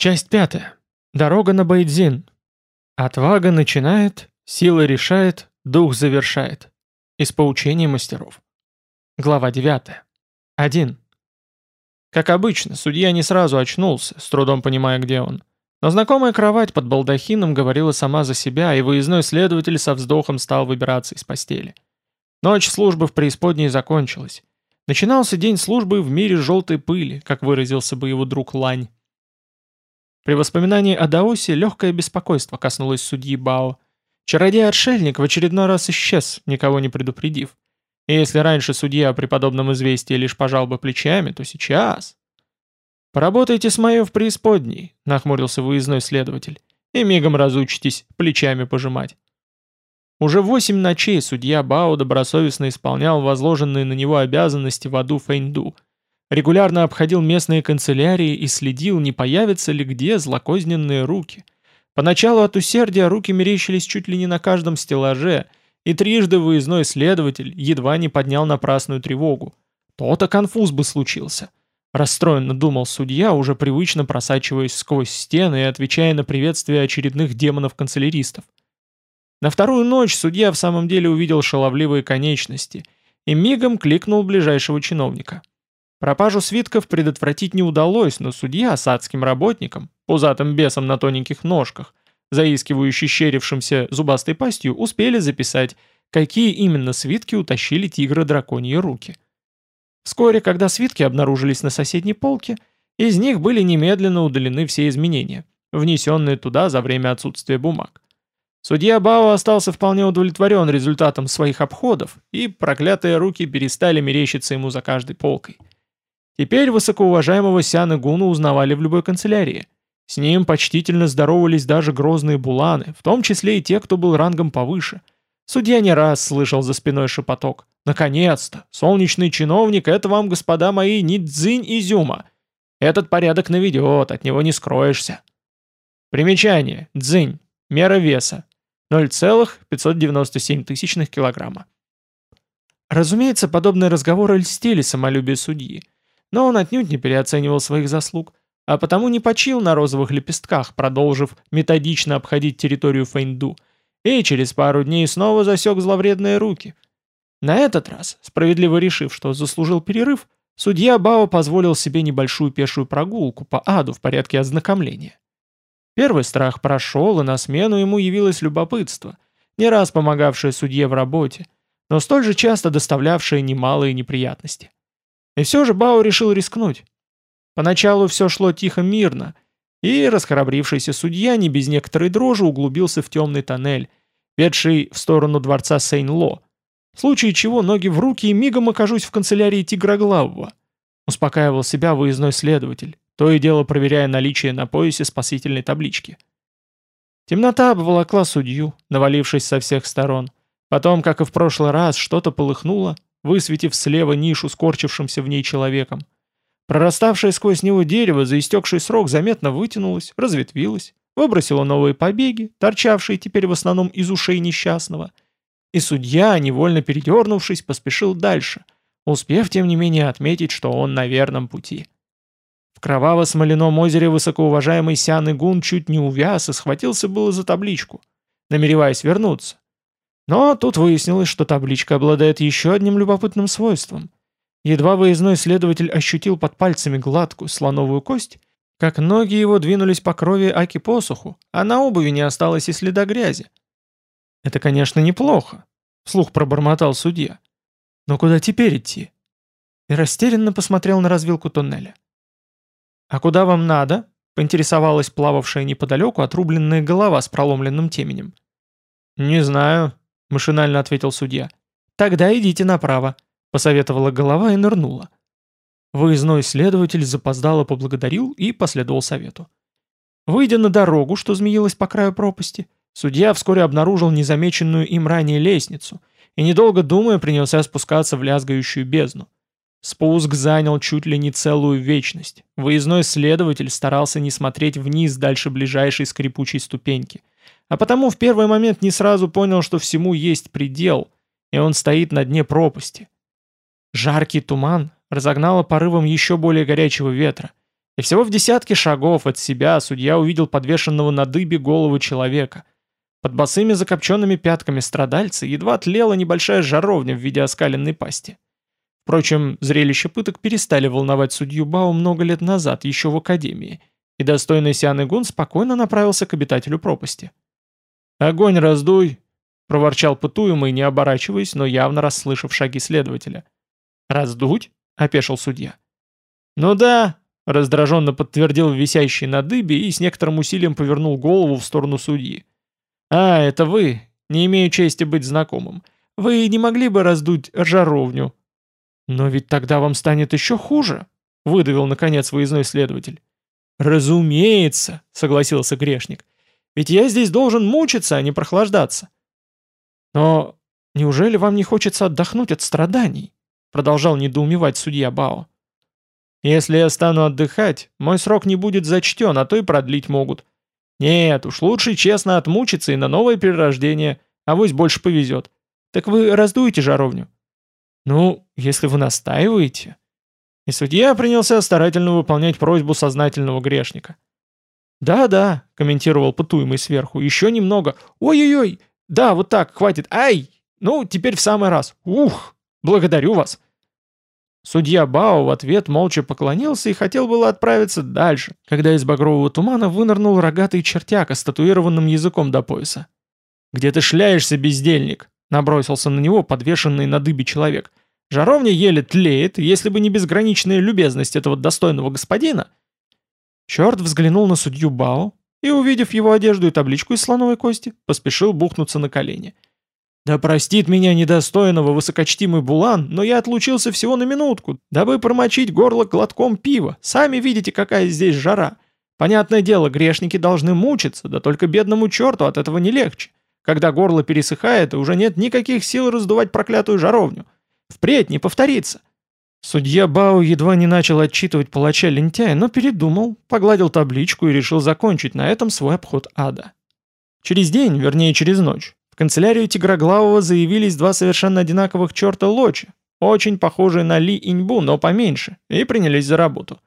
Часть пятая. Дорога на Бейдзин. Отвага начинает, сила решает, дух завершает. Из поучений мастеров. Глава 9. 1. Как обычно, судья не сразу очнулся, с трудом понимая, где он. Но знакомая кровать под балдахином говорила сама за себя, и выездной следователь со вздохом стал выбираться из постели. Ночь службы в преисподней закончилась. Начинался день службы в мире желтой пыли, как выразился бы его друг Лань. При воспоминании о Даосе легкое беспокойство коснулось судьи Бао. Чародей-отшельник в очередной раз исчез, никого не предупредив. И если раньше судья при подобном известии лишь пожал бы плечами, то сейчас... «Поработайте с моей в преисподней», — нахмурился выездной следователь, «и мигом разучитесь плечами пожимать». Уже восемь ночей судья Бао добросовестно исполнял возложенные на него обязанности в аду Фэньду — Регулярно обходил местные канцелярии и следил, не появятся ли где злокозненные руки. Поначалу от усердия руки мерещились чуть ли не на каждом стеллаже, и трижды выездной следователь едва не поднял напрасную тревогу. То-то конфуз бы случился. Расстроенно думал судья, уже привычно просачиваясь сквозь стены и отвечая на приветствие очередных демонов-канцеляристов. На вторую ночь судья в самом деле увидел шаловливые конечности и мигом кликнул ближайшего чиновника. Пропажу свитков предотвратить не удалось, но судья с адским работником, пузатым бесом на тоненьких ножках, заискивающий щерившимся зубастой пастью, успели записать, какие именно свитки утащили тигры драконьи руки. Вскоре, когда свитки обнаружились на соседней полке, из них были немедленно удалены все изменения, внесенные туда за время отсутствия бумаг. Судья Бао остался вполне удовлетворен результатом своих обходов, и проклятые руки перестали мерещиться ему за каждой полкой – Теперь высокоуважаемого Сяна Гуна узнавали в любой канцелярии. С ним почтительно здоровались даже грозные буланы, в том числе и те, кто был рангом повыше. Судья не раз слышал за спиной шепоток. «Наконец-то! Солнечный чиновник — это вам, господа мои, не дзынь изюма! Этот порядок наведет, от него не скроешься!» Примечание. Дзынь. Мера веса. 0,597 тысячных килограмма. Разумеется, подобные разговоры льстили самолюбие судьи. Но он отнюдь не переоценивал своих заслуг, а потому не почил на розовых лепестках, продолжив методично обходить территорию Фэйнду, и через пару дней снова засек зловредные руки. На этот раз, справедливо решив, что заслужил перерыв, судья Бао позволил себе небольшую пешую прогулку по аду в порядке ознакомления. Первый страх прошел, и на смену ему явилось любопытство, не раз помогавшее судье в работе, но столь же часто доставлявшее немалые неприятности. И все же Бао решил рискнуть. Поначалу все шло тихо-мирно, и расхрабрившийся судья не без некоторой дрожи углубился в темный тоннель, ведший в сторону дворца Сейн-Ло, в случае чего ноги в руки и мигом окажусь в канцелярии Тигроглавого. Успокаивал себя выездной следователь, то и дело проверяя наличие на поясе спасительной таблички. Темнота обволокла судью, навалившись со всех сторон. Потом, как и в прошлый раз, что-то полыхнуло, высветив слева нишу скорчившимся в ней человеком. Прораставшее сквозь него дерево за истекший срок заметно вытянулось, разветвилось, выбросило новые побеги, торчавшие теперь в основном из ушей несчастного. И судья, невольно передернувшись, поспешил дальше, успев тем не менее отметить, что он на верном пути. В кроваво-смоляном озере высокоуважаемый Сян Игун чуть не увяз и схватился было за табличку, намереваясь вернуться. Но тут выяснилось, что табличка обладает еще одним любопытным свойством. Едва выездной следователь ощутил под пальцами гладкую слоновую кость, как ноги его двинулись по крови Аки посуху, а на обуви не осталось и следа грязи. «Это, конечно, неплохо», — вслух пробормотал судья. «Но куда теперь идти?» И растерянно посмотрел на развилку туннеля. «А куда вам надо?» — поинтересовалась плававшая неподалеку отрубленная голова с проломленным теменем. «Не знаю», машинально ответил судья. «Тогда идите направо», — посоветовала голова и нырнула. Выездной следователь запоздало поблагодарил и последовал совету. Выйдя на дорогу, что змеилась по краю пропасти, судья вскоре обнаружил незамеченную им ранее лестницу и, недолго думая, принялся спускаться в лязгающую бездну. Спуск занял чуть ли не целую вечность. Выездной следователь старался не смотреть вниз дальше ближайшей скрипучей ступеньки а потому в первый момент не сразу понял, что всему есть предел, и он стоит на дне пропасти. Жаркий туман разогнало порывом еще более горячего ветра, И всего в десятке шагов от себя судья увидел подвешенного на дыбе голову человека. Под босыми закопченными пятками страдальца едва тлела небольшая жаровня в виде оскаленной пасти. Впрочем, зрелище пыток перестали волновать судью Бао много лет назад, еще в академии, и достойный Сиан Игун спокойно направился к обитателю пропасти. «Огонь раздуй!» — проворчал пытуемый, не оборачиваясь, но явно расслышав шаги следователя. «Раздуть?» — опешил судья. «Ну да», — раздраженно подтвердил висящий на дыбе и с некоторым усилием повернул голову в сторону судьи. «А, это вы. Не имею чести быть знакомым. Вы не могли бы раздуть жаровню?» «Но ведь тогда вам станет еще хуже», — выдавил, наконец, выездной следователь. «Разумеется», — согласился грешник. «Ведь я здесь должен мучиться, а не прохлаждаться». «Но неужели вам не хочется отдохнуть от страданий?» — продолжал недоумевать судья Бао. «Если я стану отдыхать, мой срок не будет зачтен, а то и продлить могут. Нет, уж лучше честно отмучиться и на новое перерождение, а вось больше повезет. Так вы раздуете жаровню?» «Ну, если вы настаиваете...» И судья принялся старательно выполнять просьбу сознательного грешника. «Да-да», — комментировал пытуемый сверху, — «еще немного. Ой-ой-ой, да, вот так, хватит. Ай! Ну, теперь в самый раз. Ух, благодарю вас». Судья Бао в ответ молча поклонился и хотел было отправиться дальше, когда из багрового тумана вынырнул рогатый чертяка с татуированным языком до пояса. «Где ты шляешься, бездельник?» — набросился на него подвешенный на дыбе человек. «Жаровня еле тлеет, если бы не безграничная любезность этого достойного господина». Черт взглянул на судью Бао и, увидев его одежду и табличку из слоновой кости, поспешил бухнуться на колени — да простит меня недостойного высокочтимый Булан, но я отлучился всего на минутку, дабы промочить горло глотком пива. Сами видите, какая здесь жара. Понятное дело, грешники должны мучиться, да только бедному черту от этого не легче. Когда горло пересыхает, уже нет никаких сил раздувать проклятую жаровню. Впредь не повторится. Судья Бау едва не начал отчитывать палача-лентяя, но передумал, погладил табличку и решил закончить на этом свой обход ада. Через день, вернее через ночь, канцелярию Тигроглавого заявились два совершенно одинаковых черта Лочи, очень похожие на Ли Иньбу, но поменьше, и принялись за работу.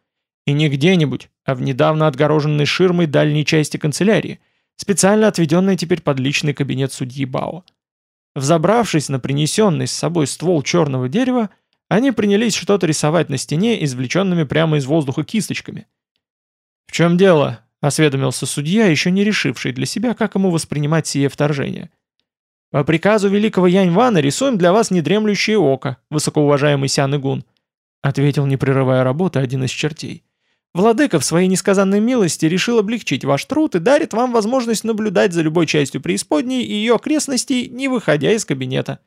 И не где-нибудь, а в недавно отгороженной ширмой дальней части канцелярии, специально отведенной теперь под личный кабинет судьи Бао. Взобравшись на принесенный с собой ствол черного дерева, они принялись что-то рисовать на стене, извлеченными прямо из воздуха кисточками. «В чем дело?» — осведомился судья, еще не решивший для себя, как ему воспринимать сие вторжение. «По приказу великого Янь-Вана рисуем для вас недремлющее око, высокоуважаемый Сян Игун», ответил, не прерывая работы, один из чертей. «Владыка в своей несказанной милости решил облегчить ваш труд и дарит вам возможность наблюдать за любой частью преисподней и ее окрестностей, не выходя из кабинета».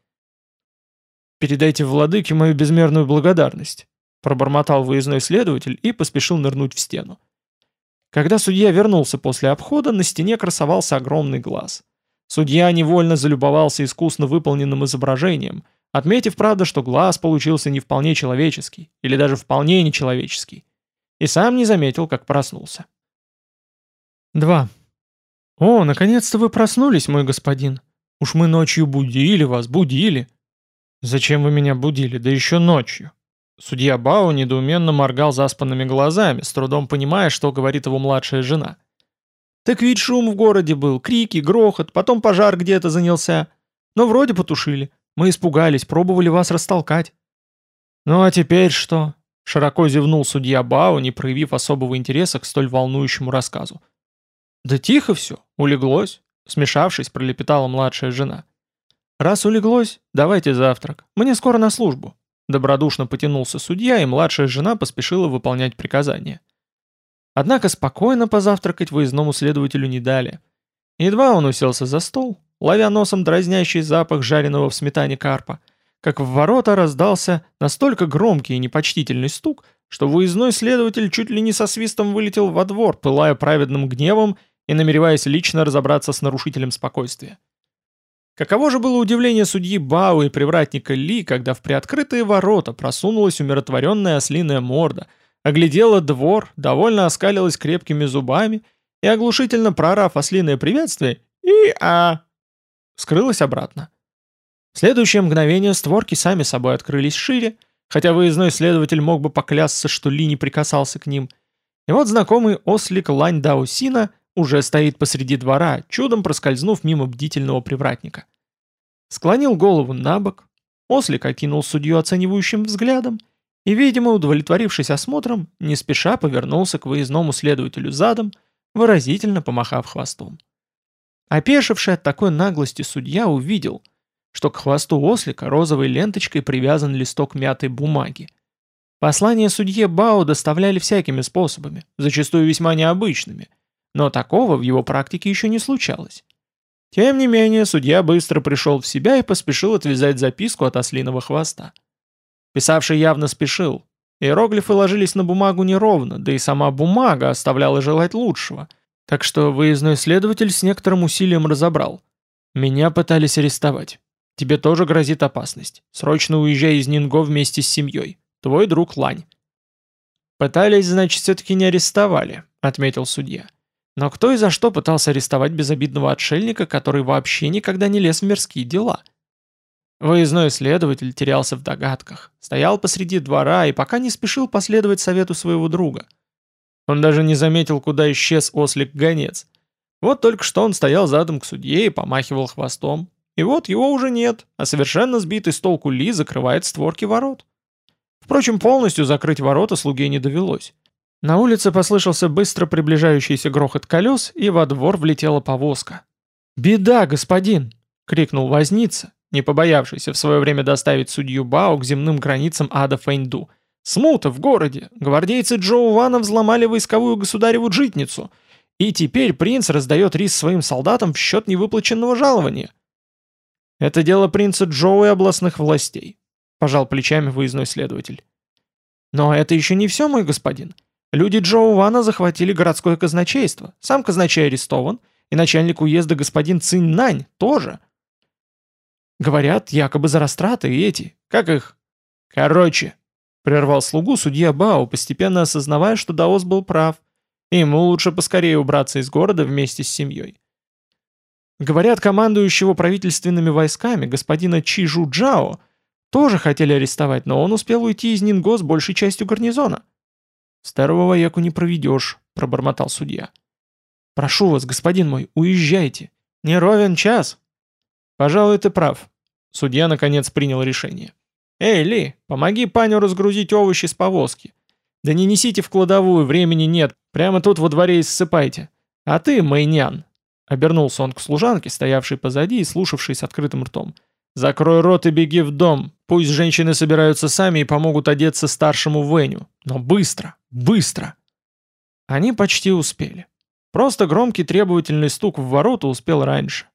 «Передайте владыке мою безмерную благодарность», пробормотал выездной следователь и поспешил нырнуть в стену. Когда судья вернулся после обхода, на стене красовался огромный глаз – Судья невольно залюбовался искусно выполненным изображением, отметив, правда, что глаз получился не вполне человеческий, или даже вполне нечеловеческий, и сам не заметил, как проснулся. 2. «О, наконец-то вы проснулись, мой господин. Уж мы ночью будили вас, будили». «Зачем вы меня будили, да еще ночью?» Судья Бао недоуменно моргал заспанными глазами, с трудом понимая, что говорит его младшая жена. Так ведь шум в городе был, крики, грохот, потом пожар где-то занялся. Но вроде потушили. Мы испугались, пробовали вас растолкать. Ну а теперь что? Широко зевнул судья Бао, не проявив особого интереса к столь волнующему рассказу. Да тихо все, улеглось. Смешавшись, пролепетала младшая жена. «Раз улеглось, давайте завтрак. Мне скоро на службу». Добродушно потянулся судья, и младшая жена поспешила выполнять приказание. Однако спокойно позавтракать выездному следователю не дали. Едва он уселся за стол, ловя носом дразнящий запах жареного в сметане карпа, как в ворота раздался настолько громкий и непочтительный стук, что выездной следователь чуть ли не со свистом вылетел во двор, пылая праведным гневом и намереваясь лично разобраться с нарушителем спокойствия. Каково же было удивление судьи Бау и привратника Ли, когда в приоткрытые ворота просунулась умиротворенная ослиная морда — оглядела двор, довольно оскалилась крепкими зубами и, оглушительно прорав ослиное приветствие, и-а, скрылась обратно. В следующее мгновение створки сами собой открылись шире, хотя выездной следователь мог бы поклясться, что Ли не прикасался к ним, И вот знакомый ослик Лань Даосина уже стоит посреди двора, чудом проскользнув мимо бдительного привратника. Склонил голову на бок, ослик окинул судью оценивающим взглядом и, видимо, удовлетворившись осмотром, не спеша повернулся к выездному следователю задом, выразительно помахав хвостом. Опешивший от такой наглости судья увидел, что к хвосту ослика розовой ленточкой привязан листок мятой бумаги. Послания судье Бао доставляли всякими способами, зачастую весьма необычными, но такого в его практике еще не случалось. Тем не менее, судья быстро пришел в себя и поспешил отвязать записку от ослиного хвоста. Писавший явно спешил. Иероглифы ложились на бумагу неровно, да и сама бумага оставляла желать лучшего, так что выездной следователь с некоторым усилием разобрал. «Меня пытались арестовать. Тебе тоже грозит опасность. Срочно уезжай из Нинго вместе с семьей. Твой друг Лань». «Пытались, значит, все-таки не арестовали», — отметил судья. Но кто и за что пытался арестовать безобидного отшельника, который вообще никогда не лез в мирские дела? Выездной следователь терялся в догадках, стоял посреди двора и пока не спешил последовать совету своего друга. Он даже не заметил, куда исчез ослик-гонец. Вот только что он стоял задом к судье и помахивал хвостом. И вот его уже нет, а совершенно сбитый с толку Ли закрывает створки ворот. Впрочем, полностью закрыть ворота слуге не довелось. На улице послышался быстро приближающийся грохот колес, и во двор влетела повозка. «Беда, господин!» — крикнул возница, не побоявшийся в свое время доставить судью Бао к земным границам ада Фэнду. «Смута в городе! Гвардейцы Джоу Вана взломали войсковую государеву житницу, и теперь принц раздает рис своим солдатам в счет невыплаченного жалования». «Это дело принца Джоу и областных властей», — пожал плечами выездной следователь. «Но это еще не все, мой господин. Люди Джоу Вана захватили городское казначейство. Сам казначей арестован, и начальник уезда господин Цинь Нань тоже. Говорят, якобы за растраты и эти, как их? Короче, прервал слугу судья Бао, постепенно осознавая, что Даос был прав, ему лучше поскорее убраться из города вместе с семьей. Говорят, командующего правительственными войсками, господина Чи Жу Джао, тоже хотели арестовать, но он успел уйти из Нинго с большей частью гарнизона. «Старого вояку не проведешь», — пробормотал судья. «Прошу вас, господин мой, уезжайте. Не ровен час». «Пожалуй, ты прав». Судья, наконец, принял решение. «Эй, Ли, помоги паню разгрузить овощи с повозки. Да не несите в кладовую, времени нет, прямо тут во дворе и ссыпайте. А ты, Майнян», — обернулся он к служанке, стоявшей позади и слушавшей с открытым ртом, — Закрой рот и беги в дом. Пусть женщины собираются сами и помогут одеться старшему Веню. Но быстро, быстро. Они почти успели. Просто громкий требовательный стук в ворота успел раньше.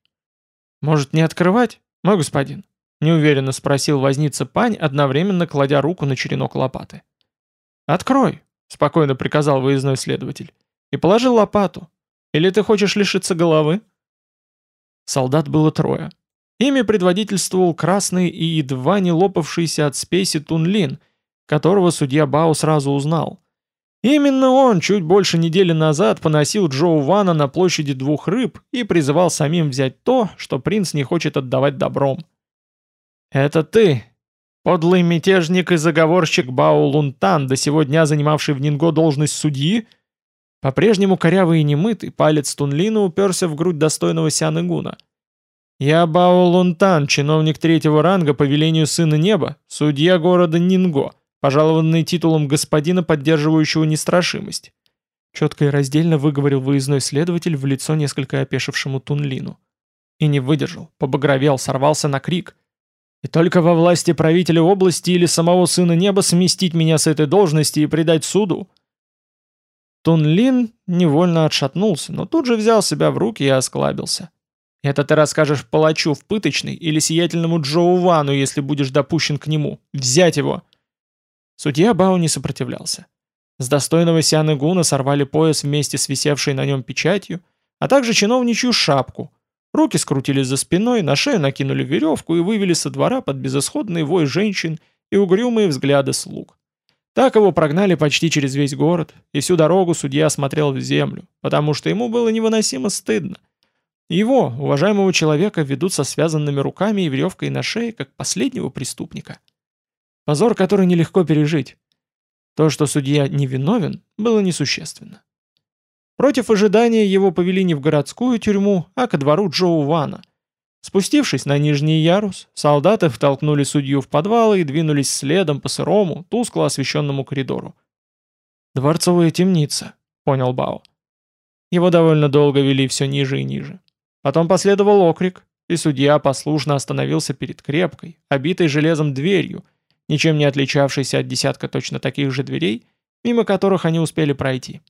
«Может, не открывать, мой господин?» Неуверенно спросил возница пань, одновременно кладя руку на черенок лопаты. «Открой», — спокойно приказал выездной следователь. «И положи лопату. Или ты хочешь лишиться головы?» Солдат было трое. Ими предводительствовал красный и едва не лопавшийся от спеси Тунлин, которого судья Бао сразу узнал. Именно он чуть больше недели назад поносил Джоу Вана на площади двух рыб и призывал самим взять то, что принц не хочет отдавать добром. «Это ты, подлый мятежник и заговорщик Бао Лунтан, до сего дня занимавший в Нинго должность судьи?» По-прежнему корявый и немытый, палец Тунлина уперся в грудь достойного Сян Игуна – «Я Бао Лунтан, чиновник третьего ранга по велению Сына Неба, судья города Нинго, пожалованный титулом господина, поддерживающего нестрашимость». Четко и раздельно выговорил выездной следователь в лицо несколько опешившему Тунлину. И не выдержал, побагровел, сорвался на крик. «И только во власти правителя области или самого Сына Неба сместить меня с этой должности и предать суду?» Тунлин невольно отшатнулся, но тут же взял себя в руки и осклабился. Это ты расскажешь палачу в пыточной или сиятельному Джоу Вану, если будешь допущен к нему. Взять его!» Судья Бао не сопротивлялся. С достойного Сианы Гуна сорвали пояс вместе с висевшей на нем печатью, а также чиновничью шапку. Руки скрутили за спиной, на шею накинули веревку и вывели со двора под безысходный вой женщин и угрюмые взгляды слуг. Так его прогнали почти через весь город, и всю дорогу судья смотрел в землю, потому что ему было невыносимо стыдно. Его, уважаемого человека, ведут со связанными руками и веревкой на шее, как последнего преступника. Позор, который нелегко пережить. То, что судья невиновен, было несущественно. Против ожидания его повели не в городскую тюрьму, а ко двору Джоу Вана. Спустившись на нижний ярус, солдаты втолкнули судью в подвал и двинулись следом по сырому, тускло освещенному коридору. «Дворцовая темница», — понял Бао. Его довольно долго вели все ниже и ниже. Потом последовал окрик, и судья послушно остановился перед крепкой, обитой железом дверью, ничем не отличавшейся от десятка точно таких же дверей, мимо которых они успели пройти.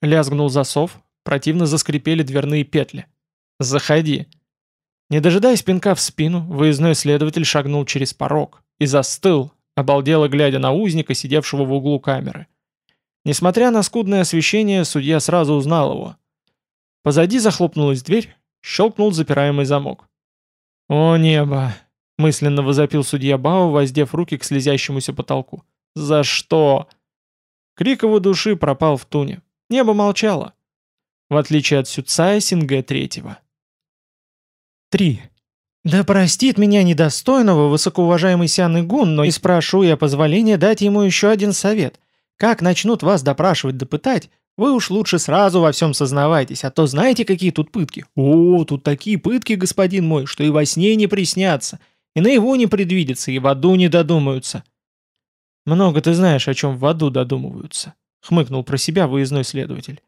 Лязгнул засов, противно заскрипели дверные петли. «Заходи!» Не дожидаясь пинка в спину, выездной следователь шагнул через порог и застыл, обалдело глядя на узника, сидевшего в углу камеры. Несмотря на скудное освещение, судья сразу узнал его. Позади захлопнулась дверь, щелкнул запираемый замок. «О небо!» — мысленно возопил судья Бао, воздев руки к слезящемуся потолку. «За что?» Крик его души пропал в туне. Небо молчало. В отличие от Сюцая Синге Третьего. 3. «Да простит меня недостойного высокоуважаемый Сян Игун, но и спрошу я позволения дать ему еще один совет. Как начнут вас допрашивать допытать, вы уж лучше сразу во всем сознавайтесь, а то знаете, какие тут пытки? О, тут такие пытки, господин мой, что и во сне не приснятся, и на его не предвидятся, и в аду не додумаются». «Много ты знаешь, о чем в аду додумываются», — хмыкнул про себя выездной следователь.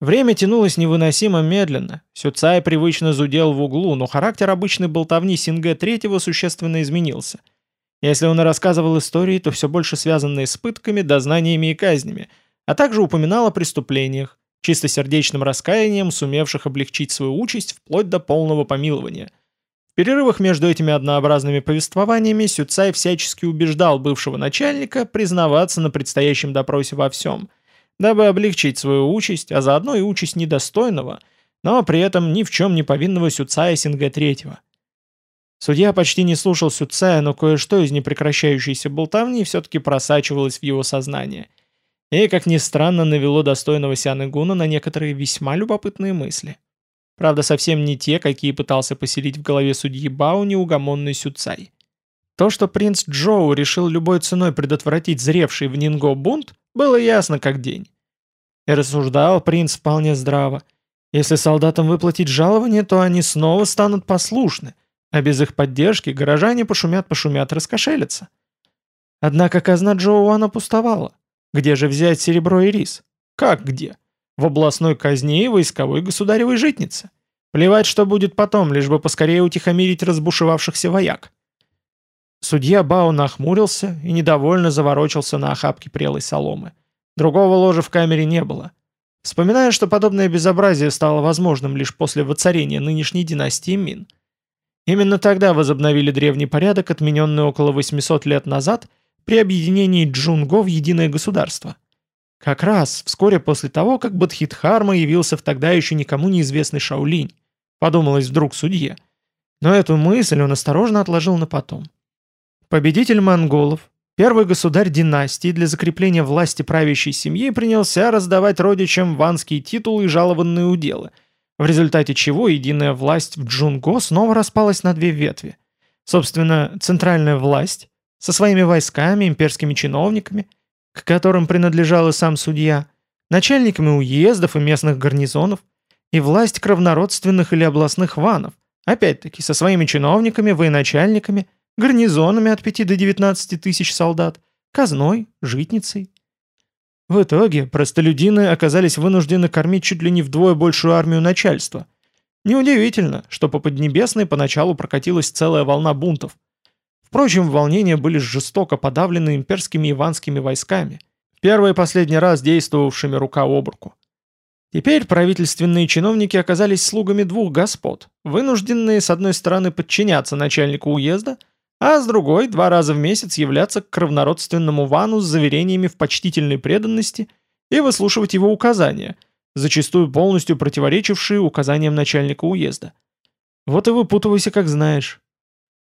Время тянулось невыносимо медленно. Сюцай привычно зудел в углу, но характер обычной болтовни Синге Третьего существенно изменился. Если он и рассказывал истории, то все больше связанные с пытками, дознаниями и казнями, а также упоминал о преступлениях, чистосердечным раскаянием, сумевших облегчить свою участь вплоть до полного помилования. В перерывах между этими однообразными повествованиями Сюцай всячески убеждал бывшего начальника признаваться на предстоящем допросе во всем – дабы облегчить свою участь, а заодно и участь недостойного, но при этом ни в чем не повинного Сюцая Синге Третьего. Судья почти не слушал Сюцая, но кое-что из непрекращающейся болтовни все-таки просачивалось в его сознание. И, как ни странно, навело достойного Сяны Гуна на некоторые весьма любопытные мысли. Правда, совсем не те, какие пытался поселить в голове судьи Бао неугомонный Сюцай. То, что принц Джоу решил любой ценой предотвратить зревший в Нинго бунт, было ясно как день. И рассуждал принц вполне здраво. Если солдатам выплатить жалование, то они снова станут послушны, а без их поддержки горожане пошумят-пошумят раскошелятся. Однако казна Джоуана пустовала. Где же взять серебро и рис? Как где? В областной казне и войсковой государевой житнице. Плевать, что будет потом, лишь бы поскорее утихомирить разбушевавшихся вояк. Судья Бау нахмурился и недовольно заворочился на охапке прелой соломы. Другого ложа в камере не было. Вспоминая, что подобное безобразие стало возможным лишь после воцарения нынешней династии Мин. Именно тогда возобновили древний порядок, отмененный около 800 лет назад при объединении Джунго в единое государство. Как раз вскоре после того, как Бадхидхарма явился в тогда еще никому неизвестный Шаолинь, подумалось вдруг судье. Но эту мысль он осторожно отложил на потом. Победитель монголов, первый государь династии для закрепления власти правящей семьи принялся раздавать родичам ванские титулы и жалованные уделы, в результате чего единая власть в Джунго снова распалась на две ветви. Собственно, центральная власть со своими войсками, имперскими чиновниками, к которым принадлежал и сам судья, начальниками уездов и местных гарнизонов, и власть кровнородственных или областных ванов, опять-таки со своими чиновниками, военачальниками – гарнизонами от 5 до 19 тысяч солдат, казной, житницей. В итоге простолюдины оказались вынуждены кормить чуть ли не вдвое большую армию начальства. Неудивительно, что по Поднебесной поначалу прокатилась целая волна бунтов. Впрочем, волнения были жестоко подавлены имперскими иванскими войсками, первый и последний раз действовавшими рука об руку. Теперь правительственные чиновники оказались слугами двух господ, вынужденные с одной стороны подчиняться начальнику уезда, а с другой два раза в месяц являться к равнородственному вану с заверениями в почтительной преданности и выслушивать его указания, зачастую полностью противоречившие указаниям начальника уезда. Вот и выпутывайся, как знаешь.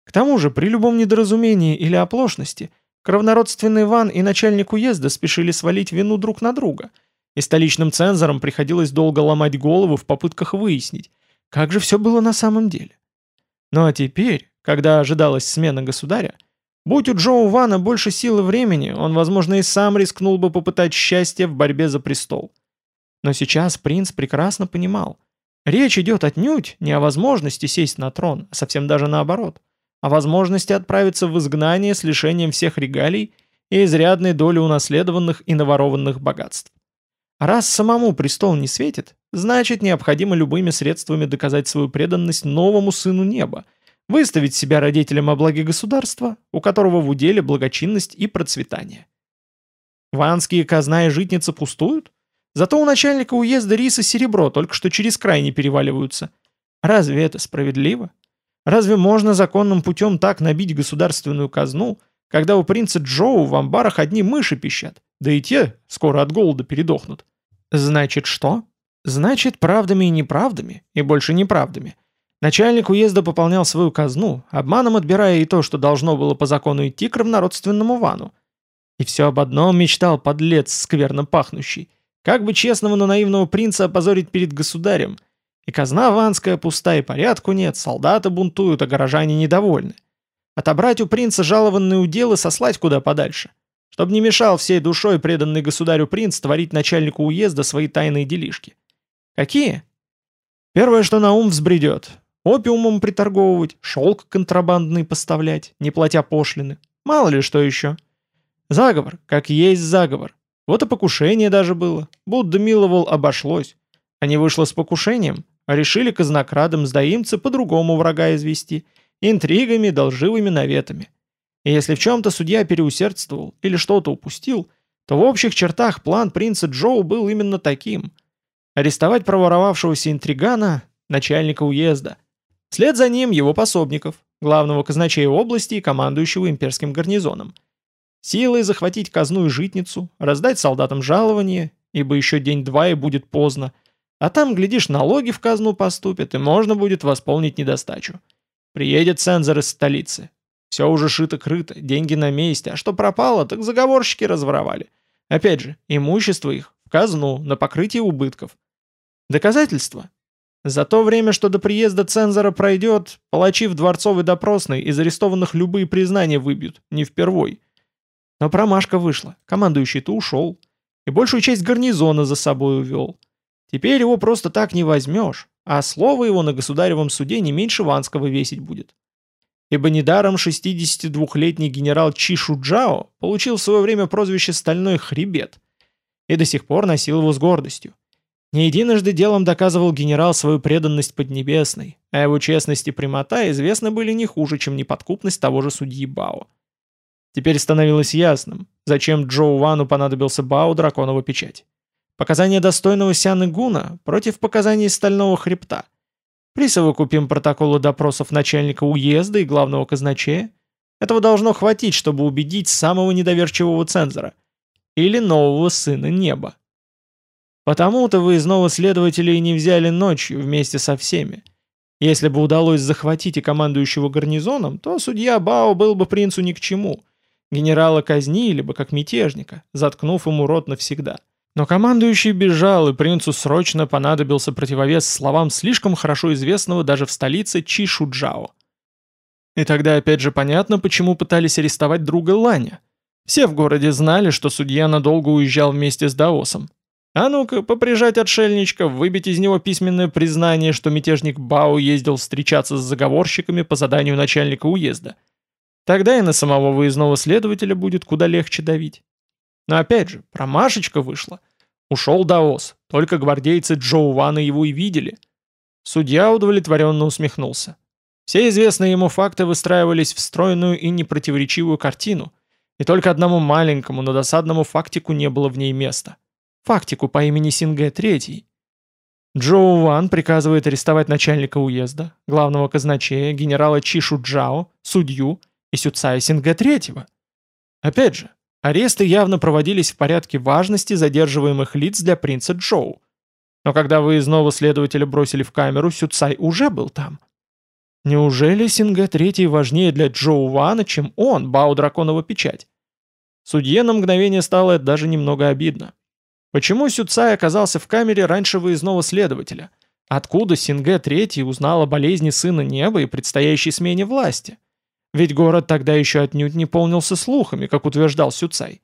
К тому же, при любом недоразумении или оплошности, кровнородственный ван и начальник уезда спешили свалить вину друг на друга, и столичным цензорам приходилось долго ломать голову в попытках выяснить, как же все было на самом деле. Ну а теперь, когда ожидалась смена государя, Будь у Джоу Вана больше силы времени, он, возможно, и сам рискнул бы попытать счастье в борьбе за престол. Но сейчас принц прекрасно понимал. Речь идет отнюдь не о возможности сесть на трон, а совсем даже наоборот. О возможности отправиться в изгнание с лишением всех регалий и изрядной доли унаследованных и наворованных богатств. раз самому престол не светит, значит необходимо любыми средствами доказать свою преданность новому сыну неба – выставить себя родителем о благе государства, у которого в уделе благочинность и процветание. Ванские казна и житница пустуют? Зато у начальника уезда риса серебро только что через край не переваливаются. Разве это справедливо? Разве можно законным путем так набить государственную казну, когда у принца Джоу в амбарах одни мыши пищат, да и те скоро от голода передохнут? Значит что? Значит, правдами и неправдами, и больше неправдами, Начальник уезда пополнял свою казну, обманом отбирая и то, что должно было по закону идти к равнородственному вану. И все об одном мечтал подлец скверно пахнущий. Как бы честного, но наивного принца опозорить перед государем. И казна ванская пуста, и порядку нет, солдаты бунтуют, а горожане недовольны. Отобрать у принца жалованные уделы сослать куда подальше. Чтобы не мешал всей душой преданный государю принц творить начальнику уезда свои тайные делишки. Какие? Первое, что на ум взбредет. Опиумом приторговывать, шелк контрабандный поставлять, не платя пошлины. Мало ли что еще. Заговор, как есть заговор. Вот и покушение даже было. Будда миловал, обошлось. А не вышло с покушением, решили казнокрадом сдаимцы по-другому врага извести. Интригами, долживыми наветами. И если в чем-то судья переусердствовал или что-то упустил, то в общих чертах план принца Джоу был именно таким. Арестовать проворовавшегося интригана, начальника уезда, Вслед за ним его пособников, главного казначея области и командующего имперским гарнизоном. Силой захватить казну и житницу, раздать солдатам жалование, ибо еще день-два и будет поздно, а там, глядишь, налоги в казну поступят, и можно будет восполнить недостачу. Приедет цензор из столицы. Все уже шито-крыто, деньги на месте, а что пропало, так заговорщики разворовали. Опять же, имущество их в казну на покрытие убытков. Доказательства за то время, что до приезда цензора пройдет, палачи в дворцовой допросной из арестованных любые признания выбьют, не впервой. Но промашка вышла, командующий-то ушел, и большую часть гарнизона за собой увел. Теперь его просто так не возьмешь, а слово его на государевом суде не меньше Ванского весить будет. Ибо недаром 62-летний генерал Чи Шуджао получил в свое время прозвище «Стальной хребет» и до сих пор носил его с гордостью. Не единожды делом доказывал генерал свою преданность Поднебесной, а его честность и прямота известны были не хуже, чем неподкупность того же судьи Бао. Теперь становилось ясным, зачем Джоу Вану понадобился Бао драконова печать. Показания достойного Сяны Гуна против показаний Стального Хребта. Присовокупим протоколы допросов начальника уезда и главного казначея. Этого должно хватить, чтобы убедить самого недоверчивого цензора. Или нового сына неба. Потому-то выездного следователя и не взяли ночью вместе со всеми. Если бы удалось захватить и командующего гарнизоном, то судья Бао был бы принцу ни к чему. Генерала казнили бы как мятежника, заткнув ему рот навсегда. Но командующий бежал, и принцу срочно понадобился противовес словам слишком хорошо известного даже в столице Чи Шуджао. И тогда опять же понятно, почему пытались арестовать друга Ланя. Все в городе знали, что судья надолго уезжал вместе с Даосом, а ну-ка, поприжать отшельничка, выбить из него письменное признание, что мятежник Бао ездил встречаться с заговорщиками по заданию начальника уезда. Тогда и на самого выездного следователя будет куда легче давить. Но опять же, промашечка вышла. Ушел Даос, только гвардейцы Джоу Вана его и видели. Судья удовлетворенно усмехнулся. Все известные ему факты выстраивались в стройную и непротиворечивую картину, и только одному маленькому, но досадному фактику не было в ней места фактику по имени Сингэ III. Джоу Ван приказывает арестовать начальника уезда, главного казначея, генерала Чишу Джао, судью и Сюцая Сингэ III. Опять же, аресты явно проводились в порядке важности задерживаемых лиц для принца Джоу. Но когда выездного следователя бросили в камеру, Сюцай уже был там. Неужели Сингэ III важнее для Джоу Вана, чем он, Бао Драконова печать? Судье на мгновение стало даже немного обидно. Почему Сюцай оказался в камере раньше выездного следователя? Откуда Синге III узнал о болезни сына неба и предстоящей смене власти? Ведь город тогда еще отнюдь не полнился слухами, как утверждал Сюцай.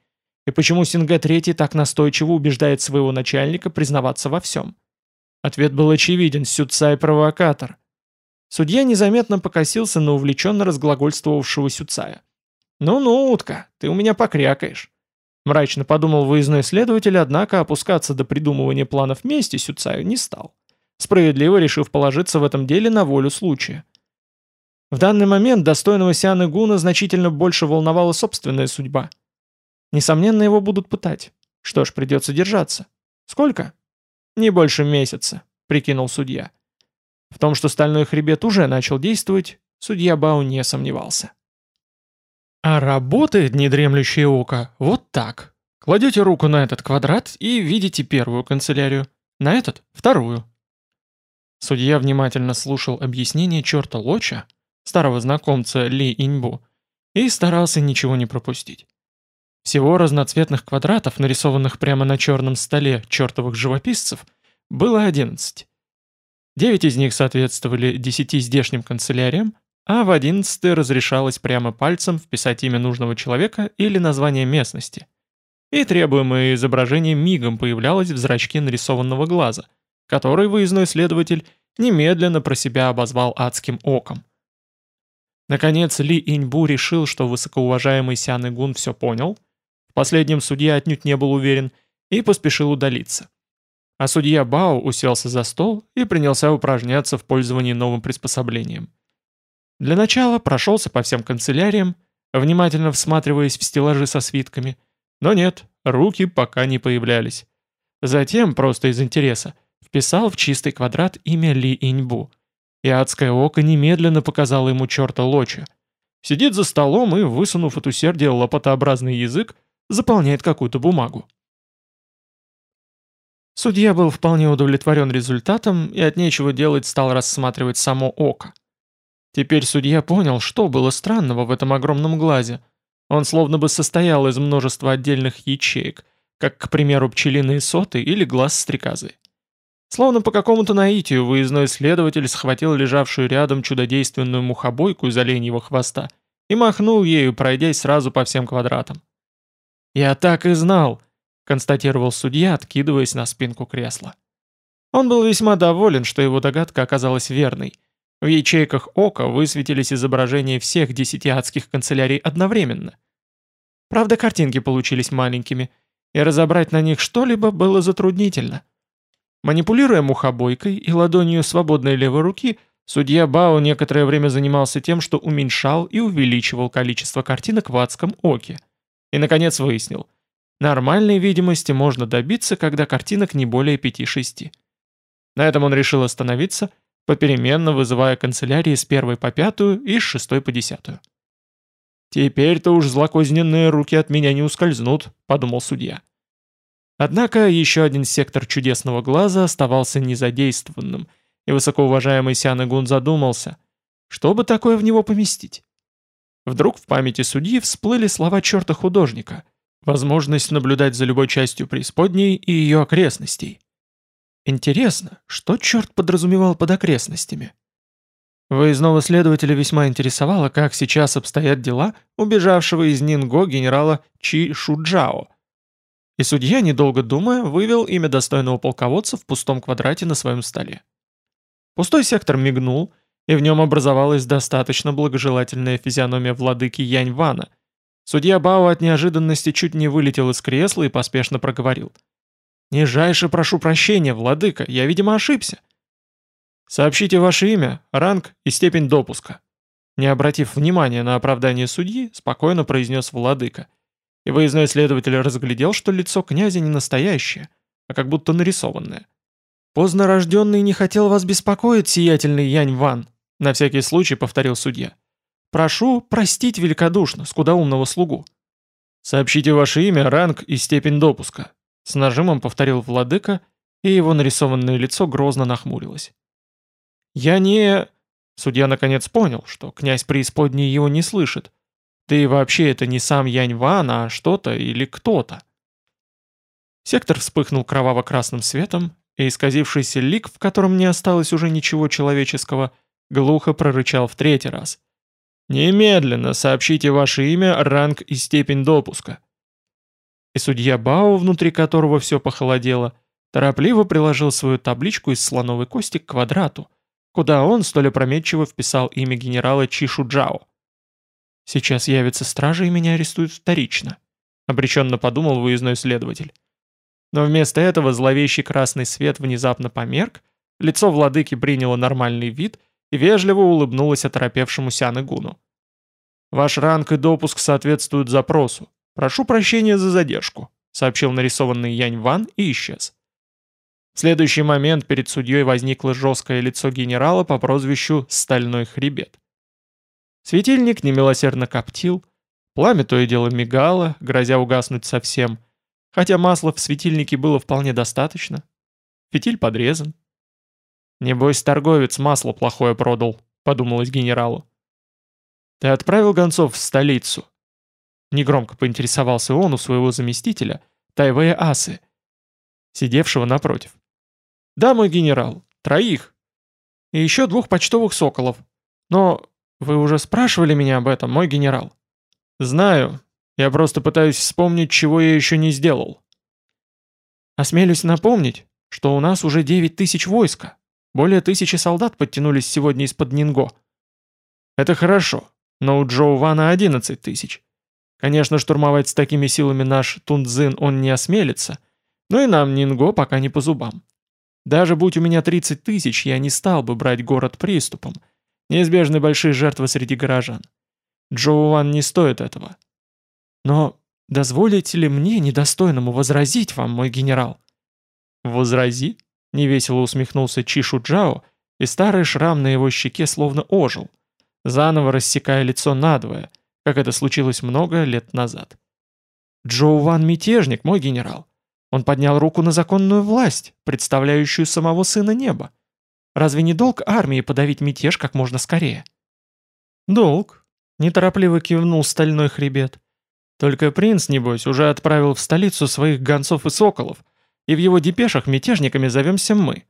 И почему Синге Третий так настойчиво убеждает своего начальника признаваться во всем? Ответ был очевиден, Сюцай провокатор. Судья незаметно покосился на увлеченно разглагольствовавшего Сюцая. «Ну-ну, утка, ты у меня покрякаешь». Мрачно подумал выездной следователь, однако опускаться до придумывания планов мести Сюцаю не стал, справедливо решив положиться в этом деле на волю случая. В данный момент достойного Сианы Гуна значительно больше волновала собственная судьба. Несомненно, его будут пытать. Что ж, придется держаться. Сколько? Не больше месяца, прикинул судья. В том, что стальной хребет уже начал действовать, судья Бау не сомневался. А работает недремлющее око вот так. Кладете руку на этот квадрат и видите первую канцелярию, на этот — вторую. Судья внимательно слушал объяснение черта Лоча, старого знакомца Ли Иньбу, и старался ничего не пропустить. Всего разноцветных квадратов, нарисованных прямо на черном столе чертовых живописцев, было 11. Девять из них соответствовали десяти здешним канцеляриям, а в одиннадцатый разрешалось прямо пальцем вписать имя нужного человека или название местности. И требуемое изображение мигом появлялось в зрачке нарисованного глаза, который выездной следователь немедленно про себя обозвал адским оком. Наконец Ли Иньбу решил, что высокоуважаемый Сян Игун все понял, в последнем судья отнюдь не был уверен, и поспешил удалиться. А судья Бао уселся за стол и принялся упражняться в пользовании новым приспособлением. Для начала прошелся по всем канцеляриям, внимательно всматриваясь в стеллажи со свитками, но нет, руки пока не появлялись. Затем, просто из интереса, вписал в чистый квадрат имя Ли Иньбу, и адское око немедленно показало ему черта Лоча. Сидит за столом и, высунув от усердия лопатообразный язык, заполняет какую-то бумагу. Судья был вполне удовлетворен результатом и от нечего делать стал рассматривать само око. Теперь судья понял, что было странного в этом огромном глазе. Он словно бы состоял из множества отдельных ячеек, как, к примеру, пчелиные соты или глаз стрекозы. Словно по какому-то наитию выездной следователь схватил лежавшую рядом чудодейственную мухобойку из оленьего хвоста и махнул ею, пройдясь сразу по всем квадратам. «Я так и знал», — констатировал судья, откидываясь на спинку кресла. Он был весьма доволен, что его догадка оказалась верной. В ячейках ока высветились изображения всех десяти адских канцелярий одновременно. Правда, картинки получились маленькими, и разобрать на них что-либо было затруднительно — Манипулируя мухобойкой и ладонью свободной левой руки, судья Бао некоторое время занимался тем, что уменьшал и увеличивал количество картинок в адском оке. И, наконец, выяснил, нормальной видимости можно добиться, когда картинок не более 5-6. На этом он решил остановиться, попеременно вызывая канцелярии с первой по пятую и с шестой по десятую. «Теперь-то уж злокозненные руки от меня не ускользнут», — подумал судья. Однако еще один сектор чудесного глаза оставался незадействованным, и высокоуважаемый Сян Игун задумался, что бы такое в него поместить. Вдруг в памяти судьи всплыли слова черта художника, возможность наблюдать за любой частью преисподней и ее окрестностей. Интересно, что черт подразумевал под окрестностями? Выездного следователя весьма интересовало, как сейчас обстоят дела убежавшего из Нинго генерала Чи Шуджао – и судья, недолго думая, вывел имя достойного полководца в пустом квадрате на своем столе. Пустой сектор мигнул, и в нем образовалась достаточно благожелательная физиономия владыки Янь Вана. Судья Бао от неожиданности чуть не вылетел из кресла и поспешно проговорил. «Нижайше прошу прощения, владыка, я, видимо, ошибся». «Сообщите ваше имя, ранг и степень допуска». Не обратив внимания на оправдание судьи, спокойно произнес владыка – и выездной следователь разглядел, что лицо князя не настоящее, а как будто нарисованное. «Поздно рожденный не хотел вас беспокоить, сиятельный Янь Ван», на всякий случай повторил судья. «Прошу простить великодушно, скудоумного слугу». «Сообщите ваше имя, ранг и степень допуска», с нажимом повторил владыка, и его нарисованное лицо грозно нахмурилось. «Я не...» Судья наконец понял, что князь преисподней его не слышит, и вообще это не сам Янь Ван, а что-то или кто-то. Сектор вспыхнул кроваво-красным светом, и исказившийся лик, в котором не осталось уже ничего человеческого, глухо прорычал в третий раз. Немедленно сообщите ваше имя, ранг и степень допуска. И судья Бао, внутри которого все похолодело, торопливо приложил свою табличку из слоновой кости к квадрату, куда он столь опрометчиво вписал имя генерала Чишу Джао. «Сейчас явится стража и меня арестуют вторично», — обреченно подумал выездной следователь. Но вместо этого зловещий красный свет внезапно померк, лицо владыки приняло нормальный вид и вежливо улыбнулось оторопевшему Сян-Игуну. «Ваш ранг и допуск соответствуют запросу. Прошу прощения за задержку», — сообщил нарисованный Янь Ван и исчез. В следующий момент перед судьей возникло жесткое лицо генерала по прозвищу «Стальной хребет». Светильник немилосердно коптил, пламя то и дело мигало, грозя угаснуть совсем, хотя масла в светильнике было вполне достаточно. Фитиль подрезан. «Небось, торговец масло плохое продал», — подумалось генералу. «Ты отправил гонцов в столицу?» Негромко поинтересовался он у своего заместителя, Тайвея Асы, сидевшего напротив. «Да, мой генерал, троих. И еще двух почтовых соколов. Но «Вы уже спрашивали меня об этом, мой генерал?» «Знаю. Я просто пытаюсь вспомнить, чего я еще не сделал». «Осмелюсь напомнить, что у нас уже 9 тысяч войска. Более тысячи солдат подтянулись сегодня из-под Нинго». «Это хорошо, но у Джоу Вана 11 тысяч. Конечно, штурмовать с такими силами наш Тунцзин он не осмелится, но и нам Нинго пока не по зубам. Даже будь у меня 30 тысяч, я не стал бы брать город приступом» Неизбежны большие жертвы среди горожан. Джоуан не стоит этого. Но дозволите ли мне, недостойному, возразить вам, мой генерал?» «Возрази?» — невесело усмехнулся Чишу Джао, и старый шрам на его щеке словно ожил, заново рассекая лицо надвое, как это случилось много лет назад. «Джоу Ван мятежник, мой генерал. Он поднял руку на законную власть, представляющую самого сына неба. Разве не долг армии подавить мятеж как можно скорее? Долг, неторопливо кивнул стальной хребет. Только принц, небось, уже отправил в столицу своих гонцов и соколов, и в его депешах мятежниками зовемся мы.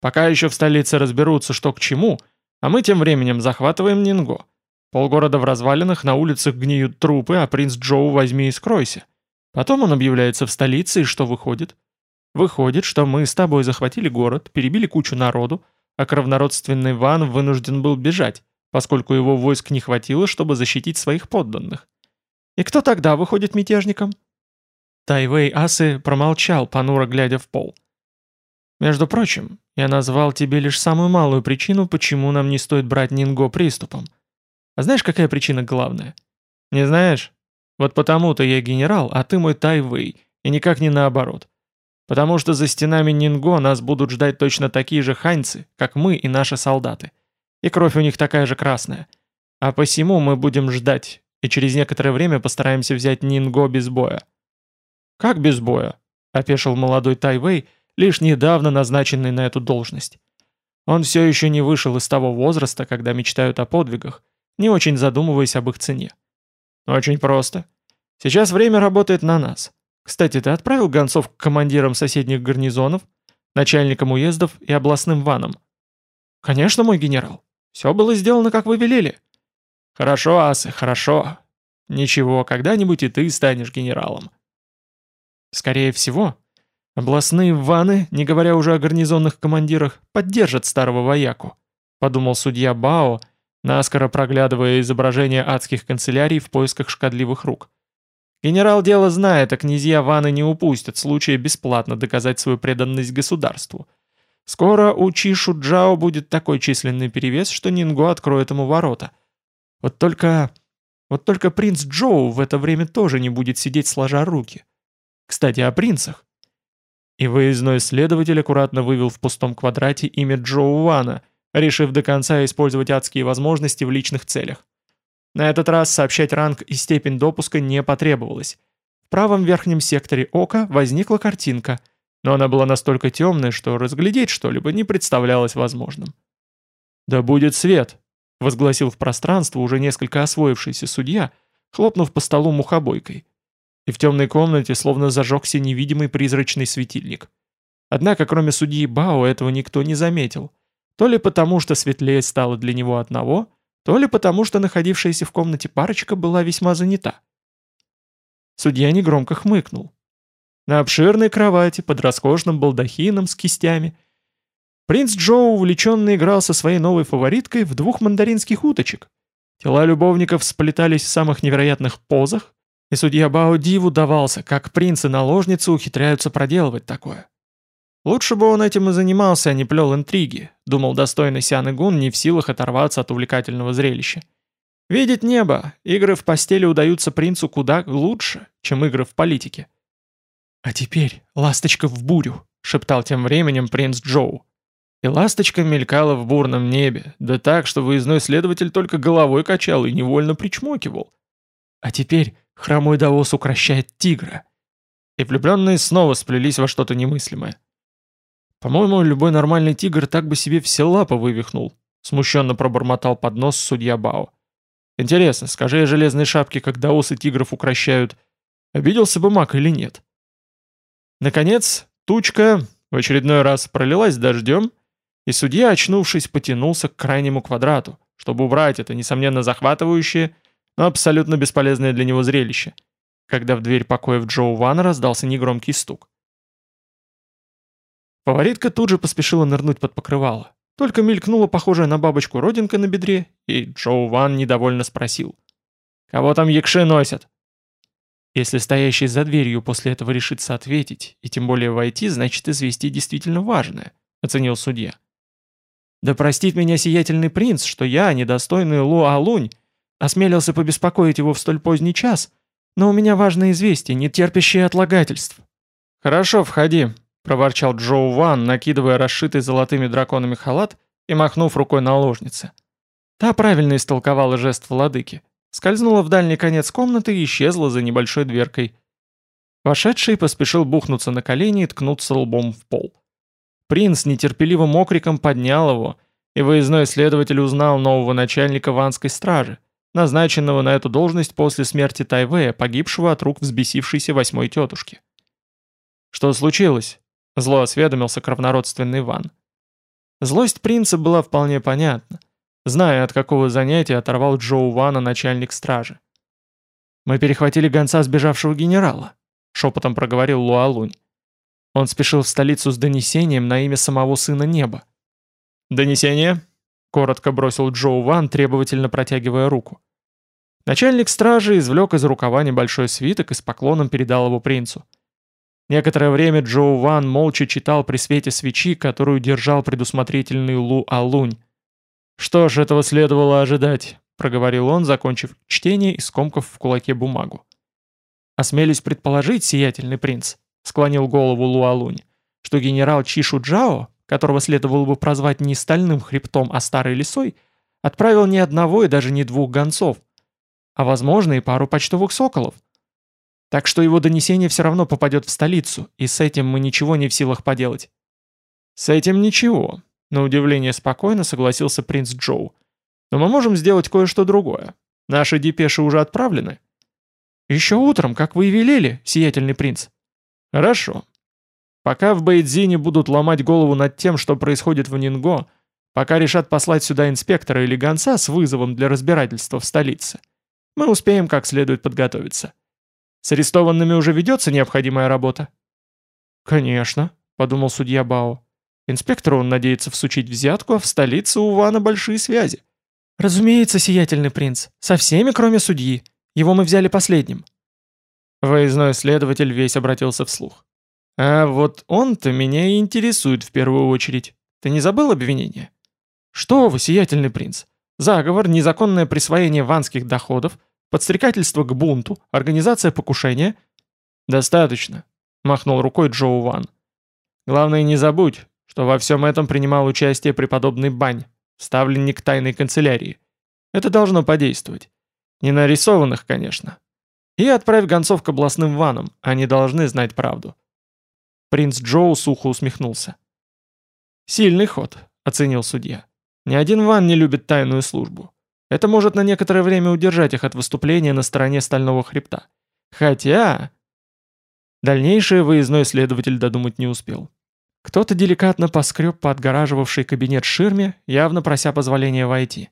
Пока еще в столице разберутся, что к чему, а мы тем временем захватываем Нинго. Полгорода в развалинах, на улицах гниют трупы, а принц Джоу возьми и скройся. Потом он объявляется в столице, и что выходит? Выходит, что мы с тобой захватили город, перебили кучу народу, а кровнородственный Ван вынужден был бежать, поскольку его войск не хватило, чтобы защитить своих подданных. И кто тогда выходит мятежником? Тайвей Асы промолчал, понуро глядя в пол. «Между прочим, я назвал тебе лишь самую малую причину, почему нам не стоит брать Нинго приступом. А знаешь, какая причина главная? Не знаешь? Вот потому-то я генерал, а ты мой Тайвей, и никак не наоборот. Потому что за стенами Нинго нас будут ждать точно такие же ханьцы, как мы и наши солдаты. И кровь у них такая же красная. А посему мы будем ждать, и через некоторое время постараемся взять Нинго без боя. «Как без боя?» – опешил молодой Тайвей, лишь недавно назначенный на эту должность. Он все еще не вышел из того возраста, когда мечтают о подвигах, не очень задумываясь об их цене. Очень просто. Сейчас время работает на нас. Кстати, ты отправил гонцов к командирам соседних гарнизонов, начальникам уездов и областным ванам? Конечно, мой генерал. Все было сделано, как вы велели. Хорошо, асы, хорошо. Ничего, когда-нибудь и ты станешь генералом. Скорее всего, областные ваны, не говоря уже о гарнизонных командирах, поддержат старого вояку, подумал судья Бао, наскоро проглядывая изображение адских канцелярий в поисках шкодливых рук. Генерал дело знает, а князья Ваны не упустят случая бесплатно доказать свою преданность государству. Скоро у Чишу Джао будет такой численный перевес, что Нинго откроет ему ворота. Вот только... Вот только принц Джоу в это время тоже не будет сидеть сложа руки. Кстати, о принцах. И выездной следователь аккуратно вывел в пустом квадрате имя Джоу Вана, решив до конца использовать адские возможности в личных целях. На этот раз сообщать ранг и степень допуска не потребовалось. В правом верхнем секторе ока возникла картинка, но она была настолько темной, что разглядеть что-либо не представлялось возможным. «Да будет свет!» — возгласил в пространство уже несколько освоившийся судья, хлопнув по столу мухобойкой. И в темной комнате словно зажегся невидимый призрачный светильник. Однако кроме судьи Бао этого никто не заметил. То ли потому, что светлее стало для него одного — то ли потому, что находившаяся в комнате парочка была весьма занята. Судья негромко хмыкнул. На обширной кровати под роскошным балдахином с кистями принц Джоу увлеченно играл со своей новой фавориткой в двух мандаринских уточек. Тела любовников сплетались в самых невероятных позах, и судья Бао Диву давался, как принц и наложница ухитряются проделывать такое. Лучше бы он этим и занимался, а не плел интриги, думал достойный Сян Игун, не в силах оторваться от увлекательного зрелища. Видеть небо, игры в постели удаются принцу куда лучше, чем игры в политике. «А теперь ласточка в бурю», — шептал тем временем принц Джоу. И ласточка мелькала в бурном небе, да так, что выездной следователь только головой качал и невольно причмокивал. А теперь хромой Давос укращает тигра. И влюбленные снова сплелись во что-то немыслимое. По-моему, любой нормальный тигр так бы себе все лапы вывихнул, смущенно пробормотал под нос судья Бао. Интересно, скажи я железной шапке, когда осы тигров укращают, обиделся бы маг или нет? Наконец, тучка в очередной раз пролилась дождем, и судья, очнувшись, потянулся к крайнему квадрату, чтобы убрать это, несомненно, захватывающее, но абсолютно бесполезное для него зрелище, когда в дверь покоев Джоу Вана раздался негромкий стук. Фаворитка тут же поспешила нырнуть под покрывало. Только мелькнула похожая на бабочку родинка на бедре, и Джоу Ван недовольно спросил. «Кого там якши носят?» Если стоящий за дверью после этого решится ответить, и тем более войти, значит известие действительно важное, оценил судья. Да простит меня сиятельный принц, что я, недостойный Лу Алунь, осмелился побеспокоить его в столь поздний час, но у меня важное известие, не терпящее отлагательств. Хорошо, входи, проворчал Джоу Ван, накидывая расшитый золотыми драконами халат и махнув рукой наложнице. Та правильно истолковала жест владыки, скользнула в дальний конец комнаты и исчезла за небольшой дверкой. Вошедший поспешил бухнуться на колени и ткнуться лбом в пол. Принц нетерпеливым окриком поднял его, и выездной следователь узнал нового начальника ванской стражи, назначенного на эту должность после смерти Тайвея, погибшего от рук взбесившейся восьмой тетушки. «Что случилось?» Зло осведомился кровнородственный Иван. Злость принца была вполне понятна, зная, от какого занятия оторвал Джоу Вана начальник стражи. «Мы перехватили гонца сбежавшего генерала», — шепотом проговорил Луалунь. Он спешил в столицу с донесением на имя самого сына неба. «Донесение?» — коротко бросил Джоу Ван, требовательно протягивая руку. Начальник стражи извлек из рукава небольшой свиток и с поклоном передал его принцу. Некоторое время Джоу Ван молча читал при свете свечи, которую держал предусмотрительный Лу Алунь. «Что ж, этого следовало ожидать», — проговорил он, закончив чтение и скомкав в кулаке бумагу. «Осмелюсь предположить, сиятельный принц», — склонил голову Лу Алунь, «что генерал Чишу Джао, которого следовало бы прозвать не стальным хребтом, а старой лисой, отправил не одного и даже не двух гонцов, а, возможно, и пару почтовых соколов. Так что его донесение все равно попадет в столицу, и с этим мы ничего не в силах поделать. С этим ничего, на удивление спокойно согласился принц Джоу. Но мы можем сделать кое-что другое. Наши депеши уже отправлены. Еще утром, как вы и велели, сиятельный принц. Хорошо. Пока в Бейдзине будут ломать голову над тем, что происходит в Нинго, пока решат послать сюда инспектора или гонца с вызовом для разбирательства в столице, мы успеем как следует подготовиться. С арестованными уже ведется необходимая работа?» «Конечно», — подумал судья Бао. «Инспектору он надеется всучить взятку, а в столице у Вана большие связи». «Разумеется, сиятельный принц. Со всеми, кроме судьи. Его мы взяли последним». Выездной следователь весь обратился вслух. «А вот он-то меня и интересует в первую очередь. Ты не забыл обвинение?» «Что вы, сиятельный принц? Заговор, незаконное присвоение ванских доходов — Подстрекательство к бунту, организация покушения. Достаточно, махнул рукой Джоу Ван. Главное не забудь, что во всем этом принимал участие преподобный Бань, ставленник тайной канцелярии. Это должно подействовать. Не нарисованных, конечно. И отправь гонцов к областным ванам, они должны знать правду. Принц Джоу сухо усмехнулся. «Сильный ход», — оценил судья. «Ни один ван не любит тайную службу. Это может на некоторое время удержать их от выступления на стороне Стального Хребта. Хотя... Дальнейшее выездной следователь додумать не успел. Кто-то деликатно поскреб по отгораживавшей кабинет ширме, явно прося позволения войти.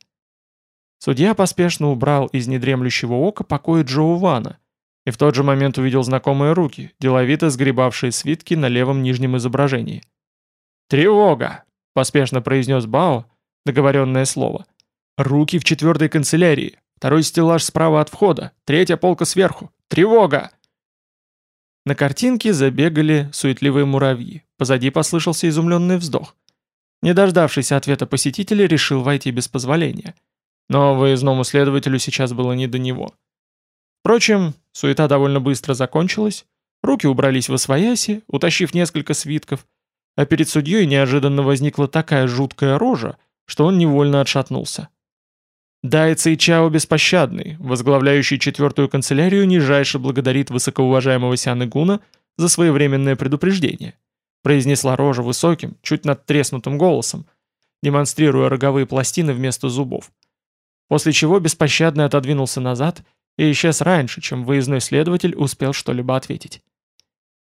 Судья поспешно убрал из недремлющего ока покоя Джоу Вана и в тот же момент увидел знакомые руки, деловито сгребавшие свитки на левом нижнем изображении. «Тревога!» — поспешно произнес Бао, договоренное слово. «Руки в четвертой канцелярии, второй стеллаж справа от входа, третья полка сверху. Тревога!» На картинке забегали суетливые муравьи, позади послышался изумленный вздох. Не дождавшись ответа посетителя, решил войти без позволения — но выездному следователю сейчас было не до него. Впрочем, суета довольно быстро закончилась, руки убрались в освояси, утащив несколько свитков, а перед судьей неожиданно возникла такая жуткая рожа, что он невольно отшатнулся. Дай Ци Чао Беспощадный, возглавляющий четвертую канцелярию, нижайше благодарит высокоуважаемого Сян Игуна за своевременное предупреждение. Произнесла рожа высоким, чуть надтреснутым голосом, демонстрируя роговые пластины вместо зубов после чего беспощадно отодвинулся назад и исчез раньше, чем выездной следователь успел что-либо ответить.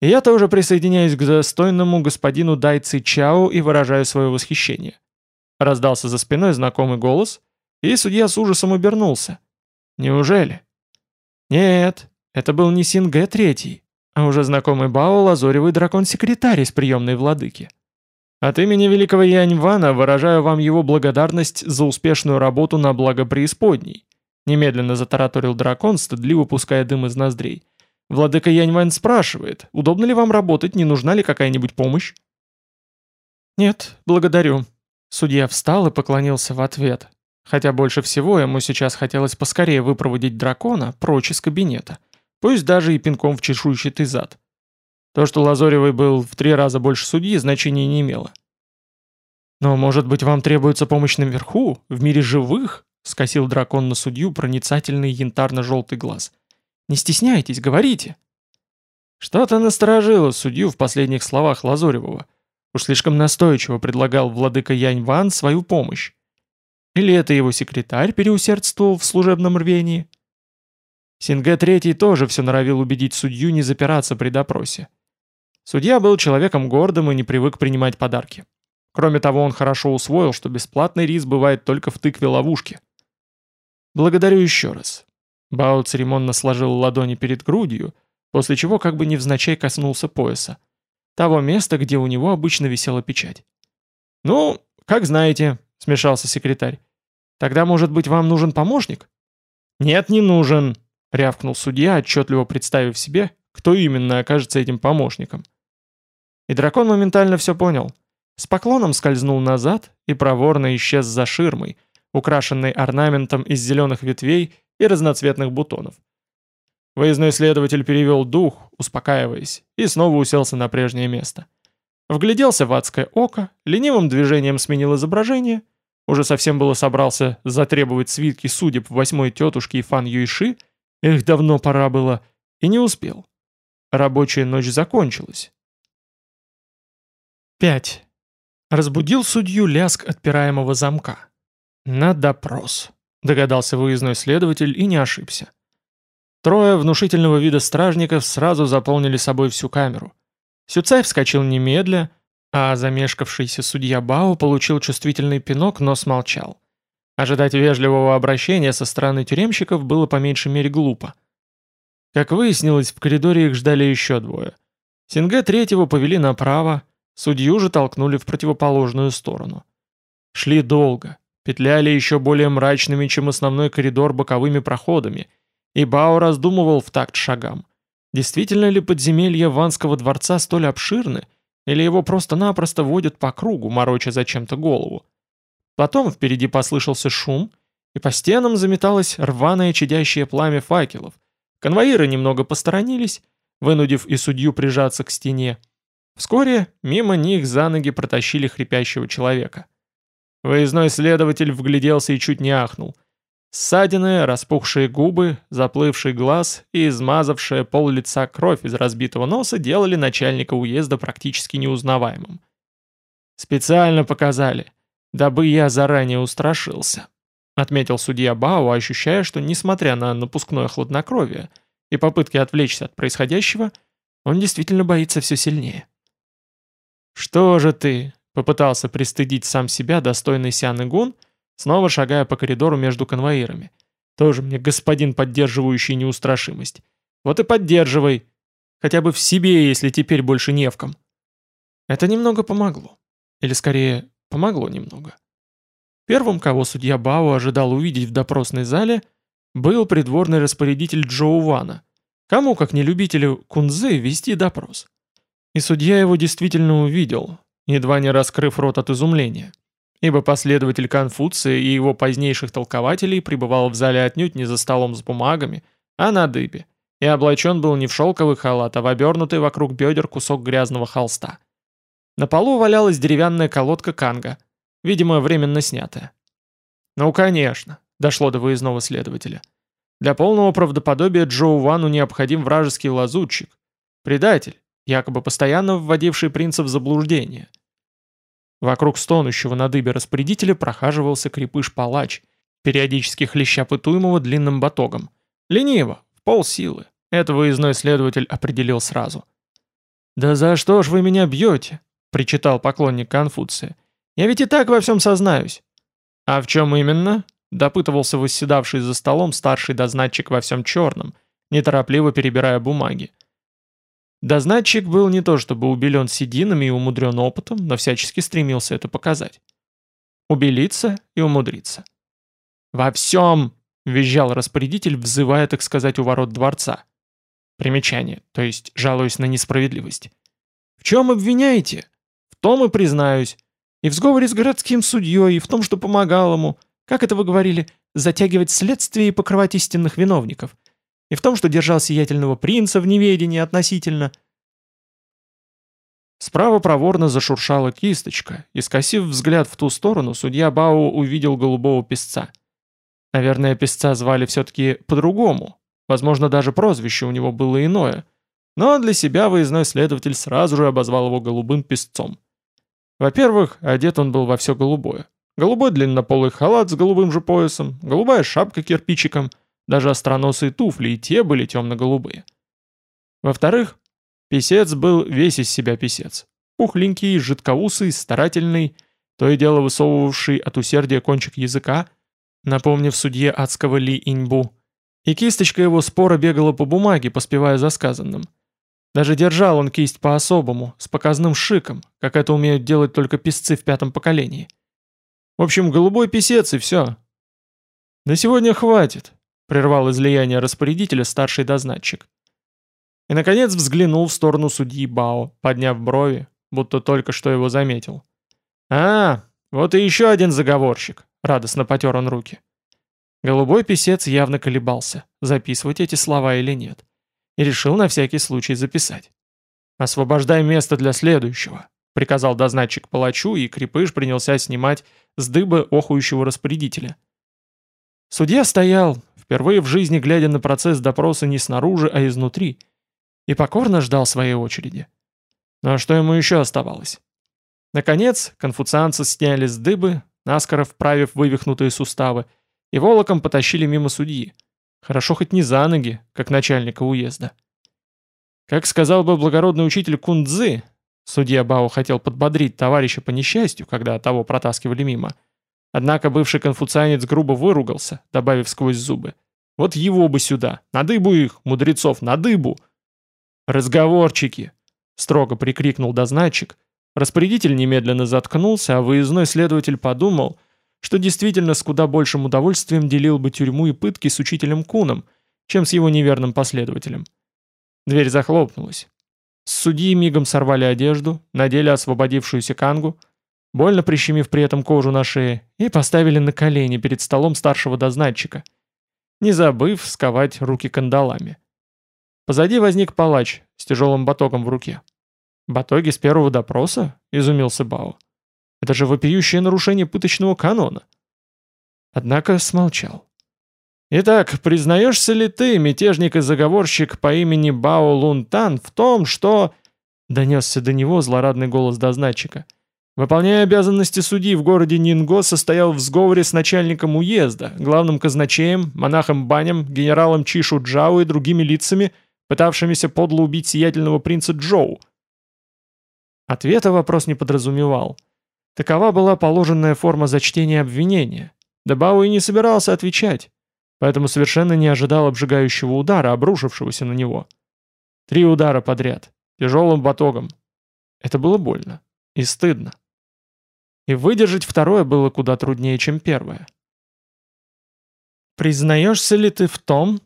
Я тоже присоединяюсь к достойному господину Дай Ци Чао и выражаю свое восхищение. Раздался за спиной знакомый голос, и судья с ужасом обернулся. Неужели? Нет, это был не Сингэ Третий, а уже знакомый Бао Лазоревый дракон-секретарь из приемной владыки. От имени великого Янь-Вана выражаю вам его благодарность за успешную работу на благо преисподней. Немедленно затараторил дракон, стыдливо пуская дым из ноздрей. Владыка Янь-Ван спрашивает, удобно ли вам работать, не нужна ли какая-нибудь помощь? Нет, благодарю. Судья встал и поклонился в ответ. Хотя больше всего ему сейчас хотелось поскорее выпроводить дракона прочь из кабинета. Пусть даже и пинком в чешуйчатый зад. То, что Лазоревый был в три раза больше судьи, значения не имело. «Но, может быть, вам требуется помощь наверху, в мире живых?» — скосил дракон на судью проницательный янтарно-желтый глаз. «Не стесняйтесь, говорите!» Что-то насторожило судью в последних словах Лазоревого. Уж слишком настойчиво предлагал владыка Янь-Ван свою помощь. Или это его секретарь переусердствовал в служебном рвении? Синге Третий тоже все норовил убедить судью не запираться при допросе. Судья был человеком гордым и не привык принимать подарки. Кроме того, он хорошо усвоил, что бесплатный рис бывает только в тыкве-ловушке. «Благодарю еще раз». Бао церемонно сложил ладони перед грудью, после чего как бы невзначай коснулся пояса. Того места, где у него обычно висела печать. «Ну, как знаете», — смешался секретарь. «Тогда, может быть, вам нужен помощник?» «Нет, не нужен», — рявкнул судья, отчетливо представив себе, кто именно окажется этим помощником. И дракон моментально все понял. С поклоном скользнул назад и проворно исчез за ширмой, украшенной орнаментом из зеленых ветвей и разноцветных бутонов. Выездной следователь перевел дух, успокаиваясь, и снова уселся на прежнее место. Вгляделся в адское око, ленивым движением сменил изображение, уже совсем было собрался затребовать свитки судеб восьмой тетушки и Фан Юйши, их давно пора было, и не успел. Рабочая ночь закончилась, 5. Разбудил судью ляск отпираемого замка. «На допрос», — догадался выездной следователь и не ошибся. Трое внушительного вида стражников сразу заполнили собой всю камеру. Сюцай вскочил немедля, а замешкавшийся судья Бао получил чувствительный пинок, но смолчал. Ожидать вежливого обращения со стороны тюремщиков было по меньшей мере глупо. Как выяснилось, в коридоре их ждали еще двое. Синге третьего повели направо, Судью же толкнули в противоположную сторону. Шли долго, петляли еще более мрачными, чем основной коридор боковыми проходами, и Бао раздумывал в такт шагам. Действительно ли подземелья Ванского дворца столь обширны, или его просто-напросто водят по кругу, мороча зачем-то голову? Потом впереди послышался шум, и по стенам заметалось рваное чадящее пламя факелов. Конвоиры немного посторонились, вынудив и судью прижаться к стене, Вскоре мимо них за ноги протащили хрипящего человека. Выездной следователь вгляделся и чуть не ахнул. Ссадины, распухшие губы, заплывший глаз и измазавшая пол лица кровь из разбитого носа делали начальника уезда практически неузнаваемым. «Специально показали, дабы я заранее устрашился», отметил судья Бао, ощущая, что, несмотря на напускное хладнокровие и попытки отвлечься от происходящего, он действительно боится все сильнее. «Что же ты?» — попытался пристыдить сам себя достойный Сян Игун, снова шагая по коридору между конвоирами. Тоже мне господин, поддерживающий неустрашимость. Вот и поддерживай. Хотя бы в себе, если теперь больше не в ком. Это немного помогло. Или скорее, помогло немного. Первым, кого судья Бао ожидал увидеть в допросной зале, был придворный распорядитель Джоу Вана. Кому, как не любителю кунзы, вести допрос. И судья его действительно увидел, едва не раскрыв рот от изумления. Ибо последователь Конфуция и его позднейших толкователей пребывал в зале отнюдь не за столом с бумагами, а на дыбе, и облачен был не в шелковый халат, а в обернутый вокруг бедер кусок грязного холста. На полу валялась деревянная колодка канга, видимо, временно снятая. «Ну, конечно», — дошло до выездного следователя. «Для полного правдоподобия Джоу Вану необходим вражеский лазутчик, предатель, якобы постоянно вводивший принца в заблуждение». Вокруг стонущего на дыбе распорядителя прохаживался крепыш-палач, периодически хлеща пытуемого длинным батогом. Лениво, в полсилы. Это выездной следователь определил сразу. «Да за что ж вы меня бьете?» — причитал поклонник Конфуция. «Я ведь и так во всем сознаюсь». «А в чем именно?» — допытывался восседавший за столом старший дознатчик во всем черном, неторопливо перебирая бумаги. Дознатчик был не то чтобы убелен сединами и умудрен опытом, но всячески стремился это показать. Убелиться и умудриться. «Во всем!» — визжал распорядитель, взывая, так сказать, у ворот дворца. Примечание, то есть жалуясь на несправедливость. «В чем обвиняете?» «В том и признаюсь. И в сговоре с городским судьей, и в том, что помогал ему, как это вы говорили, затягивать следствие и покрывать истинных виновников и в том, что держал сиятельного принца в неведении относительно. Справа проворно зашуршала кисточка, и, скосив взгляд в ту сторону, судья Бао увидел голубого песца. Наверное, песца звали все-таки по-другому, возможно, даже прозвище у него было иное, но для себя выездной следователь сразу же обозвал его голубым песцом. Во-первых, одет он был во все голубое. Голубой длиннополый халат с голубым же поясом, голубая шапка кирпичиком — даже остроносые туфли и те были темно-голубые. Во-вторых, писец был весь из себя писец. Пухленький, жидкоусый, старательный, то и дело высовывавший от усердия кончик языка, напомнив судье адского Ли Иньбу. И кисточка его споро бегала по бумаге, поспевая за сказанным. Даже держал он кисть по-особому, с показным шиком, как это умеют делать только писцы в пятом поколении. В общем, голубой писец и все. На сегодня хватит прервал излияние распорядителя старший дознатчик. И, наконец, взглянул в сторону судьи Бао, подняв брови, будто только что его заметил. «А, вот и еще один заговорщик», — радостно потер он руки. Голубой писец явно колебался, записывать эти слова или нет, и решил на всякий случай записать. «Освобождай место для следующего», — приказал дознатчик палачу, и крепыш принялся снимать с дыбы охующего распорядителя. Судья стоял, впервые в жизни глядя на процесс допроса не снаружи, а изнутри, и покорно ждал своей очереди. Ну а что ему еще оставалось? Наконец, конфуцианцы сняли с дыбы, наскоро вправив вывихнутые суставы, и волоком потащили мимо судьи. Хорошо хоть не за ноги, как начальника уезда. Как сказал бы благородный учитель Кундзы, судья Бао хотел подбодрить товарища по несчастью, когда того протаскивали мимо – Однако бывший конфуцианец грубо выругался, добавив сквозь зубы. «Вот его бы сюда! На дыбу их, мудрецов, на дыбу!» «Разговорчики!» — строго прикрикнул дознатчик. Распорядитель немедленно заткнулся, а выездной следователь подумал, что действительно с куда большим удовольствием делил бы тюрьму и пытки с учителем Куном, чем с его неверным последователем. Дверь захлопнулась. С судьи мигом сорвали одежду, надели освободившуюся кангу — больно прищемив при этом кожу на шее, и поставили на колени перед столом старшего дознатчика, не забыв сковать руки кандалами. Позади возник палач с тяжелым батогом в руке. «Батоги с первого допроса?» — изумился Бао. «Это же вопиющее нарушение пыточного канона». Однако смолчал. «Итак, признаешься ли ты, мятежник и заговорщик по имени Бао Лунтан, в том, что...» — донесся до него злорадный голос дознатчика — Выполняя обязанности судьи в городе Нинго, состоял в сговоре с начальником уезда, главным казначеем, монахом Банем, генералом Чишу Джао и другими лицами, пытавшимися подло убить сиятельного принца Джоу. Ответа вопрос не подразумевал. Такова была положенная форма зачтения обвинения, Да Бау и не собирался отвечать, поэтому совершенно не ожидал обжигающего удара, обрушившегося на него. Три удара подряд, тяжелым батогом. Это было больно и стыдно. И выдержать второе было куда труднее, чем первое. «Признаешься ли ты в том,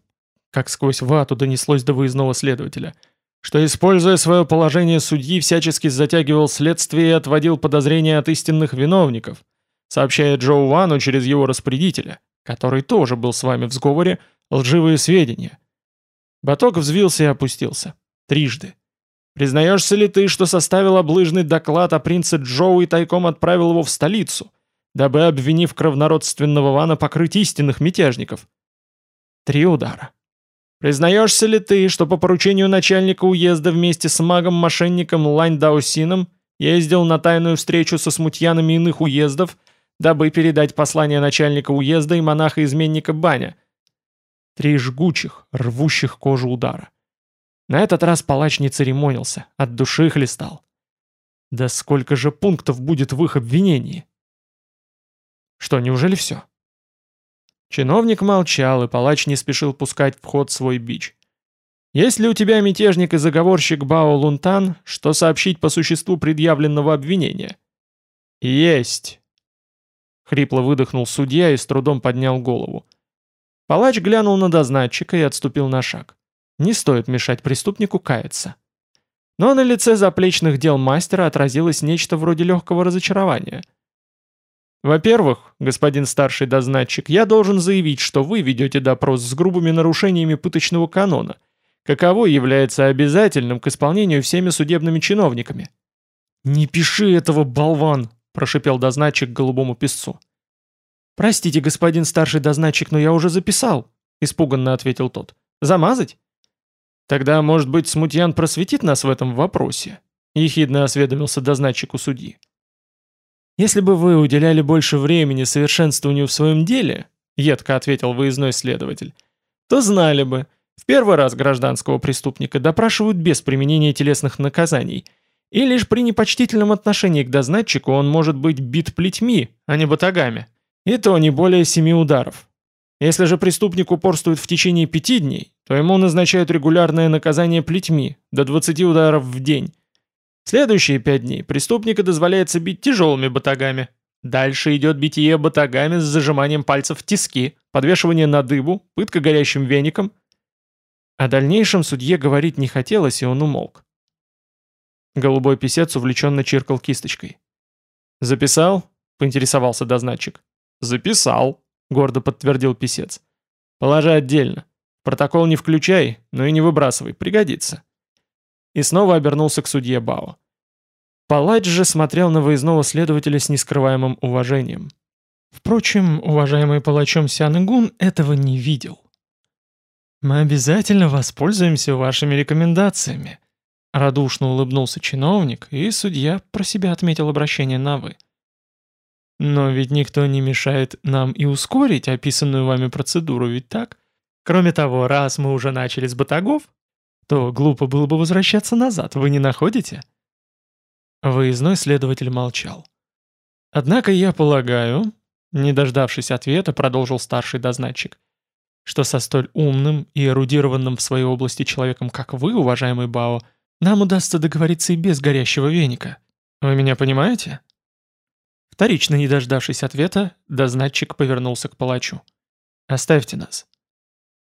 как сквозь вату донеслось до выездного следователя, что, используя свое положение судьи, всячески затягивал следствие и отводил подозрения от истинных виновников, сообщая Джоу Вану через его распорядителя, который тоже был с вами в сговоре, лживые сведения. Баток взвился и опустился. Трижды. Признаешься ли ты, что составил облыжный доклад о принце Джоу и тайком отправил его в столицу, дабы, обвинив кровнородственного Вана, покрыть истинных мятежников? Три удара. Признаешься ли ты, что по поручению начальника уезда вместе с магом-мошенником Лань Даусином ездил на тайную встречу со смутьянами иных уездов, дабы передать послание начальника уезда и монаха-изменника Баня? Три жгучих, рвущих кожу удара. На этот раз палач не церемонился, от души хлестал. Да сколько же пунктов будет в их обвинении? Что, неужели все? Чиновник молчал, и палач не спешил пускать в ход свой бич. «Есть ли у тебя мятежник и заговорщик Бао Лунтан, что сообщить по существу предъявленного обвинения?» «Есть!» Хрипло выдохнул судья и с трудом поднял голову. Палач глянул на дознатчика и отступил на шаг. Не стоит мешать преступнику каяться. Но на лице заплечных дел мастера отразилось нечто вроде легкого разочарования – во-первых, господин старший дознатчик, я должен заявить, что вы ведете допрос с грубыми нарушениями пыточного канона, каково является обязательным к исполнению всеми судебными чиновниками. «Не пиши этого, болван!» – прошипел дознатчик голубому песцу. «Простите, господин старший дознатчик, но я уже записал», – испуганно ответил тот. «Замазать?» «Тогда, может быть, смутьян просветит нас в этом вопросе?» – ехидно осведомился дознатчик у судьи. «Если бы вы уделяли больше времени совершенствованию в своем деле», едко ответил выездной следователь, то знали бы, в первый раз гражданского преступника допрашивают без применения телесных наказаний, и лишь при непочтительном отношении к дознатчику он может быть бит плетьми, а не батагами. И то не более семи ударов. Если же преступник упорствует в течение пяти дней, то ему назначают регулярное наказание плетьми, до 20 ударов в день, Следующие пять дней преступника дозволяется бить тяжелыми батагами. Дальше идет битие батагами с зажиманием пальцев в тиски, подвешивание на дыбу, пытка горящим веником. О дальнейшем судье говорить не хотелось, и он умолк. Голубой писец увлеченно чиркал кисточкой. «Записал?» — поинтересовался дознатчик. «Записал», — гордо подтвердил писец. «Положи отдельно. Протокол не включай, но и не выбрасывай, пригодится» и снова обернулся к судье Бао. Палач же смотрел на выездного следователя с нескрываемым уважением. Впрочем, уважаемый палачом Сян Игун этого не видел. «Мы обязательно воспользуемся вашими рекомендациями», — радушно улыбнулся чиновник, и судья про себя отметил обращение на «вы». «Но ведь никто не мешает нам и ускорить описанную вами процедуру, ведь так? Кроме того, раз мы уже начали с батагов, то глупо было бы возвращаться назад, вы не находите?» Выездной следователь молчал. «Однако я полагаю...» Не дождавшись ответа, продолжил старший дознатчик, что со столь умным и эрудированным в своей области человеком, как вы, уважаемый Бао, нам удастся договориться и без горящего веника. Вы меня понимаете?» Вторично не дождавшись ответа, дознатчик повернулся к палачу. «Оставьте нас.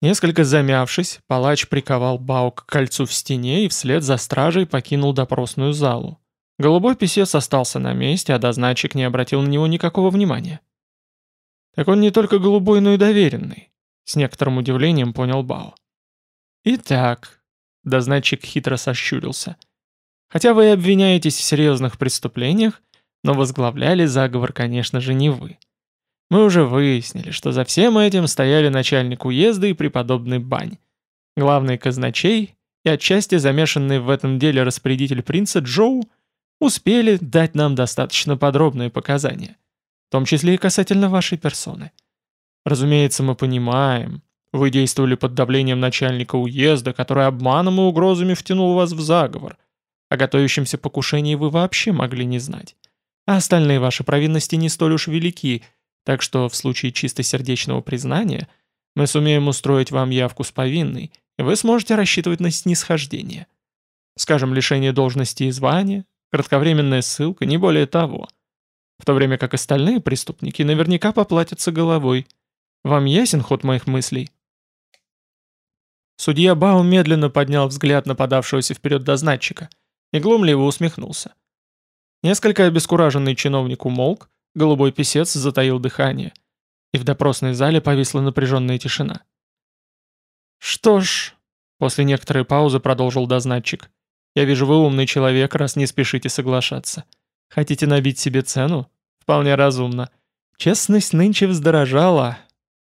Несколько замявшись, палач приковал Бао к кольцу в стене и вслед за стражей покинул допросную залу. Голубой писец остался на месте, а дозначик не обратил на него никакого внимания. «Так он не только голубой, но и доверенный», — с некоторым удивлением понял Бао. «Итак», — дозначик хитро сощурился, «хотя вы и обвиняетесь в серьезных преступлениях, но возглавляли заговор, конечно же, не вы. Мы уже выяснили, что за всем этим стояли начальник уезда и преподобный Бань, главный казначей и отчасти замешанный в этом деле распорядитель принца Джоу успели дать нам достаточно подробные показания, в том числе и касательно вашей персоны. Разумеется, мы понимаем, вы действовали под давлением начальника уезда, который обманом и угрозами втянул вас в заговор. О готовящемся покушении вы вообще могли не знать. А остальные ваши провинности не столь уж велики, Так что в случае чистосердечного признания мы сумеем устроить вам явку с повинной, и вы сможете рассчитывать на снисхождение. Скажем, лишение должности и звания, кратковременная ссылка, не более того. В то время как остальные преступники наверняка поплатятся головой. Вам ясен ход моих мыслей? Судья Бау медленно поднял взгляд на подавшегося вперед дознатчика и глумливо усмехнулся. Несколько обескураженный чиновник умолк, голубой писец затаил дыхание, и в допросной зале повисла напряженная тишина. «Что ж», — после некоторой паузы продолжил дознатчик, «я вижу, вы умный человек, раз не спешите соглашаться. Хотите набить себе цену? Вполне разумно. Честность нынче вздорожала,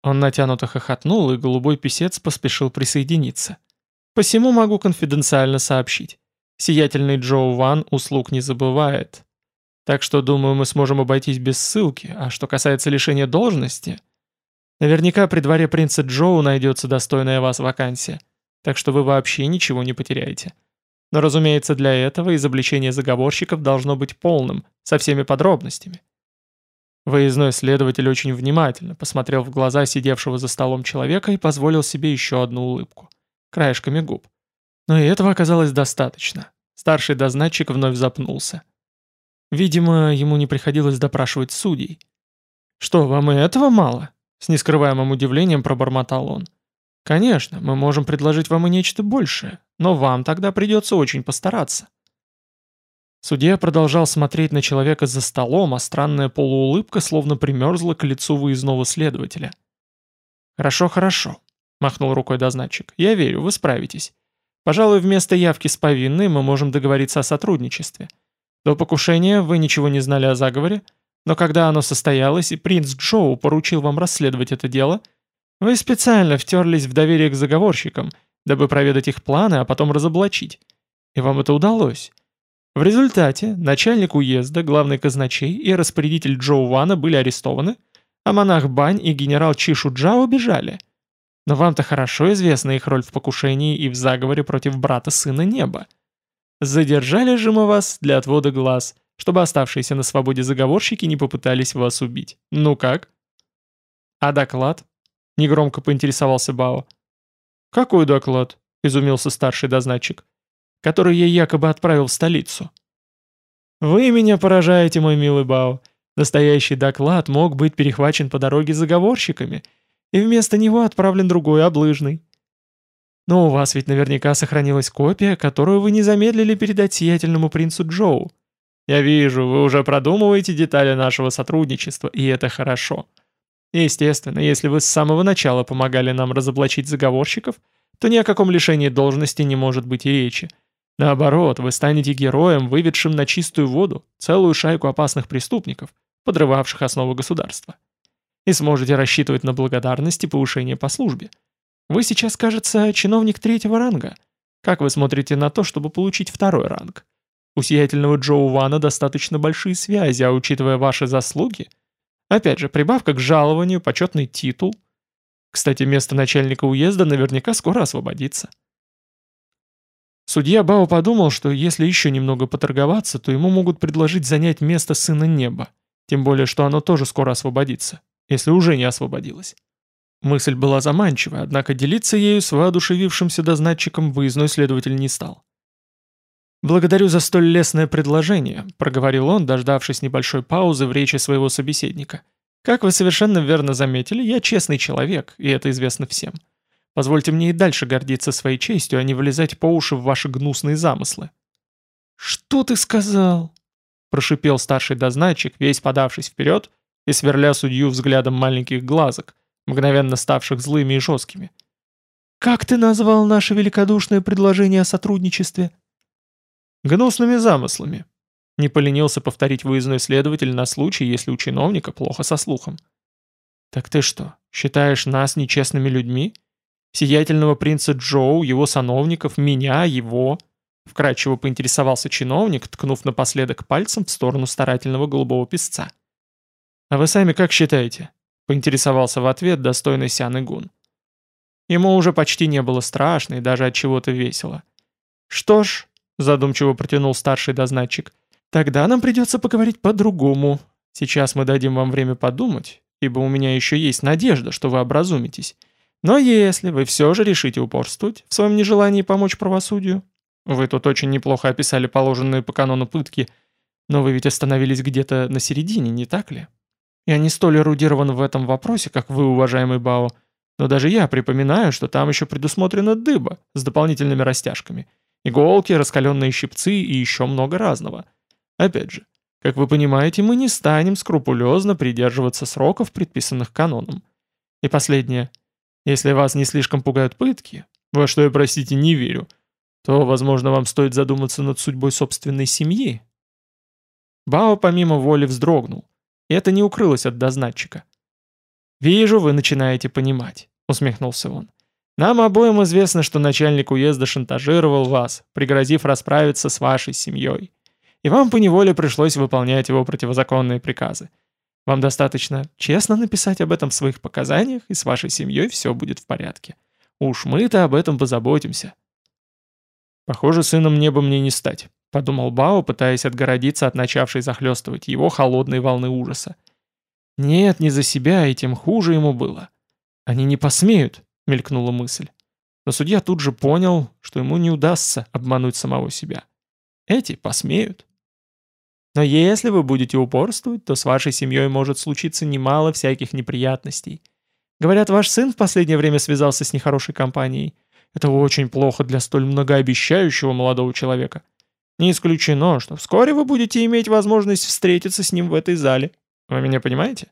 он натянуто хохотнул, и голубой писец поспешил присоединиться. «Посему могу конфиденциально сообщить. Сиятельный Джоу Ван услуг не забывает. Так что, думаю, мы сможем обойтись без ссылки, а что касается лишения должности... Наверняка при дворе принца Джоу найдется достойная вас вакансия, так что вы вообще ничего не потеряете. Но, разумеется, для этого изобличение заговорщиков должно быть полным, со всеми подробностями. Выездной следователь очень внимательно посмотрел в глаза сидевшего за столом человека и позволил себе еще одну улыбку. Краешками губ. Но и этого оказалось достаточно. Старший дознатчик вновь запнулся. Видимо, ему не приходилось допрашивать судей. «Что, вам и этого мало?» С нескрываемым удивлением пробормотал он. «Конечно, мы можем предложить вам и нечто большее, но вам тогда придется очень постараться». Судья продолжал смотреть на человека за столом, а странная полуулыбка словно примерзла к лицу выездного следователя. «Хорошо, хорошо», — махнул рукой дознатчик. «Я верю, вы справитесь. Пожалуй, вместо явки с повинной мы можем договориться о сотрудничестве. До покушения вы ничего не знали о заговоре, но когда оно состоялось и принц Джоу поручил вам расследовать это дело, вы специально втерлись в доверие к заговорщикам, дабы проведать их планы, а потом разоблачить. И вам это удалось». В результате начальник уезда, главный казначей и распорядитель Джоу Вана были арестованы, а монах Бань и генерал Чишу Джао бежали. Но вам-то хорошо известна их роль в покушении и в заговоре против брата сына неба. Задержали же мы вас для отвода глаз, чтобы оставшиеся на свободе заговорщики не попытались вас убить. Ну как? А доклад? Негромко поинтересовался Бао. Какой доклад? Изумился старший дознатчик который я якобы отправил в столицу. Вы меня поражаете, мой милый Бао. Настоящий доклад мог быть перехвачен по дороге заговорщиками, и вместо него отправлен другой облыжный. Но у вас ведь наверняка сохранилась копия, которую вы не замедлили передать сиятельному принцу Джоу. Я вижу, вы уже продумываете детали нашего сотрудничества, и это хорошо. Естественно, если вы с самого начала помогали нам разоблачить заговорщиков, то ни о каком лишении должности не может быть и речи. Наоборот, вы станете героем, выведшим на чистую воду целую шайку опасных преступников, подрывавших основу государства. И сможете рассчитывать на благодарность и повышение по службе. Вы сейчас, кажется, чиновник третьего ранга. Как вы смотрите на то, чтобы получить второй ранг? У сиятельного Джоу Вана достаточно большие связи, а учитывая ваши заслуги... Опять же, прибавка к жалованию, почетный титул. Кстати, место начальника уезда наверняка скоро освободится. Судья Бао подумал, что если еще немного поторговаться, то ему могут предложить занять место сына неба, тем более, что оно тоже скоро освободится, если уже не освободилось. Мысль была заманчивая, однако делиться ею с воодушевившимся дознатчиком выездной следователь не стал. «Благодарю за столь лестное предложение», — проговорил он, дождавшись небольшой паузы в речи своего собеседника. «Как вы совершенно верно заметили, я честный человек, и это известно всем. Позвольте мне и дальше гордиться своей честью, а не влезать по уши в ваши гнусные замыслы». «Что ты сказал?» – прошипел старший дознатчик, весь подавшись вперед и сверля судью взглядом маленьких глазок, мгновенно ставших злыми и жесткими. «Как ты назвал наше великодушное предложение о сотрудничестве?» «Гнусными замыслами», — не поленился повторить выездной следователь на случай, если у чиновника плохо со слухом. «Так ты что, считаешь нас нечестными людьми?» Сиятельного принца Джоу, его сановников, меня, его...» Вкратчиво поинтересовался чиновник, ткнув напоследок пальцем в сторону старательного голубого песца. «А вы сами как считаете?» — поинтересовался в ответ достойный Сян Игун. Ему уже почти не было страшно и даже от чего-то весело. «Что ж», — задумчиво протянул старший дознатчик, — «тогда нам придется поговорить по-другому. Сейчас мы дадим вам время подумать, ибо у меня еще есть надежда, что вы образумитесь. Но если вы все же решите упорствовать в своем нежелании помочь правосудию, вы тут очень неплохо описали положенные по канону пытки, но вы ведь остановились где-то на середине, не так ли? Я не столь эрудирован в этом вопросе, как вы, уважаемый Бао, но даже я припоминаю, что там еще предусмотрена дыба с дополнительными растяжками, иголки, раскаленные щипцы и еще много разного. Опять же, как вы понимаете, мы не станем скрупулезно придерживаться сроков, предписанных каноном. И последнее. Если вас не слишком пугают пытки, во что я, простите, не верю, то, возможно, вам стоит задуматься над судьбой собственной семьи. Бао помимо воли вздрогнул, это не укрылось от дознатчика. «Вижу, вы начинаете понимать», — усмехнулся он. «Нам обоим известно, что начальник уезда шантажировал вас, пригрозив расправиться с вашей семьей. И вам поневоле пришлось выполнять его противозаконные приказы. Вам достаточно честно написать об этом в своих показаниях, и с вашей семьей все будет в порядке. Уж мы-то об этом позаботимся». «Похоже, сыном неба мне не стать», — подумал Бао, пытаясь отгородиться от начавшей захлестывать его холодной волны ужаса. «Нет, не за себя, и тем хуже ему было. Они не посмеют», — мелькнула мысль. Но судья тут же понял, что ему не удастся обмануть самого себя. Эти посмеют. Но если вы будете упорствовать, то с вашей семьей может случиться немало всяких неприятностей. Говорят, ваш сын в последнее время связался с нехорошей компанией. Это очень плохо для столь многообещающего молодого человека. Не исключено, что вскоре вы будете иметь возможность встретиться с ним в этой зале. Вы меня понимаете?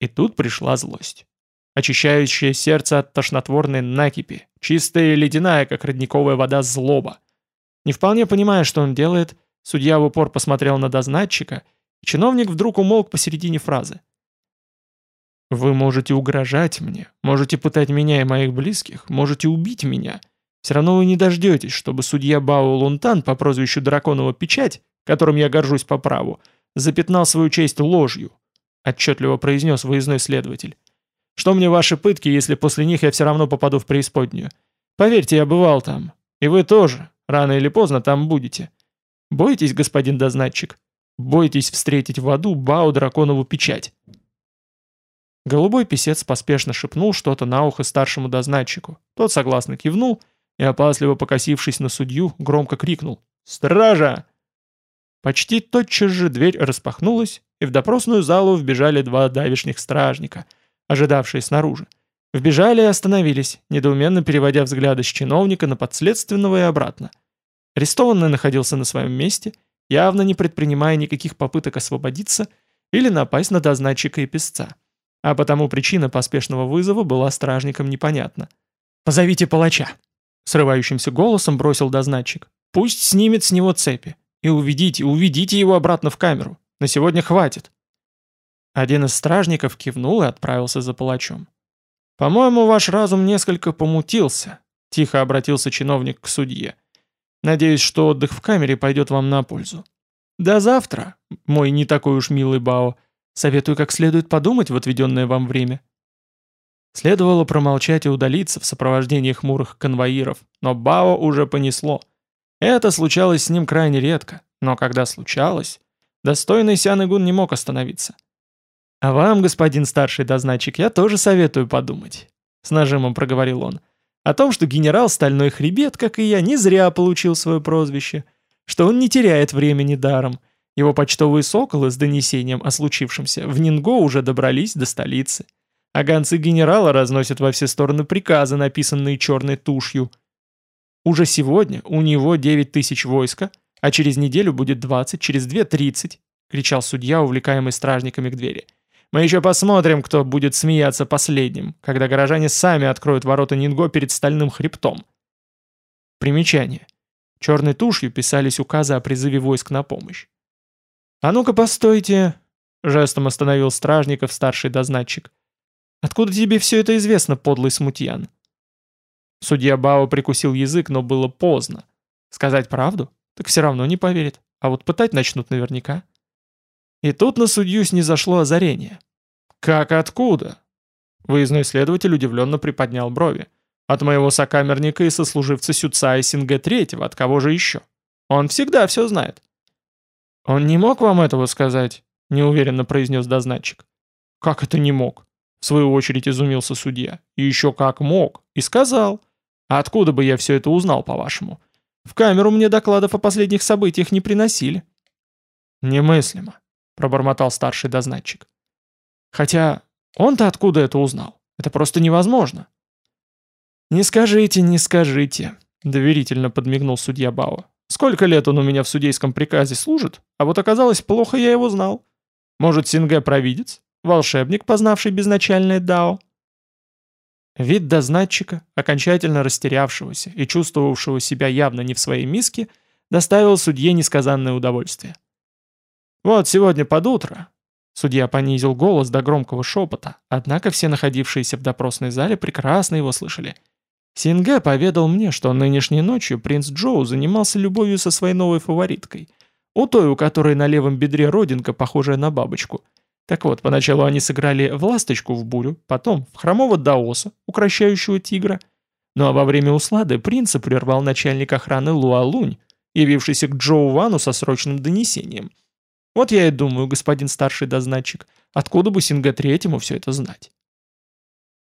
И тут пришла злость. Очищающее сердце от тошнотворной накипи, чистая и ледяная, как родниковая вода, злоба. Не вполне понимая, что он делает, Судья в упор посмотрел на дознатчика, и чиновник вдруг умолк посередине фразы. «Вы можете угрожать мне, можете пытать меня и моих близких, можете убить меня. Все равно вы не дождетесь, чтобы судья Бао Лунтан по прозвищу Драконова Печать, которым я горжусь по праву, запятнал свою честь ложью», отчетливо произнес выездной следователь. «Что мне ваши пытки, если после них я все равно попаду в преисподнюю? Поверьте, я бывал там. И вы тоже, рано или поздно, там будете. Бойтесь, господин дознатчик? Бойтесь встретить в аду Бао драконову печать. Голубой писец поспешно шепнул что-то на ухо старшему дознатчику. Тот согласно кивнул и, опасливо покосившись на судью, громко крикнул «Стража!». Почти тотчас же дверь распахнулась, и в допросную залу вбежали два давишних стражника, ожидавшие снаружи. Вбежали и остановились, недоуменно переводя взгляды с чиновника на подследственного и обратно. Арестованный находился на своем месте, явно не предпринимая никаких попыток освободиться или напасть на дознатчика и песца. А потому причина поспешного вызова была стражникам непонятна. «Позовите палача!» Срывающимся голосом бросил дознатчик. «Пусть снимет с него цепи. И уведите, уведите его обратно в камеру. На сегодня хватит». Один из стражников кивнул и отправился за палачом. «По-моему, ваш разум несколько помутился», — тихо обратился чиновник к судье. Надеюсь, что отдых в камере пойдет вам на пользу. До завтра, мой не такой уж милый Бао. Советую как следует подумать в отведенное вам время». Следовало промолчать и удалиться в сопровождении хмурых конвоиров, но Бао уже понесло. Это случалось с ним крайне редко, но когда случалось, достойный Сян-Игун не мог остановиться. «А вам, господин старший дознатчик, я тоже советую подумать», — с нажимом проговорил он. О том, что генерал Стальной Хребет, как и я, не зря получил свое прозвище, что он не теряет времени даром. Его почтовые соколы с донесением о случившемся в Нинго уже добрались до столицы. А гонцы генерала разносят во все стороны приказы, написанные черной тушью. Уже сегодня у него 9 тысяч войска, а через неделю будет 20, через две 30, кричал судья, увлекаемый стражниками к двери. Мы еще посмотрим, кто будет смеяться последним, когда горожане сами откроют ворота Нинго перед стальным хребтом. Примечание. Черной тушью писались указы о призыве войск на помощь. «А ну-ка, постойте!» — жестом остановил стражников старший дознатчик. «Откуда тебе все это известно, подлый смутьян?» Судья Бао прикусил язык, но было поздно. Сказать правду? Так все равно не поверит. А вот пытать начнут наверняка. И тут на судью снизошло озарение. «Как откуда?» Выездной следователь удивленно приподнял брови. «От моего сокамерника и сослуживца Сюца и Синге Третьего, от кого же еще? Он всегда все знает». «Он не мог вам этого сказать?» — неуверенно произнес дознатчик. Как это не мог? В свою очередь изумился судья. И еще как мог. И сказал. А откуда бы я все это узнал, по-вашему? В камеру мне докладов о последних событиях не приносили. Немыслимо, пробормотал старший дознатчик. Хотя он-то откуда это узнал? Это просто невозможно. Не скажите, не скажите, доверительно подмигнул судья Бао. Сколько лет он у меня в судейском приказе служит, а вот оказалось, плохо я его знал. Может, Синге провидец? Волшебник, познавший безначальное дао? Вид дознатчика, окончательно растерявшегося и чувствовавшего себя явно не в своей миске, доставил судье несказанное удовольствие. «Вот сегодня под утро...» Судья понизил голос до громкого шепота, однако все находившиеся в допросной зале прекрасно его слышали. Синге поведал мне, что нынешней ночью принц Джоу занимался любовью со своей новой фавориткой, у той, у которой на левом бедре родинка, похожая на бабочку. Так вот, поначалу они сыграли в ласточку в бурю, потом в хромого даоса, укращающего тигра. Ну а во время услады принца прервал начальник охраны Луа Лунь, явившийся к Джоу Вану со срочным донесением. Вот я и думаю, господин старший дознатчик, откуда бы Синге Третьему все это знать?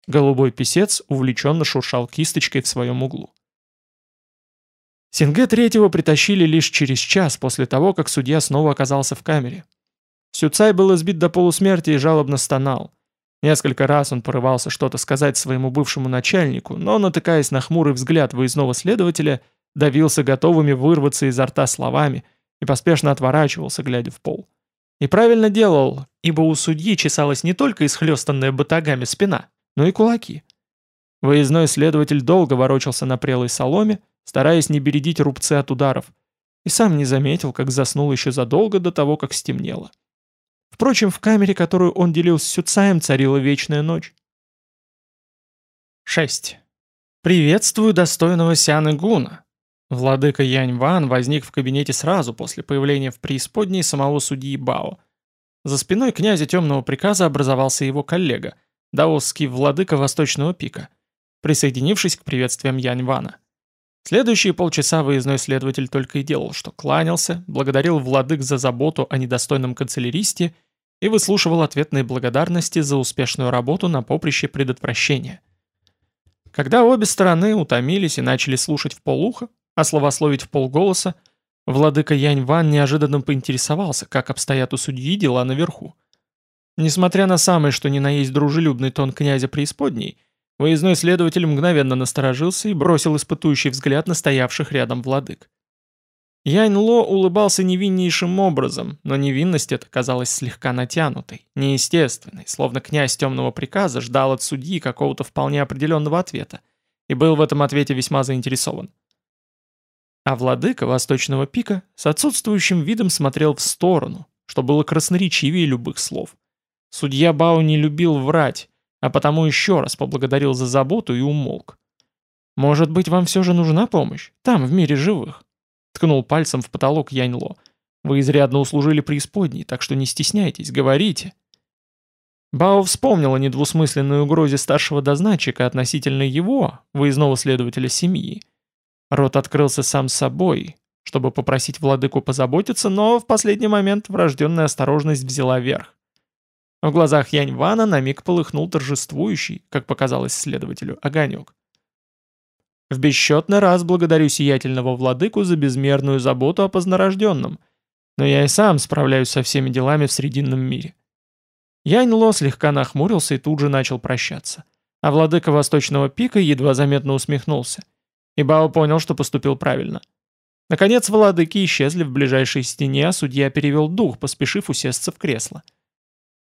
Голубой писец увлеченно шуршал кисточкой в своем углу. Синге Третьего притащили лишь через час после того, как судья снова оказался в камере. Сюцай был избит до полусмерти и жалобно стонал. Несколько раз он порывался что-то сказать своему бывшему начальнику, но, натыкаясь на хмурый взгляд выездного следователя, давился готовыми вырваться изо рта словами и поспешно отворачивался, глядя в пол. И правильно делал, ибо у судьи чесалась не только исхлестанная батагами спина, но и кулаки. Выездной следователь долго ворочался на прелой соломе, стараясь не бередить рубцы от ударов, и сам не заметил, как заснул еще задолго до того, как стемнело. Впрочем, в камере, которую он делил с Сюцаем, царила вечная ночь. 6. «Приветствую достойного Сяны Гуна». Владыка Янь Ван возник в кабинете сразу после появления в преисподней самого судьи Бао. За спиной князя темного приказа образовался его коллега, даосский владыка Восточного пика, присоединившись к приветствиям Янь Вана. Следующие полчаса выездной следователь только и делал, что кланялся, благодарил владык за заботу о недостойном канцеляристе и выслушивал ответные благодарности за успешную работу на поприще предотвращения. Когда обе стороны утомились и начали слушать в полуха, а словословить в полголоса, владыка Янь Ван неожиданно поинтересовался, как обстоят у судьи дела наверху. Несмотря на самый что ни на есть дружелюбный тон князя преисподней, Выездной следователь мгновенно насторожился и бросил испытующий взгляд на стоявших рядом владык. Янь Ло улыбался невиннейшим образом, но невинность эта казалась слегка натянутой, неестественной, словно князь темного приказа ждал от судьи какого-то вполне определенного ответа и был в этом ответе весьма заинтересован. А владыка Восточного пика с отсутствующим видом смотрел в сторону, что было красноречивее любых слов. Судья Бао не любил врать, а потому еще раз поблагодарил за заботу и умолк. «Может быть, вам все же нужна помощь? Там, в мире живых?» Ткнул пальцем в потолок Яньло. «Вы изрядно услужили преисподней, так что не стесняйтесь, говорите». Бао вспомнил о недвусмысленной угрозе старшего дознатчика относительно его, выездного следователя семьи. Рот открылся сам собой, чтобы попросить владыку позаботиться, но в последний момент врожденная осторожность взяла верх. В глазах Янь Вана на миг полыхнул торжествующий, как показалось следователю, огонек. В бесчетный раз благодарю сиятельного владыку за безмерную заботу о познорожденном, но я и сам справляюсь со всеми делами в Срединном мире. Янь Ло слегка нахмурился и тут же начал прощаться. А владыка Восточного пика едва заметно усмехнулся. И Бао понял, что поступил правильно. Наконец владыки исчезли в ближайшей стене, а судья перевел дух, поспешив усесться в кресло.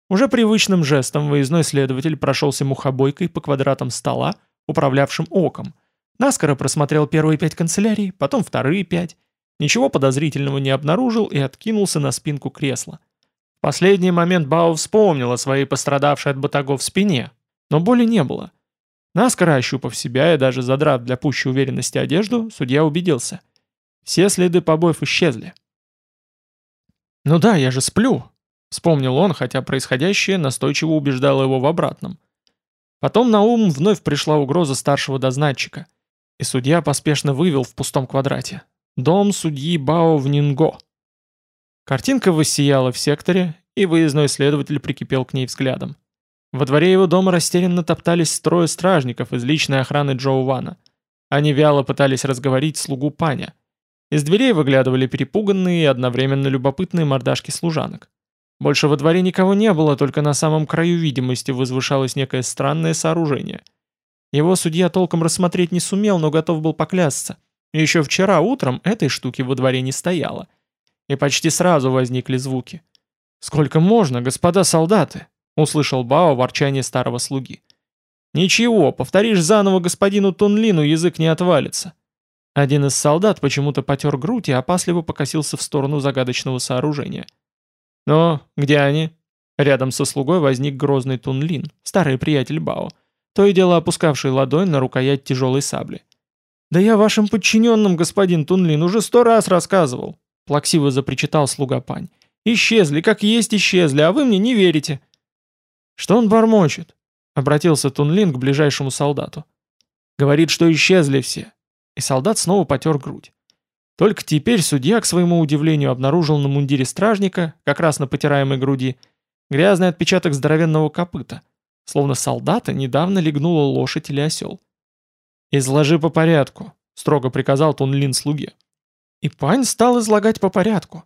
Уже привычным жестом выездной следователь прошелся мухобойкой по квадратам стола, управлявшим оком. Наскоро просмотрел первые пять канцелярий, потом вторые пять. Ничего подозрительного не обнаружил и откинулся на спинку кресла. В последний момент Бао вспомнил о своей пострадавшей от батагов спине, но боли не было. Наскоро ощупав себя и даже задрав для пущей уверенности одежду, судья убедился. Все следы побоев исчезли. «Ну да, я же сплю», Вспомнил он, хотя происходящее настойчиво убеждало его в обратном. Потом на ум вновь пришла угроза старшего дознатчика, и судья поспешно вывел в пустом квадрате. Дом судьи Бао в Нинго. Картинка воссияла в секторе, и выездной следователь прикипел к ней взглядом. Во дворе его дома растерянно топтались трое стражников из личной охраны Джоу Вана. Они вяло пытались разговорить слугу паня. Из дверей выглядывали перепуганные и одновременно любопытные мордашки служанок. Больше во дворе никого не было, только на самом краю видимости возвышалось некое странное сооружение. Его судья толком рассмотреть не сумел, но готов был поклясться. Еще вчера утром этой штуки во дворе не стояло. И почти сразу возникли звуки. «Сколько можно, господа солдаты?» — услышал Бао ворчание старого слуги. «Ничего, повторишь заново господину Тунлину, язык не отвалится». Один из солдат почему-то потер грудь и опасливо покосился в сторону загадочного сооружения. «Но где они?» Рядом со слугой возник грозный Тунлин, старый приятель Бао, то и дело опускавший ладонь на рукоять тяжелой сабли. «Да я вашим подчиненным, господин Тунлин, уже сто раз рассказывал», плаксиво запричитал слуга пань. «Исчезли, как есть исчезли, а вы мне не верите». «Что он бормочет?» Обратился Тунлин к ближайшему солдату. «Говорит, что исчезли все». И солдат снова потер грудь. Только теперь судья, к своему удивлению, обнаружил на мундире стражника, как раз на потираемой груди, грязный отпечаток здоровенного копыта, словно солдата недавно легнула лошадь или осел. «Изложи по порядку», — строго приказал Тунлин слуге. И пань стал излагать по порядку.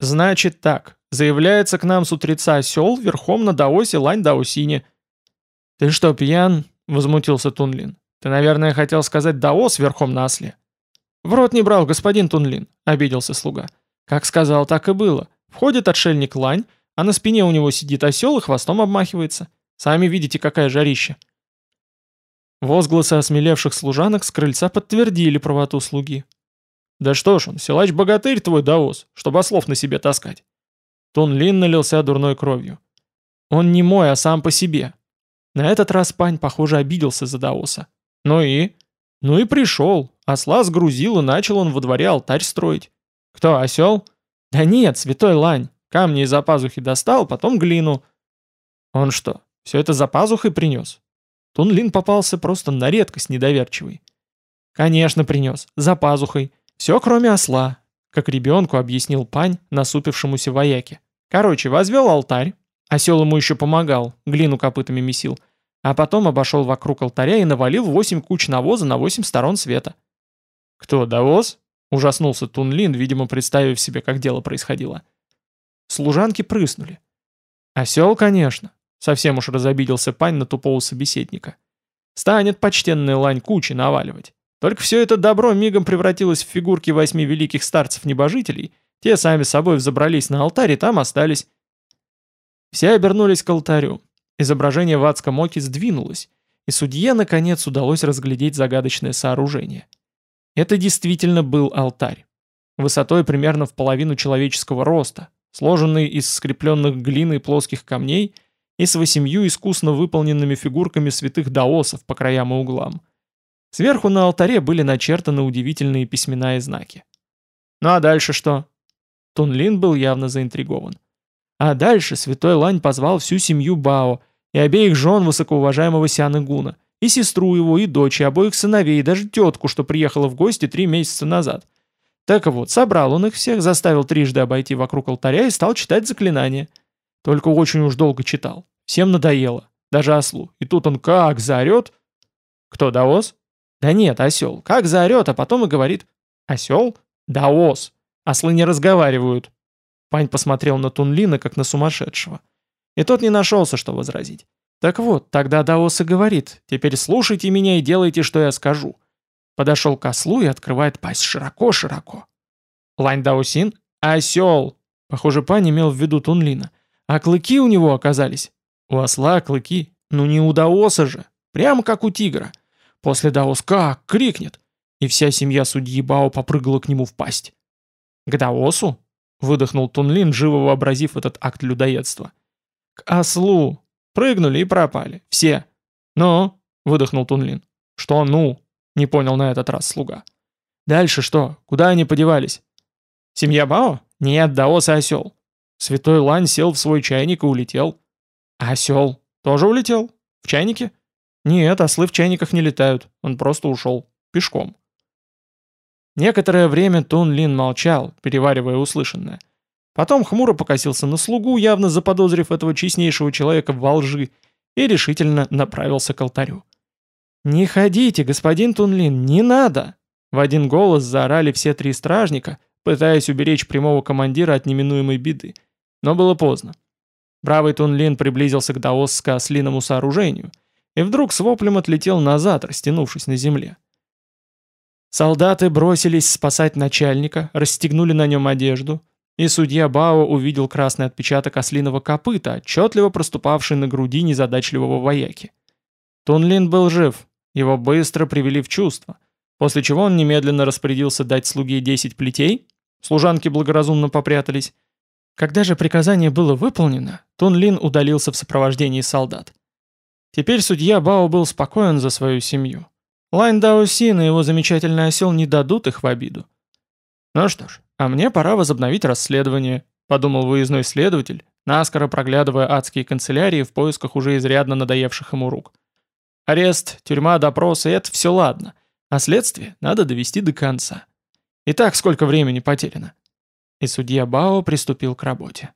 «Значит так, заявляется к нам с утреца осел верхом на даосе лань даосине». «Ты что, пьян?» — возмутился Тунлин. «Ты, наверное, хотел сказать даос верхом на осле». «В рот не брал, господин Тунлин», — обиделся слуга. «Как сказал, так и было. Входит отшельник лань, а на спине у него сидит осел и хвостом обмахивается. Сами видите, какая жарища». Возгласы осмелевших служанок с крыльца подтвердили правоту слуги. «Да что ж он, силач-богатырь твой даос, чтобы ослов на себе таскать». Тун Лин налился дурной кровью. «Он не мой, а сам по себе». На этот раз пань, похоже, обиделся за даоса. «Ну и?» «Ну и пришел. Осла сгрузил, и начал он во дворе алтарь строить». «Кто, осел?» «Да нет, святой лань. Камни из-за пазухи достал, потом глину». «Он что, все это за пазухой принес?» Тунлин попался просто на редкость недоверчивый. «Конечно принес, за пазухой. Все, кроме осла», — как ребенку объяснил пань насупившемуся вояке. «Короче, возвел алтарь, осел ему еще помогал, глину копытами месил, а потом обошел вокруг алтаря и навалил восемь куч навоза на восемь сторон света». «Кто, Давоз?» — ужаснулся Тунлин, видимо, представив себе, как дело происходило. Служанки прыснули. «Осел, конечно. Совсем уж разобиделся пань на тупого собеседника. Станет почтенный лань кучи наваливать. Только все это добро мигом превратилось в фигурки восьми великих старцев-небожителей, те сами собой взобрались на алтарь и там остались. Все обернулись к алтарю. Изображение в адском оке сдвинулось, и судье, наконец, удалось разглядеть загадочное сооружение. Это действительно был алтарь. Высотой примерно в половину человеческого роста, сложенный из скрепленных глиной плоских камней – и с восемью искусно выполненными фигурками святых даосов по краям и углам. Сверху на алтаре были начертаны удивительные письмена и знаки. Ну а дальше что? Тунлин был явно заинтригован. А дальше святой Лань позвал всю семью Бао и обеих жен высокоуважаемого Сяны Гуна, и сестру его, и дочь, и обоих сыновей, и даже тетку, что приехала в гости три месяца назад. Так вот, собрал он их всех, заставил трижды обойти вокруг алтаря и стал читать заклинания – только очень уж долго читал. Всем надоело. Даже ослу. И тут он как заорет. Кто, даос? Да нет, осел. Как заорет, а потом и говорит. Осел? Даос. Ослы не разговаривают. Пань посмотрел на Тунлина, как на сумасшедшего. И тот не нашелся, что возразить. Так вот, тогда Даос и говорит, теперь слушайте меня и делайте, что я скажу. Подошел к ослу и открывает пасть широко-широко. Лань Даосин? Осел! Похоже, пань имел в виду Тунлина. А клыки у него оказались. У осла клыки. Ну не у даоса же. Прямо как у тигра. После даос как крикнет. И вся семья судьи Бао попрыгала к нему в пасть. «К даосу?» — выдохнул Тунлин, живо вообразив этот акт людоедства. «К ослу. Прыгнули и пропали. Все». «Ну?» — выдохнул Тунлин. «Что «ну?» — не понял на этот раз слуга. «Дальше что? Куда они подевались?» «Семья Бао? Нет, даос и осел. Святой Лань сел в свой чайник и улетел. А осел тоже улетел? В чайнике? Нет, ослы в чайниках не летают. Он просто ушел. Пешком. Некоторое время Тун Лин молчал, переваривая услышанное. Потом хмуро покосился на слугу, явно заподозрив этого честнейшего человека во лжи, и решительно направился к алтарю. «Не ходите, господин Тунлин, не надо!» В один голос заорали все три стражника, пытаясь уберечь прямого командира от неминуемой беды. Но было поздно. Бравый Тунлин приблизился к даосско-ослиному сооружению и вдруг с воплем отлетел назад, растянувшись на земле. Солдаты бросились спасать начальника, расстегнули на нем одежду, и судья Бао увидел красный отпечаток ослиного копыта, отчетливо проступавший на груди незадачливого вояки. Тунлин был жив, его быстро привели в чувство, после чего он немедленно распорядился дать слуге 10 плетей, служанки благоразумно попрятались. Когда же приказание было выполнено, Тунлин удалился в сопровождении солдат. Теперь судья Бао был спокоен за свою семью. Лайн Даосин и его замечательный осел не дадут их в обиду. Ну что ж, а мне пора возобновить расследование, подумал выездной следователь, наскоро проглядывая адские канцелярии в поисках уже изрядно надоевших ему рук. Арест, тюрьма, допросы — это все ладно, а следствие надо довести до конца. Итак, сколько времени потеряно? И судья Бао приступил к работе.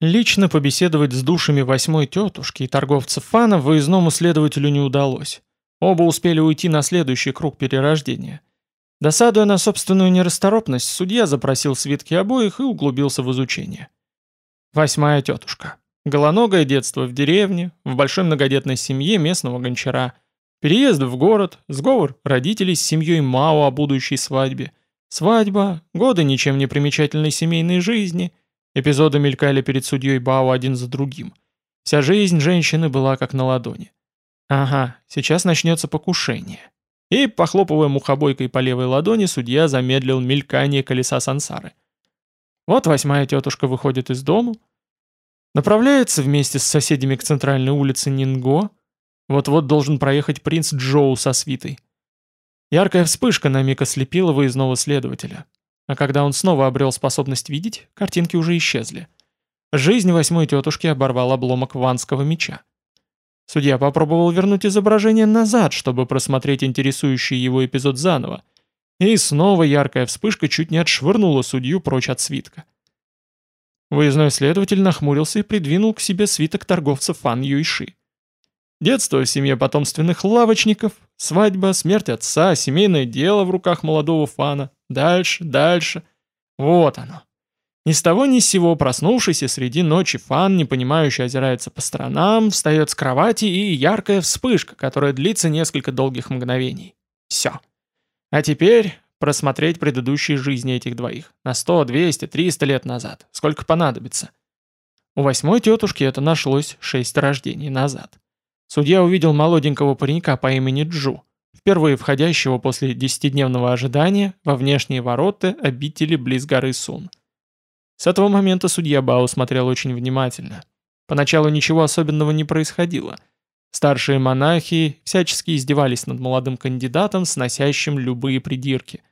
Лично побеседовать с душами восьмой тетушки и торговцев фана выездному следователю не удалось. Оба успели уйти на следующий круг перерождения. Досадуя на собственную нерасторопность, судья запросил свитки обоих и углубился в изучение. Восьмая тетушка. Голоногое детство в деревне, в большой многодетной семье местного гончара. Переезд в город, сговор родителей с семьей Мао о будущей свадьбе. Свадьба, годы ничем не примечательной семейной жизни. Эпизоды мелькали перед судьей Бао один за другим. Вся жизнь женщины была как на ладони. Ага, сейчас начнется покушение. И, похлопывая мухобойкой по левой ладони, судья замедлил мелькание колеса сансары. Вот восьмая тетушка выходит из дома, направляется вместе с соседями к центральной улице Нинго, вот-вот должен проехать принц Джоу со свитой. Яркая вспышка на миг ослепила выездного следователя. А когда он снова обрел способность видеть, картинки уже исчезли. Жизнь восьмой тетушки оборвал обломок ванского меча. Судья попробовал вернуть изображение назад, чтобы просмотреть интересующий его эпизод заново. И снова яркая вспышка чуть не отшвырнула судью прочь от свитка. Выездной следователь нахмурился и придвинул к себе свиток торговца Фан Юйши. Детство в семье потомственных лавочников, свадьба, смерть отца, семейное дело в руках молодого Фана. Дальше, дальше. Вот оно. Ни с того ни с сего проснувшийся среди ночи фан, непонимающе озирается по сторонам, встает с кровати и яркая вспышка, которая длится несколько долгих мгновений. Все. А теперь просмотреть предыдущие жизни этих двоих. На 100, 200, 300 лет назад. Сколько понадобится. У восьмой тетушки это нашлось шесть рождений назад. Судья увидел молоденького паренька по имени Джу, впервые входящего после десятидневного ожидания во внешние ворота обители близ горы Сун. С этого момента судья Бао смотрел очень внимательно. Поначалу ничего особенного не происходило. Старшие монахи всячески издевались над молодым кандидатом, сносящим любые придирки.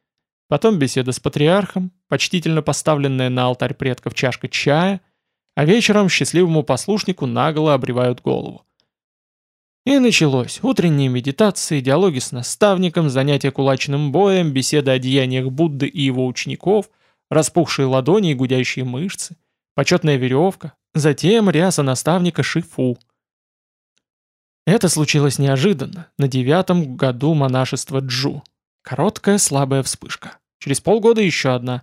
Потом беседа с патриархом, почтительно поставленная на алтарь предков чашка чая, а вечером счастливому послушнику наголо обревают голову. И началось. Утренние медитации, диалоги с наставником, занятия кулачным боем, беседа о деяниях Будды и его учеников – распухшие ладони и гудящие мышцы, почетная веревка, затем ряса наставника Шифу. Это случилось неожиданно, на девятом году монашества Джу. Короткая слабая вспышка. Через полгода еще одна.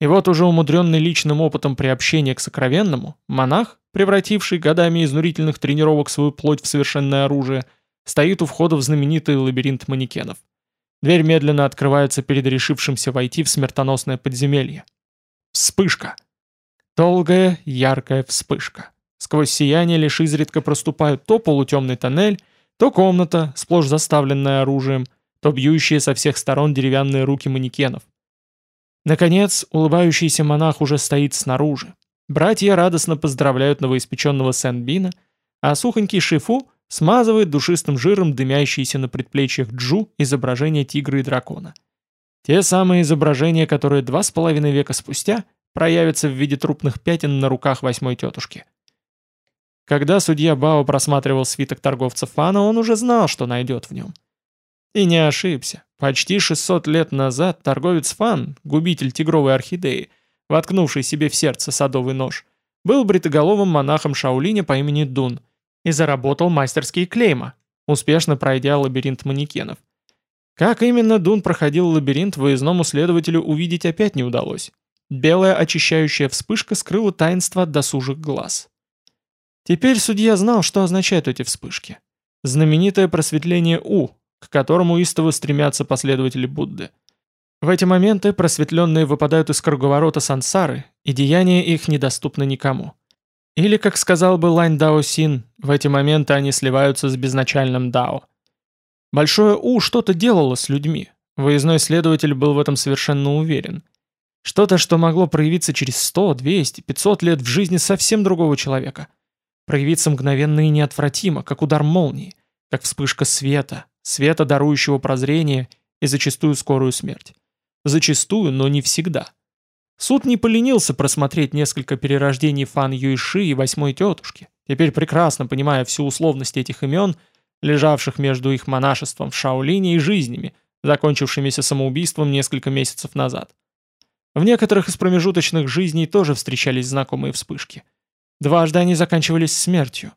И вот уже умудренный личным опытом приобщения к сокровенному, монах, превративший годами изнурительных тренировок свою плоть в совершенное оружие, стоит у входа в знаменитый лабиринт манекенов. Дверь медленно открывается перед решившимся войти в смертоносное подземелье. Вспышка. Долгая, яркая вспышка. Сквозь сияние лишь изредка проступают то полутемный тоннель, то комната, сплошь заставленная оружием, то бьющие со всех сторон деревянные руки манекенов. Наконец, улыбающийся монах уже стоит снаружи. Братья радостно поздравляют новоиспеченного Сен-Бина, а сухонький Шифу смазывает душистым жиром дымящиеся на предплечьях Джу изображения тигра и дракона. Те самые изображения, которые два с половиной века спустя проявятся в виде трупных пятен на руках восьмой тетушки. Когда судья Бао просматривал свиток торговца Фана, он уже знал, что найдет в нем. И не ошибся. Почти 600 лет назад торговец Фан, губитель тигровой орхидеи, воткнувший себе в сердце садовый нож, был бритоголовым монахом Шаолиня по имени Дун – и заработал мастерские клейма, успешно пройдя лабиринт манекенов. Как именно Дун проходил лабиринт, выездному следователю увидеть опять не удалось. Белая очищающая вспышка скрыла таинство от досужих глаз. Теперь судья знал, что означают эти вспышки. Знаменитое просветление У, к которому истово стремятся последователи Будды. В эти моменты просветленные выпадают из круговорота сансары, и деяния их недоступны никому. Или, как сказал бы Лань Дао Син, в эти моменты они сливаются с безначальным Дао. Большое У что-то делало с людьми. Выездной следователь был в этом совершенно уверен. Что-то, что могло проявиться через 100, 200, 500 лет в жизни совсем другого человека. Проявиться мгновенно и неотвратимо, как удар молнии, как вспышка света, света, дарующего прозрение и зачастую скорую смерть. Зачастую, но не всегда. Суд не поленился просмотреть несколько перерождений Фан Юйши и Восьмой Тетушки, теперь прекрасно понимая всю условность этих имен, лежавших между их монашеством в Шаолине и жизнями, закончившимися самоубийством несколько месяцев назад. В некоторых из промежуточных жизней тоже встречались знакомые вспышки. Дважды они заканчивались смертью.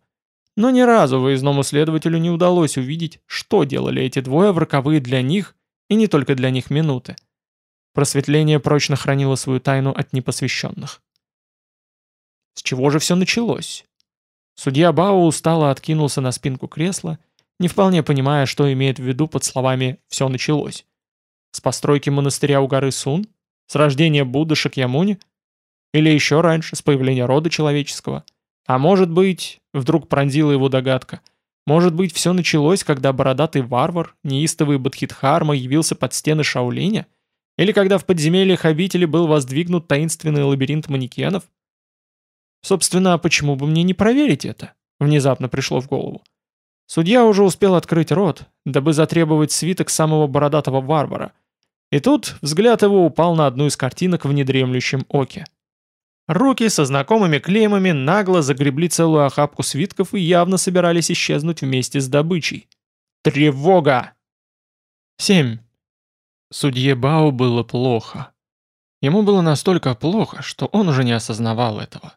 Но ни разу выездному следователю не удалось увидеть, что делали эти двое в роковые для них и не только для них минуты. Просветление прочно хранило свою тайну от непосвященных. С чего же все началось? Судья Бао устало откинулся на спинку кресла, не вполне понимая, что имеет в виду под словами «все началось». С постройки монастыря у горы Сун? С рождения Будды Шакьямуни? Или еще раньше, с появления рода человеческого? А может быть, вдруг пронзила его догадка, может быть, все началось, когда бородатый варвар, неистовый Бадхидхарма, явился под стены Шаолиня? Или когда в подземельях обители был воздвигнут таинственный лабиринт манекенов? Собственно, почему бы мне не проверить это? Внезапно пришло в голову. Судья уже успел открыть рот, дабы затребовать свиток самого бородатого варвара — и тут взгляд его упал на одну из картинок в недремлющем оке. Руки со знакомыми клеймами нагло загребли целую охапку свитков и явно собирались исчезнуть вместе с добычей. Тревога! 7. Судье Бао было плохо. Ему было настолько плохо, что он уже не осознавал этого.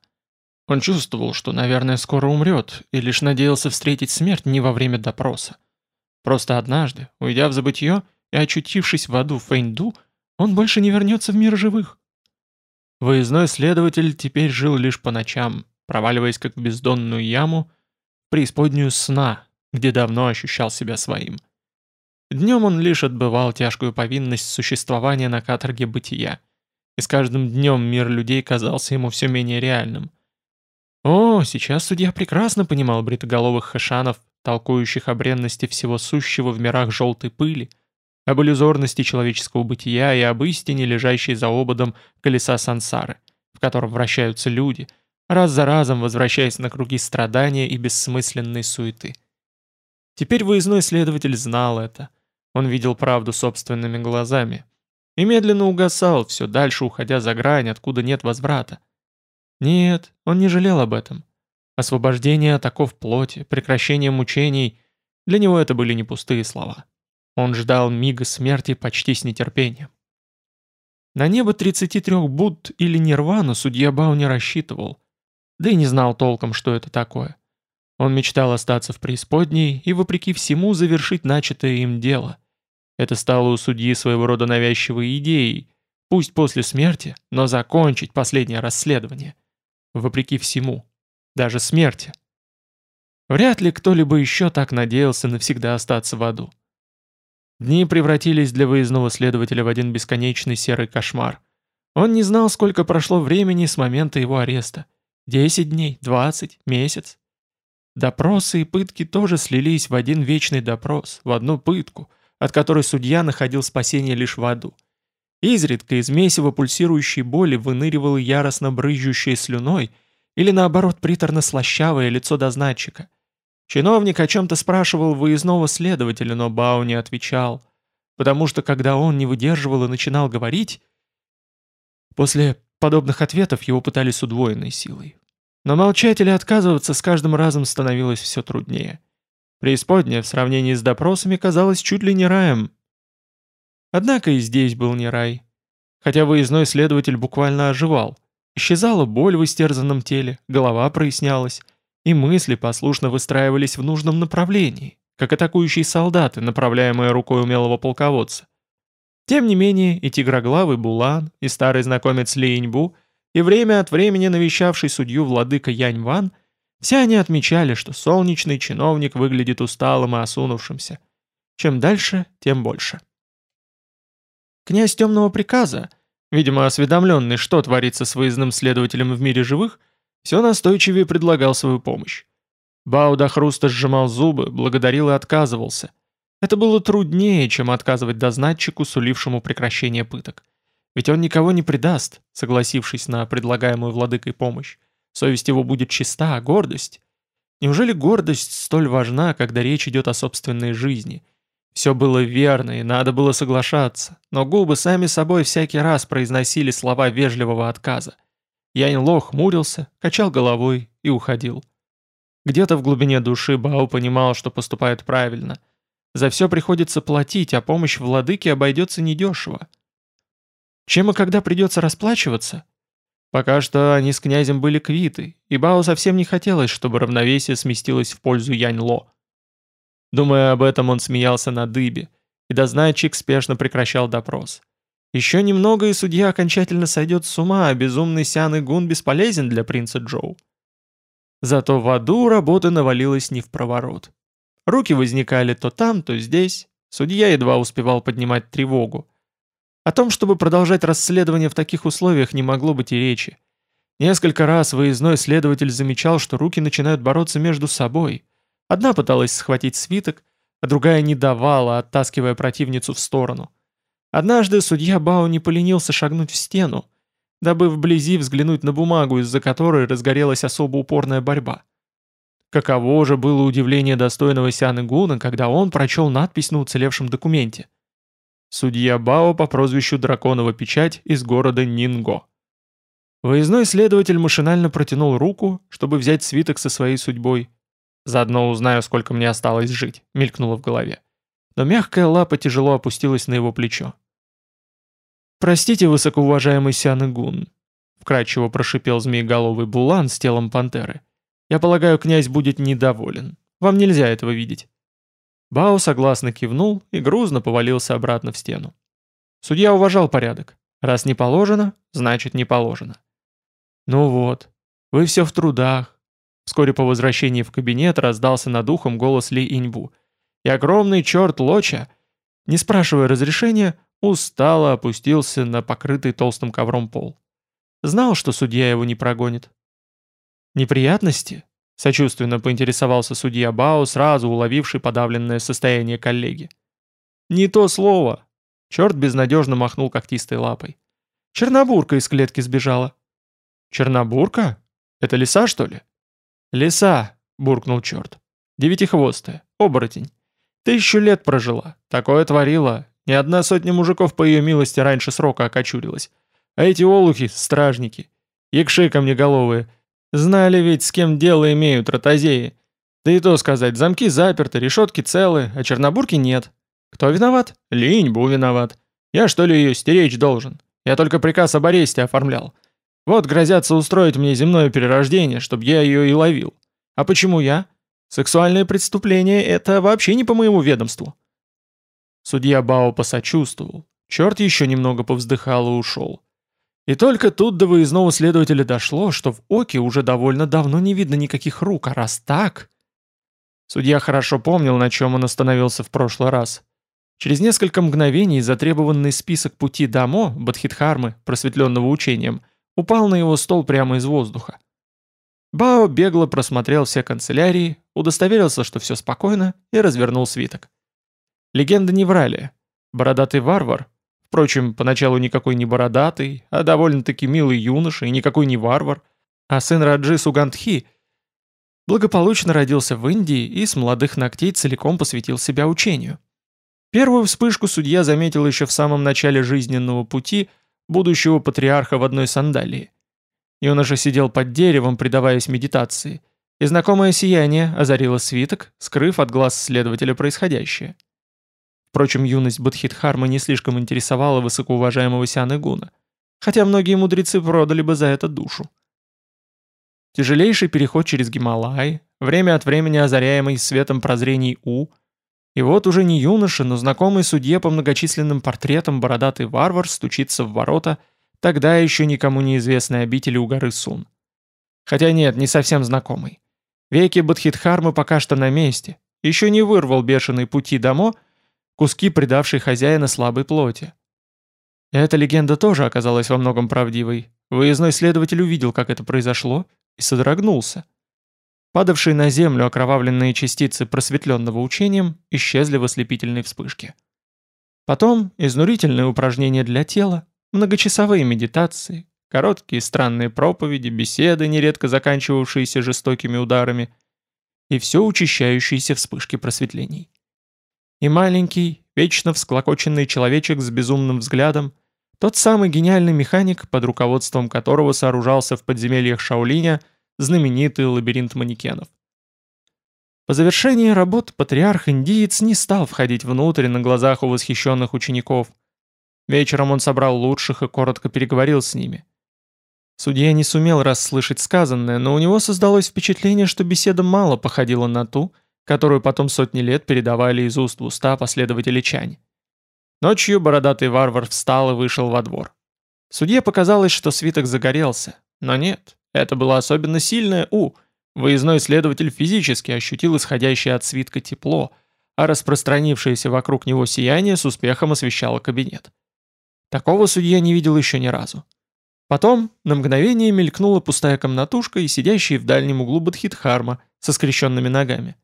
Он чувствовал, что, наверное, скоро умрет, и лишь надеялся встретить смерть не во время допроса. Просто однажды, уйдя в забытье, и очутившись в аду Фэньду, он больше не вернется в мир живых. Выездной следователь теперь жил лишь по ночам, проваливаясь как в бездонную яму, преисподнюю сна, где давно ощущал себя своим. Днем он лишь отбывал тяжкую повинность существования на каторге бытия, и с каждым днем мир людей казался ему все менее реальным. О, сейчас судья прекрасно понимал бритоголовых хэшанов, толкующих о бренности всего сущего в мирах желтой пыли, об иллюзорности человеческого бытия и об истине, лежащей за ободом колеса сансары, в котором вращаются люди, раз за разом возвращаясь на круги страдания и бессмысленной суеты. Теперь выездной следователь знал это. Он видел правду собственными глазами. И медленно угасал, все дальше уходя за грань, откуда нет возврата. Нет, он не жалел об этом. Освобождение от оков плоти, прекращение мучений — для него это были не пустые слова. Он ждал мига смерти почти с нетерпением. На небо 33 Будд или Нирвану судья Бау не рассчитывал, да и не знал толком, что это такое. Он мечтал остаться в преисподней и, вопреки всему, завершить начатое им дело. Это стало у судьи своего рода навязчивой идеей, пусть после смерти, но закончить последнее расследование. Вопреки всему, даже смерти. Вряд ли кто-либо еще так надеялся навсегда остаться в аду. Дни превратились для выездного следователя в один бесконечный серый кошмар. Он не знал, сколько прошло времени с момента его ареста. Десять дней, двадцать, месяц. Допросы и пытки тоже слились в один вечный допрос, в одну пытку, от которой судья находил спасение лишь в аду. Изредка из месива пульсирующей боли выныривало яростно брызжущее слюной или наоборот приторно-слащавое лицо дознатчика. Чиновник о чем-то спрашивал выездного следователя, но Бау не отвечал, потому что когда он не выдерживал и начинал говорить, после подобных ответов его пытались удвоенной силой. Но молчать или отказываться с каждым разом становилось все труднее. Преисподняя в сравнении с допросами казалась чуть ли не раем. Однако и здесь был не рай. Хотя выездной следователь буквально оживал. Исчезала боль в истерзанном теле, голова прояснялась, и мысли послушно выстраивались в нужном направлении, как атакующие солдаты, направляемые рукой умелого полководца. Тем не менее, и тигроглавый Булан, и старый знакомец Линьбу, и время от времени навещавший судью владыка Янь-Ван, все они отмечали, что солнечный чиновник выглядит усталым и осунувшимся. Чем дальше, тем больше. Князь темного приказа, видимо осведомленный, что творится с выездным следователем в мире живых, все настойчивее предлагал свою помощь. Бао до хруста сжимал зубы, благодарил и отказывался. Это было труднее, чем отказывать дознатчику, сулившему прекращение пыток. Ведь он никого не предаст, согласившись на предлагаемую владыкой помощь. Совесть его будет чиста, а гордость? Неужели гордость столь важна, когда речь идет о собственной жизни? Все было верно, и надо было соглашаться, но губы сами собой всякий раз произносили слова вежливого отказа. Янь Ло хмурился, качал головой и уходил. Где-то в глубине души Бао понимал, что поступает правильно. За все приходится платить, а помощь владыке обойдется недешево. Чем и когда придется расплачиваться? Пока что они с князем были квиты, и Бао совсем не хотелось, чтобы равновесие сместилось в пользу Янь Ло. Думая об этом, он смеялся на дыбе, и дознайчик спешно прекращал допрос. Еще немного, и судья окончательно сойдет с ума, а безумный Сян Гун бесполезен для принца Джоу. Зато в аду работа навалилась не в проворот. Руки возникали то там, то здесь. Судья едва успевал поднимать тревогу. О том, чтобы продолжать расследование в таких условиях, не могло быть и речи. Несколько раз выездной следователь замечал, что руки начинают бороться между собой. Одна пыталась схватить свиток, а другая не давала, оттаскивая противницу в сторону. Однажды судья Бао не поленился шагнуть в стену, дабы вблизи взглянуть на бумагу, из-за которой разгорелась особо упорная борьба. Каково же было удивление достойного Сяны Гуна, когда он прочел надпись на уцелевшем документе. Судья Бао по прозвищу Драконова Печать из города Нинго. Выездной следователь машинально протянул руку, чтобы взять свиток со своей судьбой. «Заодно узнаю, сколько мне осталось жить», — мелькнуло в голове. Но мягкая лапа тяжело опустилась на его плечо. «Простите, высокоуважаемый Сян Игун», — вкрадчиво прошипел змееголовый булан с телом пантеры. «Я полагаю, князь будет недоволен. Вам нельзя этого видеть». Бао согласно кивнул и грузно повалился обратно в стену. Судья уважал порядок. Раз не положено, значит не положено. «Ну вот, вы все в трудах». Вскоре по возвращении в кабинет раздался над ухом голос Ли Иньбу. И огромный черт Лоча, не спрашивая разрешения, устало опустился на покрытый толстым ковром пол. Знал, что судья его не прогонит. «Неприятности?» — сочувственно поинтересовался судья Бао, сразу уловивший подавленное состояние коллеги. «Не то слово!» — черт безнадежно махнул когтистой лапой. «Чернобурка из клетки сбежала». «Чернобурка? Это лиса, что ли?» «Лиса!» — буркнул черт. «Девятихвостая, оборотень. Тысячу лет прожила, такое творила, ни одна сотня мужиков по ее милости раньше срока окочурилась. А эти олухи — стражники. Якши камнеголовые. Знали ведь, с кем дело имеют ротозеи. Да и то сказать, замки заперты, решетки целы, а чернобурки нет. Кто виноват? Линьбу виноват. Я что ли ее стеречь должен? Я только приказ об аресте оформлял. Вот грозятся устроить мне земное перерождение, чтобы я ее и ловил. А почему я? Сексуальное преступление — это вообще не по моему ведомству. Судья Бао посочувствовал. Черт еще немного повздыхал и ушел. И только тут до выездного следователя дошло, что в Оке уже довольно давно не видно никаких рук, а раз так... Судья хорошо помнил, на чем он остановился в прошлый раз. Через несколько мгновений затребованный список пути Дамо, Бадхидхармы, просветленного учением, упал на его стол прямо из воздуха. Бао бегло просмотрел все канцелярии, удостоверился, что все спокойно, и развернул свиток. Легенды не врали. Бородатый варвар, впрочем, поначалу никакой не бородатый, а довольно-таки милый юноша и никакой не варвар, а сын Раджи Сугандхи, благополучно родился в Индии и с молодых ногтей целиком посвятил себя учению. Первую вспышку судья заметил еще в самом начале жизненного пути будущего патриарха в одной сандалии. Юноша сидел под деревом, предаваясь медитации, и знакомое сияние озарило свиток, скрыв от глаз следователя происходящее. Впрочем, юность Бодхитхармы не слишком интересовала высокоуважаемого Сяны Гуна, хотя многие мудрецы продали бы за это душу. тяжелейший переход через Гималай, время от времени озаряемый светом прозрений У, и вот уже не юноша, но знакомый судье по многочисленным портретам бородатый варвар стучится в ворота тогда еще никому неизвестной обители у горы Сун. Хотя нет, не совсем знакомый. Веки Бадхидхармы пока что на месте, еще не вырвал бешеный пути домо, куски предавшей хозяина слабой плоти. Эта легенда тоже оказалась во многом правдивой. Выездной следователь увидел, как это произошло, и содрогнулся. Падавшие на землю окровавленные частицы просветленного учением исчезли в ослепительной вспышке. Потом изнурительные упражнения для тела, многочасовые медитации, короткие странные проповеди, беседы, нередко заканчивавшиеся жестокими ударами, и все учащающиеся вспышки просветлений. И маленький, вечно всклокоченный человечек с безумным взглядом, тот самый гениальный механик, под руководством которого сооружался в подземельях Шаолиня знаменитый лабиринт манекенов. По завершении работ патриарх-индиец не стал входить внутрь на глазах у восхищенных учеников. Вечером он собрал лучших и коротко переговорил с ними. Судья не сумел расслышать сказанное, но у него создалось впечатление, что беседа мало походила на ту, которую потом сотни лет передавали из уст в уста последователи Чань. Ночью бородатый варвар встал и вышел во двор. Судье показалось, что свиток загорелся, но нет, это было особенно сильное «у». Выездной следователь физически ощутил исходящее от свитка тепло, а распространившееся вокруг него сияние с успехом освещало кабинет. Такого судья не видел еще ни разу. Потом на мгновение мелькнула пустая комнатушка и сидящий в дальнем углу Бадхидхарма со скрещенными ногами.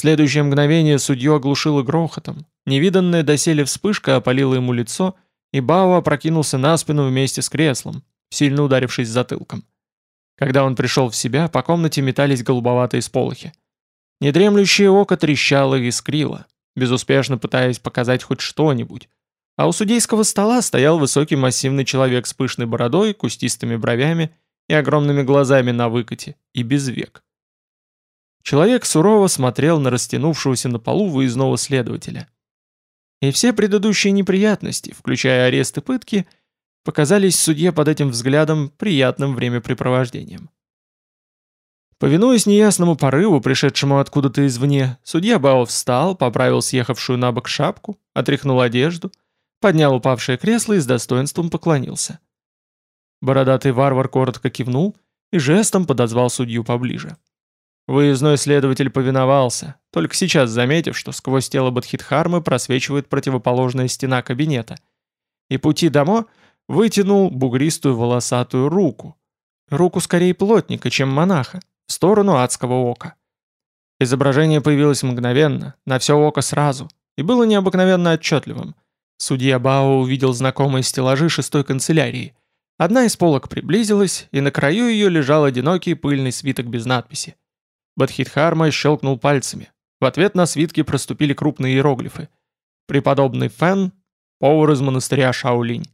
Следующее мгновение судью оглушило грохотом, невиданная доселе вспышка опалила ему лицо, и Бао опрокинулся на спину вместе с креслом, сильно ударившись затылком. Когда он пришел в себя, по комнате метались голубоватые сполохи. Недремлющее око трещало и искрило, безуспешно пытаясь показать хоть что-нибудь, а у судейского стола стоял высокий массивный человек с пышной бородой, кустистыми бровями и огромными глазами на выкате, и без век. Человек сурово смотрел на растянувшегося на полу выездного следователя. И все предыдущие неприятности, включая арест и пытки, показались судье под этим взглядом приятным времяпрепровождением. Повинуясь неясному порыву, пришедшему откуда-то извне, судья Бао встал, поправил съехавшую на бок шапку, отряхнул одежду — поднял упавшее кресло и с достоинством поклонился. Бородатый варвар коротко кивнул и жестом подозвал судью поближе. Выездной следователь повиновался, только сейчас заметив, что сквозь тело Бадхидхармы просвечивает противоположная стена кабинета, и пути домо вытянул бугристую волосатую руку, руку скорее плотника, чем монаха, в сторону адского ока. Изображение появилось мгновенно, на все око сразу, и было необыкновенно отчетливым – Судья Бао увидел знакомые стеллажи шестой канцелярии. Одна из полок приблизилась, и на краю ее лежал одинокий пыльный свиток без надписи. Бадхидхарма щелкнул пальцами. В ответ на свитки проступили крупные иероглифы. Преподобный Фэн, повар из монастыря Шаолинь.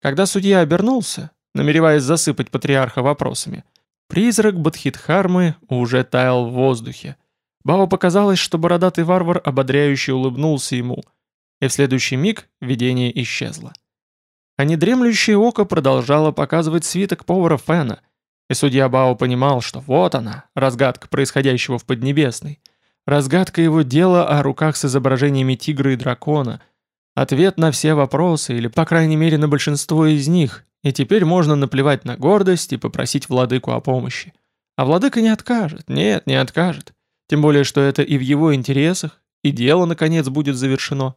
Когда судья обернулся, намереваясь засыпать патриарха вопросами, призрак Бадхидхармы уже таял в воздухе. Бао показалось, что бородатый варвар ободряюще улыбнулся ему – и в следующий миг видение исчезло. А недремлющее око продолжало показывать свиток повара Фена, и судья Бао понимал, что вот она, разгадка происходящего в Поднебесной, разгадка его дела о руках с изображениями тигра и дракона, ответ на все вопросы, или по крайней мере на большинство из них, и теперь можно наплевать на гордость и попросить владыку о помощи. А владыка не откажет, нет, не откажет. Тем более, что это и в его интересах, и дело, наконец, будет завершено.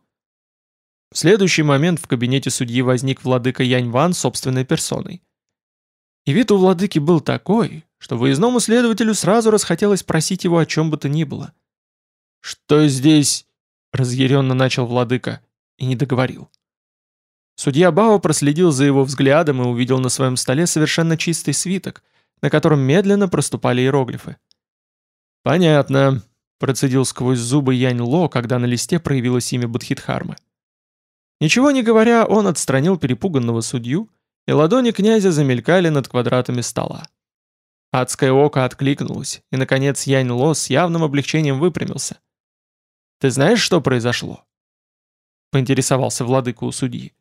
В следующий момент в кабинете судьи возник владыка Янь-Ван собственной персоной. И вид у владыки был такой, что выездному следователю сразу расхотелось просить его о чем бы то ни было. «Что здесь?» — разъяренно начал владыка и не договорил. Судья Бао проследил за его взглядом и увидел на своем столе совершенно чистый свиток, на котором медленно проступали иероглифы. «Понятно», — процедил сквозь зубы Янь Ло, когда на листе проявилось имя Будхитхармы. Ничего не говоря, он отстранил перепуганного судью, и ладони князя замелькали над квадратами стола. Адское око откликнулось, и, наконец, Янь Ло с явным облегчением выпрямился. «Ты знаешь, что произошло?» — поинтересовался владыка у судьи.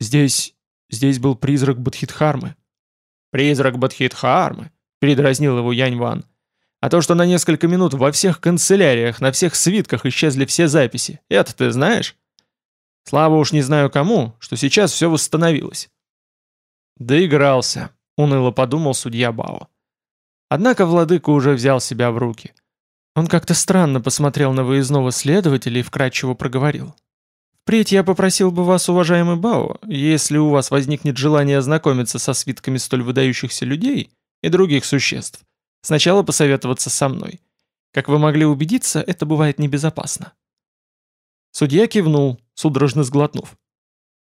«Здесь... здесь был призрак Бадхидхармы». «Призрак Бадхидхармы», — передразнил его Янь Ван. «А то, что на несколько минут во всех канцеляриях, на всех свитках исчезли все записи, это ты знаешь?» «Слава уж не знаю кому, что сейчас все восстановилось». «Доигрался», — уныло подумал судья Бао. Однако владыка уже взял себя в руки. Он как-то странно посмотрел на выездного следователя и вкратчиво проговорил. «Впредь я попросил бы вас, уважаемый Бао, если у вас возникнет желание ознакомиться со свитками столь выдающихся людей и других существ, сначала посоветоваться со мной. Как вы могли убедиться, это бывает небезопасно». Судья кивнул, судорожно сглотнув.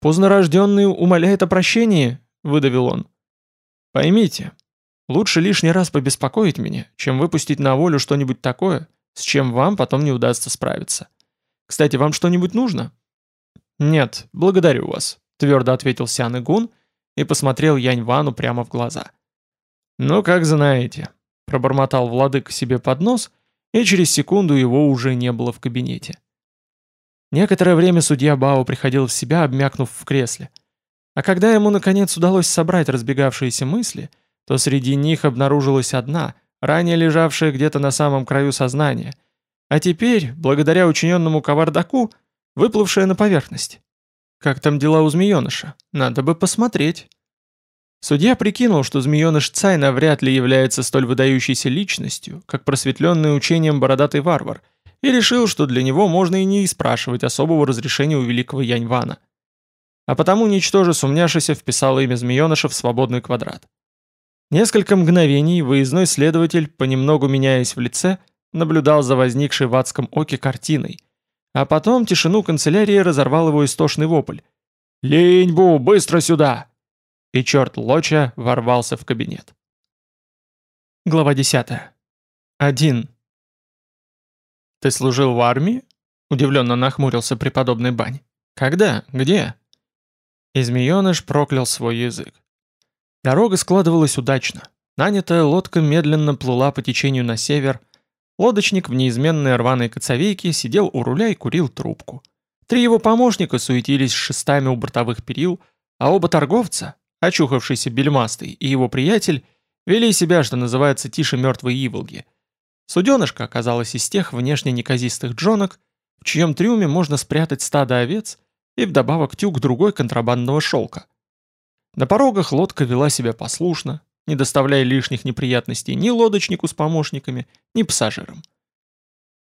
«Позднорожденный умоляет о прощении», — выдавил он. «Поймите, лучше лишний раз побеспокоить меня, чем выпустить на волю что-нибудь такое, с чем вам потом не удастся справиться. Кстати, вам что-нибудь нужно?» «Нет, благодарю вас», — твердо ответил Сян Игун и посмотрел Янь Вану прямо в глаза. «Ну, как знаете», — пробормотал владыка себе под нос, и через секунду его уже не было в кабинете. Некоторое время судья Бао приходил в себя, обмякнув в кресле. А когда ему наконец удалось собрать разбегавшиеся мысли, то среди них обнаружилась одна, ранее лежавшая где-то на самом краю сознания, а теперь, благодаря учиненному кавардаку, выплывшая на поверхность. Как там дела у змееныша? Надо бы посмотреть. Судья прикинул, что змееныш Цайна вряд ли является столь выдающейся личностью, как просветленный учением бородатый варвар, и решил, что для него можно и не спрашивать особого разрешения у великого Яньвана. А потому, ничтоже сумняшися, вписал имя змееныша в свободный квадрат. Несколько мгновений выездной следователь, понемногу меняясь в лице, наблюдал за возникшей в адском оке картиной, а потом тишину канцелярии разорвал его истошный вопль. «Линьбу, быстро сюда!» И черт Лоча ворвался в кабинет. Глава 10. Один. «Ты служил в армии?» — удивленно нахмурился преподобный Бань. «Когда? Где?» И змееныш проклял свой язык. Дорога складывалась удачно. Нанятая лодка медленно плыла по течению на север, Лодочник в неизменной рваной коцовейке сидел у руля и курил трубку. Три его помощника суетились шестами у бортовых перил, а оба торговца, очухавшийся бельмастый и его приятель, вели себя, что называется, тише мертвой иволги. Суденышко оказалось из тех внешне неказистых джонок, в чьем трюме можно спрятать стадо овец и вдобавок тюк другой контрабандного шелка. На порогах лодка вела себя послушно, не доставляя лишних неприятностей ни лодочнику с помощниками, ни пассажирам.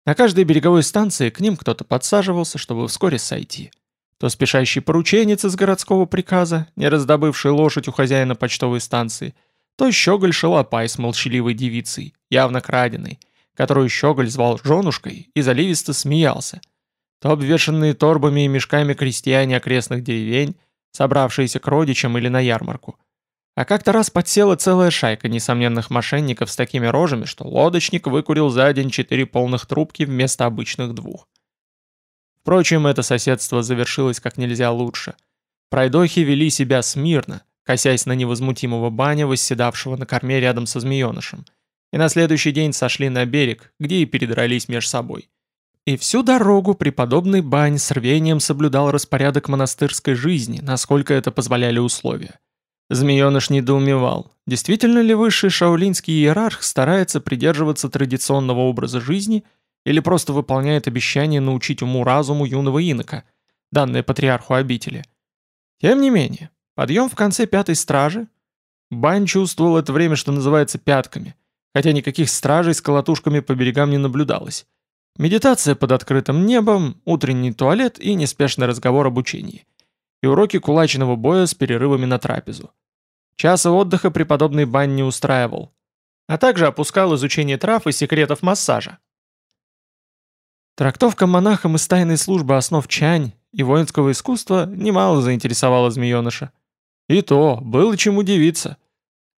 На каждой береговой станции к ним кто-то подсаживался, чтобы вскоре сойти. То спешащий порученец из городского приказа, не раздобывший лошадь у хозяина почтовой станции, то щеголь-шалопай с молчаливой девицей, явно краденой, которую щеголь звал женушкой и заливисто смеялся, то обвешанные торбами и мешками крестьяне окрестных деревень, собравшиеся к родичам или на ярмарку – а как-то раз подсела целая шайка несомненных мошенников с такими рожами, что лодочник выкурил за день четыре полных трубки вместо обычных двух. Впрочем, это соседство завершилось как нельзя лучше. Пройдохи вели себя смирно, косясь на невозмутимого баня, восседавшего на корме рядом со змеенышем, и на следующий день сошли на берег, где и передрались меж собой. И всю дорогу преподобный бань с рвением соблюдал распорядок монастырской жизни, насколько это позволяли условия. Змееныш недоумевал, действительно ли высший шаолинский иерарх старается придерживаться традиционного образа жизни или просто выполняет обещание научить уму-разуму юного инока, данное патриарху обители. Тем не менее, подъем в конце пятой стражи, Бань чувствовал это время, что называется, пятками, хотя никаких стражей с колотушками по берегам не наблюдалось. Медитация под открытым небом, утренний туалет и неспешный разговор об учении – и уроки кулачного боя с перерывами на трапезу. Часа отдыха преподобный бань не устраивал, а также опускал изучение трав и секретов массажа. Трактовка монахом из тайной службы основ чань и воинского искусства немало заинтересовала змееныша. И то, было чем удивиться.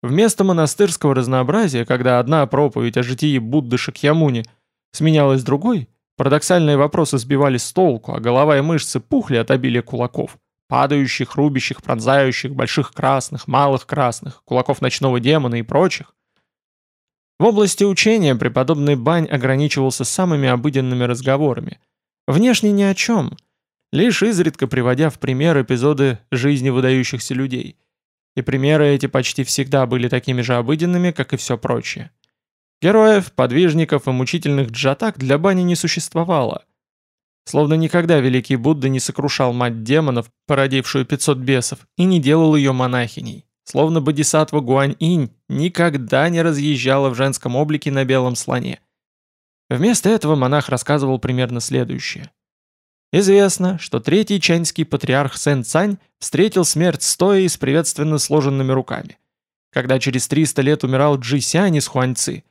Вместо монастырского разнообразия, когда одна проповедь о житии Будды Шакьямуни сменялась другой, парадоксальные вопросы сбивались с толку, а голова и мышцы пухли от обилия кулаков. Падающих, рубящих, пронзающих, больших красных, малых красных, кулаков ночного демона и прочих. В области учения преподобный Бань ограничивался самыми обыденными разговорами. Внешне ни о чем, лишь изредка приводя в пример эпизоды жизни выдающихся людей. и примеры эти почти всегда были такими же обыденными, как и все прочее. Героев, подвижников и мучительных джатак для бани не существовало. Словно никогда великий Будда не сокрушал мать демонов, породившую 500 бесов, и не делал ее монахиней. Словно бодисаттва Гуань-инь никогда не разъезжала в женском облике на белом слоне. Вместо этого монах рассказывал примерно следующее. Известно, что третий чаньский патриарх Сэн Цань встретил смерть стоя и с приветственно сложенными руками. Когда через 300 лет умирал Джи Сянь из Хуаньцы,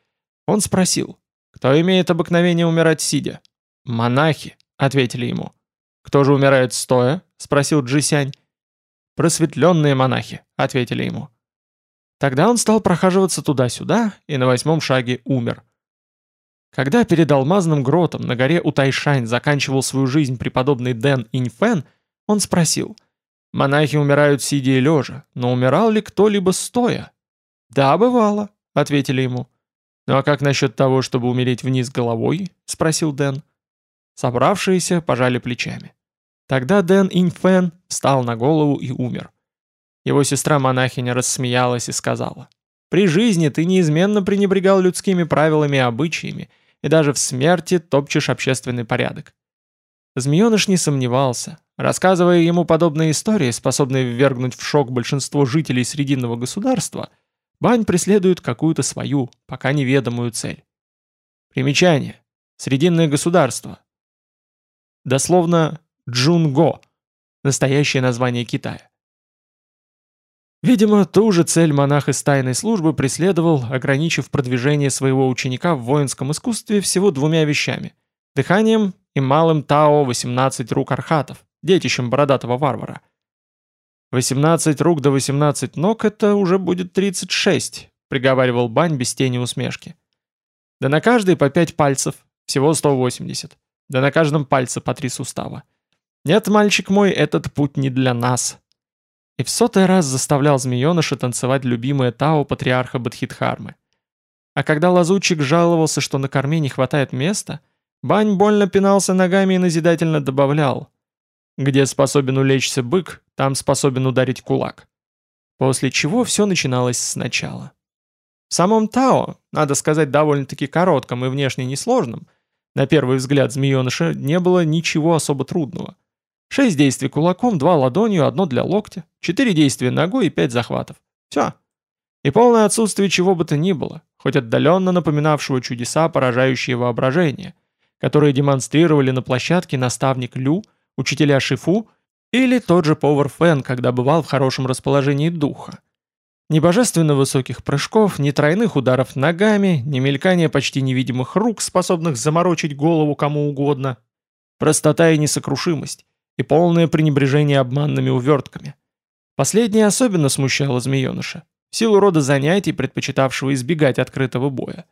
он спросил, кто имеет обыкновение умирать сидя? «Монахи», — ответили ему. «Кто же умирает стоя?» — спросил Джисянь. «Просветленные монахи», — ответили ему. Тогда он стал прохаживаться туда-сюда и на восьмом шаге умер. Когда перед алмазным гротом на горе Утайшань заканчивал свою жизнь преподобный Дэн Иньфэн, он спросил, «Монахи умирают сидя и лежа, но умирал ли кто-либо стоя?» «Да, бывало», — ответили ему. «Ну а как насчет того, чтобы умереть вниз головой?» — спросил Дэн. Собравшиеся пожали плечами. Тогда Дэн Иньфэн встал на голову и умер. Его сестра-монахиня рассмеялась и сказала, «При жизни ты неизменно пренебрегал людскими правилами и обычаями, и даже в смерти топчешь общественный порядок». Змееныш не сомневался. Рассказывая ему подобные истории, способные ввергнуть в шок большинство жителей Срединного государства – Бань преследует какую-то свою, пока неведомую цель. Примечание. Срединное государство. Дословно Джунго. Настоящее название Китая. Видимо, ту же цель монах из тайной службы преследовал, ограничив продвижение своего ученика в воинском искусстве всего двумя вещами – дыханием и малым Тао 18 рук архатов, детищем бородатого варвара – 18 рук до 18 ног — это уже будет 36, приговаривал Бань без тени усмешки. Да на каждый по 5 пальцев, всего 180. Да на каждом пальце по 3 сустава. Нет, мальчик мой, этот путь не для нас. И в сотый раз заставлял змееныша танцевать любимое Тао патриарха Бадхидхармы. А когда лазутчик жаловался, что на корме не хватает места, Бань больно пинался ногами и назидательно добавлял — где способен улечься бык, там способен ударить кулак. После чего все начиналось сначала. В самом Тао, надо сказать, довольно-таки коротком и внешне несложном, на первый взгляд змееныша не было ничего особо трудного. Шесть действий кулаком, два ладонью, одно для локтя, четыре действия ногой и пять захватов. Все. И полное отсутствие чего бы то ни было, хоть отдаленно напоминавшего чудеса, поражающие воображение, которые демонстрировали на площадке наставник Лю – учителя Шифу или тот же повар Фэн, когда бывал в хорошем расположении духа. Ни божественно высоких прыжков, ни тройных ударов ногами, ни мелькания почти невидимых рук, способных заморочить голову кому угодно. Простота и несокрушимость, и полное пренебрежение обманными увертками. Последнее особенно смущало змееныша, в силу рода занятий, предпочитавшего избегать открытого боя.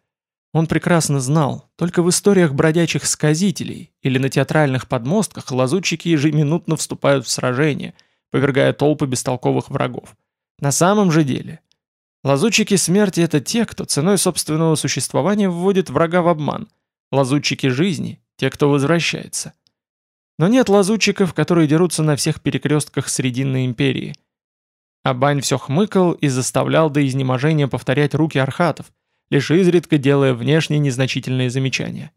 Он прекрасно знал, только в историях бродячих сказителей или на театральных подмостках лазутчики ежеминутно вступают в сражение, повергая толпы бестолковых врагов. На самом же деле, лазутчики смерти — это те, кто ценой собственного существования вводит врага в обман. Лазутчики жизни — те, кто возвращается. Но нет лазутчиков, которые дерутся на всех перекрестках Срединной империи. Абань все хмыкал и заставлял до изнеможения повторять руки архатов — лишь изредка делая внешне незначительные замечания.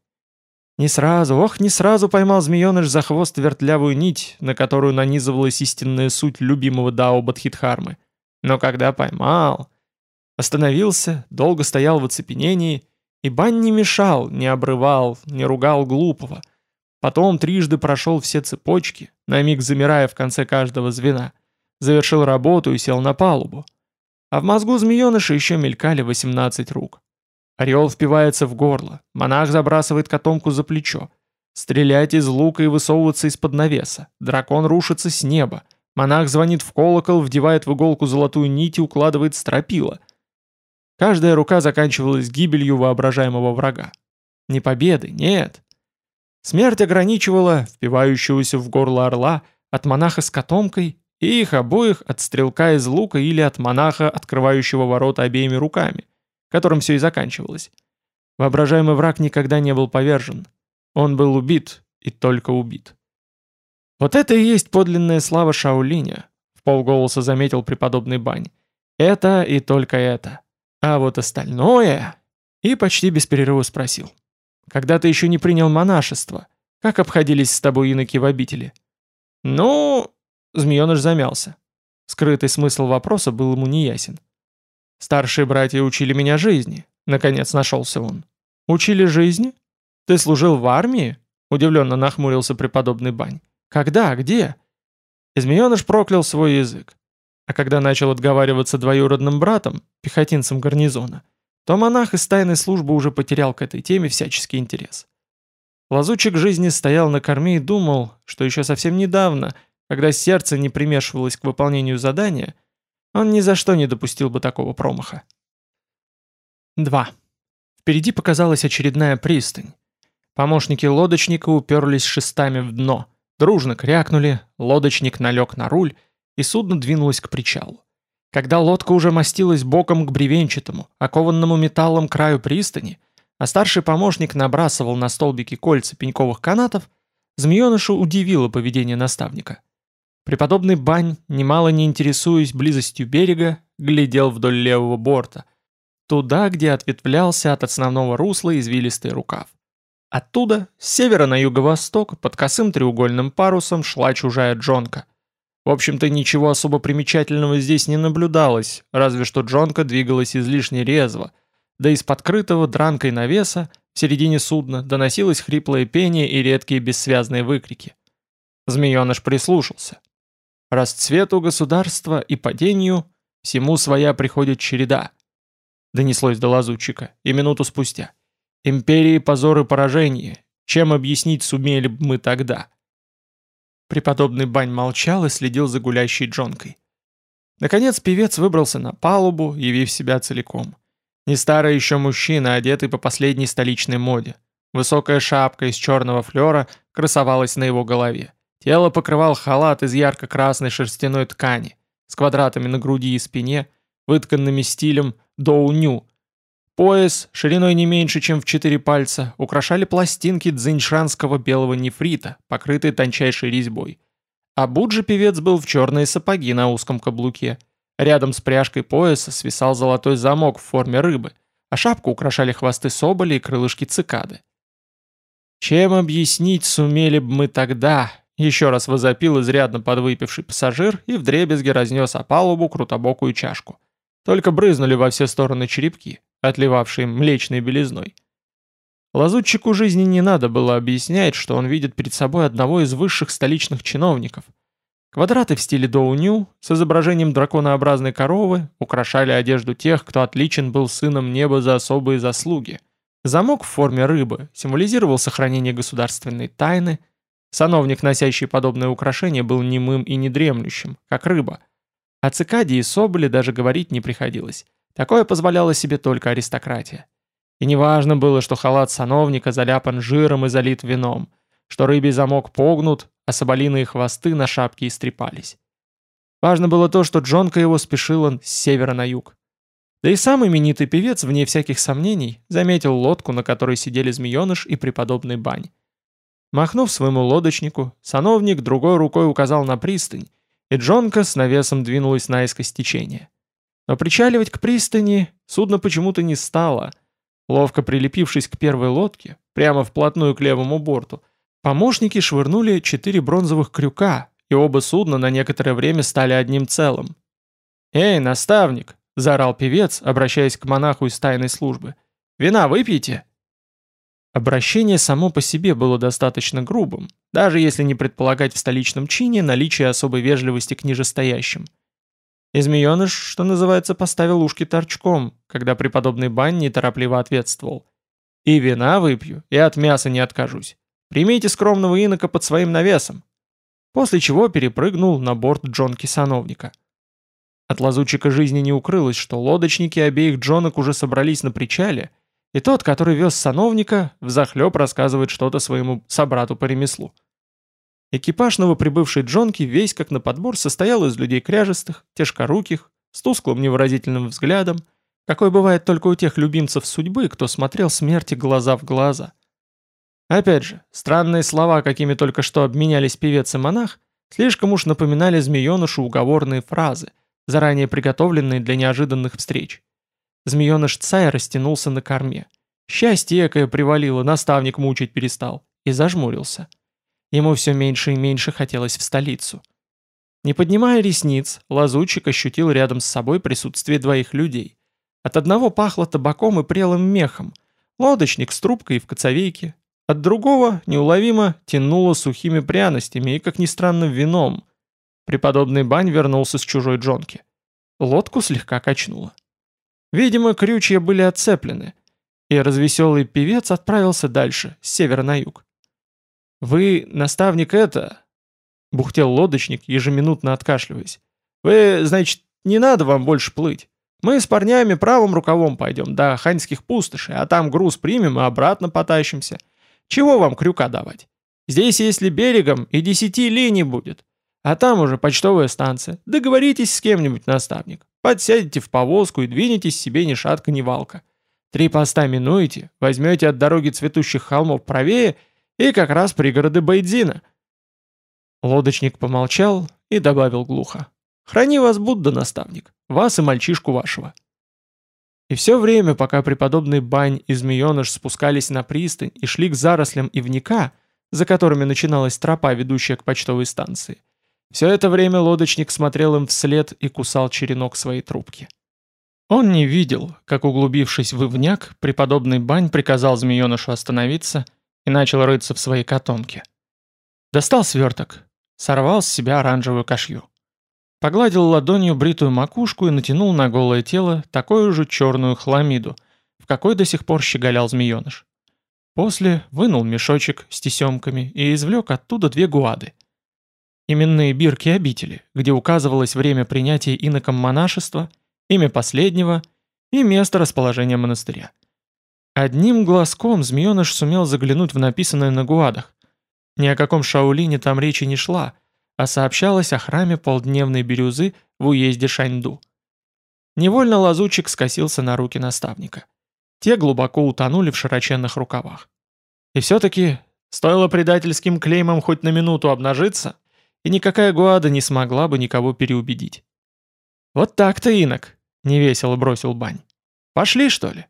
Не сразу, ох, не сразу поймал змееныш за хвост вертлявую нить, на которую нанизывалась истинная суть любимого Дао Бадхидхармы. Но когда поймал... Остановился, долго стоял в оцепенении, и бань не мешал, не обрывал, не ругал глупого. Потом трижды прошел все цепочки, на миг замирая в конце каждого звена, завершил работу и сел на палубу. А в мозгу змееныша еще мелькали 18 рук. Орел впивается в горло, монах забрасывает котомку за плечо. Стрелять из лука и высовываться из-под навеса. Дракон рушится с неба. Монах звонит в колокол, вдевает в иголку золотую нить и укладывает стропила. Каждая рука заканчивалась гибелью воображаемого врага. Не победы, нет. Смерть ограничивала впивающегося в горло орла от монаха с котомкой и их обоих от стрелка из лука или от монаха, открывающего ворота обеими руками, которым все и заканчивалось. Воображаемый враг никогда не был повержен. Он был убит и только убит. Вот это и есть подлинная слава Шаолиня, в полголоса заметил преподобный Бань. Это и только это. А вот остальное... И почти без перерыва спросил. Когда ты еще не принял монашество, как обходились с тобой иноки в обители? Ну... Змееныш замялся. Скрытый смысл вопроса был ему неясен. «Старшие братья учили меня жизни», — наконец нашелся он. «Учили жизни? Ты служил в армии?» — удивленно нахмурился преподобный Бань. «Когда? Где?» И проклял свой язык. А когда начал отговариваться двоюродным братом, пехотинцем гарнизона, то монах из тайной службы уже потерял к этой теме всяческий интерес. Лазучик жизни стоял на корме и думал, что еще совсем недавно, когда сердце не примешивалось к выполнению задания, он ни за что не допустил бы такого промаха. 2. Впереди показалась очередная пристань. Помощники лодочника уперлись шестами в дно, дружно крякнули, лодочник налег на руль, и судно двинулось к причалу. Когда лодка уже мастилась боком к бревенчатому, окованному металлом краю пристани, а старший помощник набрасывал на столбики кольца пеньковых канатов, змеенышу удивило поведение наставника. Преподобный Бань, немало не интересуясь близостью берега, глядел вдоль левого борта, туда, где ответвлялся от основного русла извилистый рукав. Оттуда, с севера на юго-восток, под косым треугольным парусом шла чужая джонка – в общем-то, ничего особо примечательного здесь не наблюдалось, разве что джонка двигалась излишне резво, да из подкрытого дранкой навеса в середине судна доносилось хриплое пение и редкие бессвязные выкрики. Змееныш прислушался. «Расцвету государства и падению всему своя приходит череда», донеслось до лазутчика, и минуту спустя. «Империи позор и поражение, чем объяснить сумели бы мы тогда?» Преподобный Бань молчал и следил за гулящей джонкой. Наконец певец выбрался на палубу, явив себя целиком. Не старый еще мужчина, одетый по последней столичной моде. Высокая шапка из черного флера красовалась на его голове. Тело покрывал халат из ярко-красной шерстяной ткани, с квадратами на груди и спине, вытканными стилем доуню, Пояс, шириной не меньше, чем в четыре пальца, украшали пластинки дзиньшанского белого нефрита, покрытые тончайшей резьбой. А Буджи певец был в черные сапоги на узком каблуке. Рядом с пряжкой пояса свисал золотой замок в форме рыбы, а шапку украшали хвосты соболи и крылышки цикады. «Чем объяснить сумели бы мы тогда?» Еще раз возопил изрядно подвыпивший пассажир и вдребезги разнес о палубу крутобокую чашку. Только брызнули во все стороны черепки отливавший млечной белизной. Лазутчику жизни не надо было объяснять, что он видит перед собой одного из высших столичных чиновников. Квадраты в стиле доуню с изображением драконообразной коровы украшали одежду тех, кто отличен был сыном неба за особые заслуги. Замок в форме рыбы символизировал сохранение государственной тайны. Сановник, носящий подобное украшение, был немым и недремлющим, как рыба. О цикаде и соболе даже говорить не приходилось. Такое позволяла себе только аристократия. И неважно было, что халат сановника заляпан жиром и залит вином, что рыбий замок погнут, а соболиные хвосты на шапке истрепались. Важно было то, что Джонка его спешил он с севера на юг. Да и сам именитый певец, вне всяких сомнений, заметил лодку, на которой сидели змееныш и преподобный бань. Махнув своему лодочнику, сановник другой рукой указал на пристань, и Джонка с навесом двинулась наискось течения. Но причаливать к пристани судно почему-то не стало. Ловко прилепившись к первой лодке, прямо вплотную к левому борту, помощники швырнули четыре бронзовых крюка, и оба судна на некоторое время стали одним целым. «Эй, наставник!» — заорал певец, обращаясь к монаху из тайной службы. «Вина выпейте!» Обращение само по себе было достаточно грубым, даже если не предполагать в столичном чине наличие особой вежливости к нижестоящим. И что называется, поставил ушки торчком, когда преподобный Бань неторопливо ответствовал. «И вина выпью, и от мяса не откажусь. Примите скромного инока под своим навесом». После чего перепрыгнул на борт джонки-сановника. От лазутчика жизни не укрылось, что лодочники обеих джонок уже собрались на причале, и тот, который вез сановника, взахлеб рассказывает что-то своему собрату по ремеслу. Экипаж новоприбывшей джонки весь как на подбор состоял из людей кряжестых, тяжкоруких, с тусклым невыразительным взглядом, какой бывает только у тех любимцев судьбы, кто смотрел смерти глаза в глаза. Опять же, странные слова, какими только что обменялись певец и монах, слишком уж напоминали змеенышу уговорные фразы, заранее приготовленные для неожиданных встреч. Змееныш Цай растянулся на корме. Счастье экое привалило, наставник мучить перестал. И зажмурился. Ему все меньше и меньше хотелось в столицу. Не поднимая ресниц, лазутчик ощутил рядом с собой присутствие двоих людей. От одного пахло табаком и прелым мехом, лодочник с трубкой в коцовейке. От другого, неуловимо, тянуло сухими пряностями и, как ни странно, вином. Преподобный Бань вернулся с чужой джонки. Лодку слегка качнуло. Видимо, крючья были отцеплены, и развеселый певец отправился дальше, с севера на юг. «Вы, наставник, это...» — бухтел лодочник, ежеминутно откашливаясь. «Вы, значит, не надо вам больше плыть. Мы с парнями правым рукавом пойдем до ханьских пустошей, а там груз примем и обратно потащимся. Чего вам крюка давать? Здесь, если берегом, и десяти ли не будет. А там уже почтовая станция. Договоритесь с кем-нибудь, наставник. Подсядете в повозку и двинетесь себе ни шатка, ни валка. Три поста минуете, возьмете от дороги цветущих холмов правее и как раз пригороды Байдзина. Лодочник помолчал и добавил глухо. «Храни вас Будда, наставник, вас и мальчишку вашего». И все время, пока преподобный Бань и Змееныш спускались на пристань и шли к зарослям ивника, за которыми начиналась тропа, ведущая к почтовой станции, все это время лодочник смотрел им вслед и кусал черенок своей трубки. Он не видел, как, углубившись в ивняк, преподобный Бань приказал змеенышу остановиться и начал рыться в своей котомке. Достал сверток, сорвал с себя оранжевую кошью. Погладил ладонью бритую макушку и натянул на голое тело такую же черную хламиду, в какой до сих пор щеголял змееныш. После вынул мешочек с тесемками и извлек оттуда две гуады. Именные бирки обители, где указывалось время принятия иноком монашества, имя последнего и место расположения монастыря. Одним глазком змееныш сумел заглянуть в написанное на гуадах. Ни о каком Шаолине там речи не шла, а сообщалось о храме полдневной бирюзы в уезде Шаньду. Невольно лазучик скосился на руки наставника. Те глубоко утонули в широченных рукавах. И все-таки стоило предательским клеймам хоть на минуту обнажиться, и никакая гуада не смогла бы никого переубедить. «Вот так-то, инок!» — невесело бросил Бань. «Пошли, что ли?»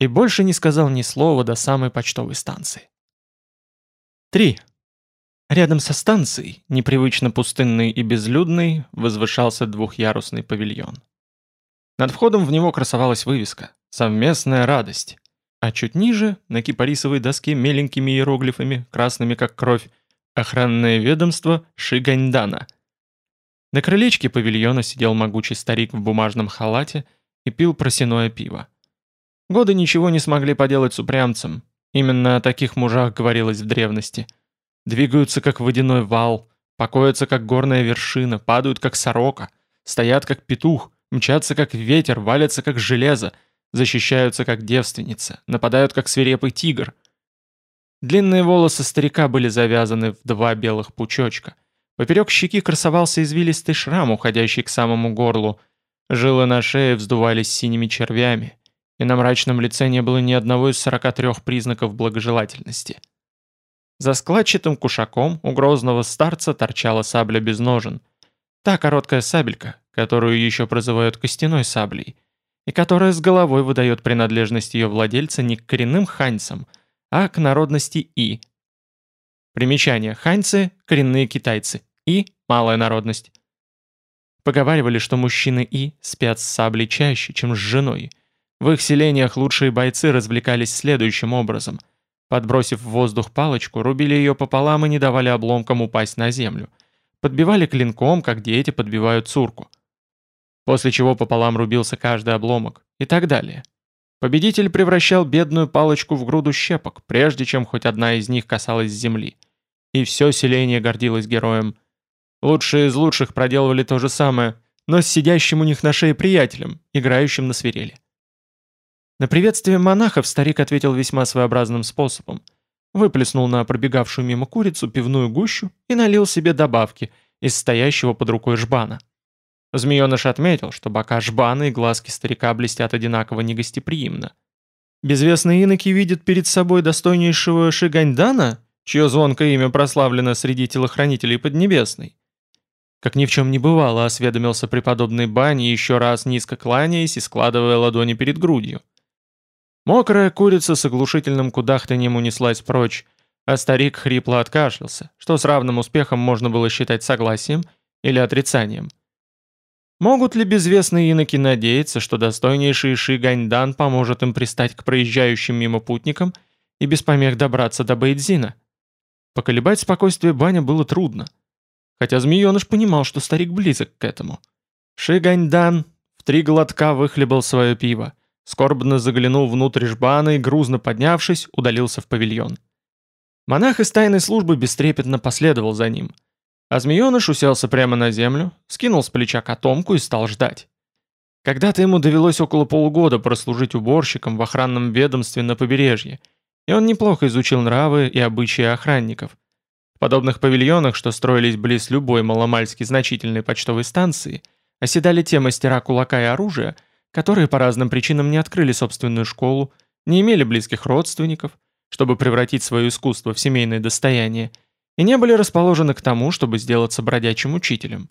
И больше не сказал ни слова до самой почтовой станции. 3. Рядом со станцией, непривычно пустынный и безлюдный, возвышался двухъярусный павильон. Над входом в него красовалась вывеска «Совместная радость», а чуть ниже, на кипарисовой доске меленькими иероглифами, красными как кровь, охранное ведомство Шиганьдана. На крылечке павильона сидел могучий старик в бумажном халате и пил просяное пиво. Годы ничего не смогли поделать с упрямцем. Именно о таких мужах говорилось в древности – Двигаются, как водяной вал, покоятся, как горная вершина, падают, как сорока, стоят, как петух, мчатся, как ветер, валятся, как железо, защищаются, как девственница, нападают, как свирепый тигр. Длинные волосы старика были завязаны в два белых пучочка. Поперек щеки красовался извилистый шрам, уходящий к самому горлу. Жилы на шее вздувались синими червями, и на мрачном лице не было ни одного из 43 признаков благожелательности. За складчатым кушаком у грозного старца торчала сабля без ножен. Та короткая сабелька, которую еще прозывают костяной саблей, и которая с головой выдает принадлежность ее владельца не к коренным ханьцам, а к народности И. Примечание. Ханьцы – коренные китайцы. И – малая народность. Поговаривали, что мужчины И спят с саблей чаще, чем с женой. В их селениях лучшие бойцы развлекались следующим образом – Подбросив в воздух палочку, рубили ее пополам и не давали обломкам упасть на землю. Подбивали клинком, как дети подбивают цурку. После чего пополам рубился каждый обломок. И так далее. Победитель превращал бедную палочку в груду щепок, прежде чем хоть одна из них касалась земли. И все селение гордилось героем. Лучшие из лучших проделывали то же самое, но с сидящим у них на шее приятелем, играющим на свирели. На приветствие монахов старик ответил весьма своеобразным способом. Выплеснул на пробегавшую мимо курицу пивную гущу и налил себе добавки из стоящего под рукой жбана. Змееныш отметил, что бока жбана и глазки старика блестят одинаково негостеприимно. Безвестные иноки видят перед собой достойнейшего Шигандана, чье звонкое имя прославлено среди телохранителей Поднебесной. Как ни в чем не бывало, осведомился преподобный Бани, еще раз низко кланяясь и складывая ладони перед грудью. Мокрая курица с оглушительным кудахтаньем унеслась прочь, а старик хрипло откашлялся, что с равным успехом можно было считать согласием или отрицанием. Могут ли безвестные иноки надеяться, что достойнейший Ши Ганьдан поможет им пристать к проезжающим мимо путникам и без помех добраться до Бейдзина? Поколебать спокойствие Баня было трудно – хотя змееныш понимал, что старик близок к этому. Шиганьдан в три глотка выхлебал свое пиво, скорбно заглянул внутрь жбана и, грузно поднявшись, удалился в павильон. Монах из тайной службы бестрепетно последовал за ним. А змееныш уселся прямо на землю, скинул с плеча котомку и стал ждать. Когда-то ему довелось около полугода прослужить уборщиком в охранном ведомстве на побережье, и он неплохо изучил нравы и обычаи охранников – в подобных павильонах, что строились близ любой маломальски значительной почтовой станции, оседали те мастера кулака и оружия, которые по разным причинам не открыли собственную школу, не имели близких родственников, чтобы превратить свое искусство в семейное достояние, и не были расположены к тому, чтобы сделаться бродячим учителем.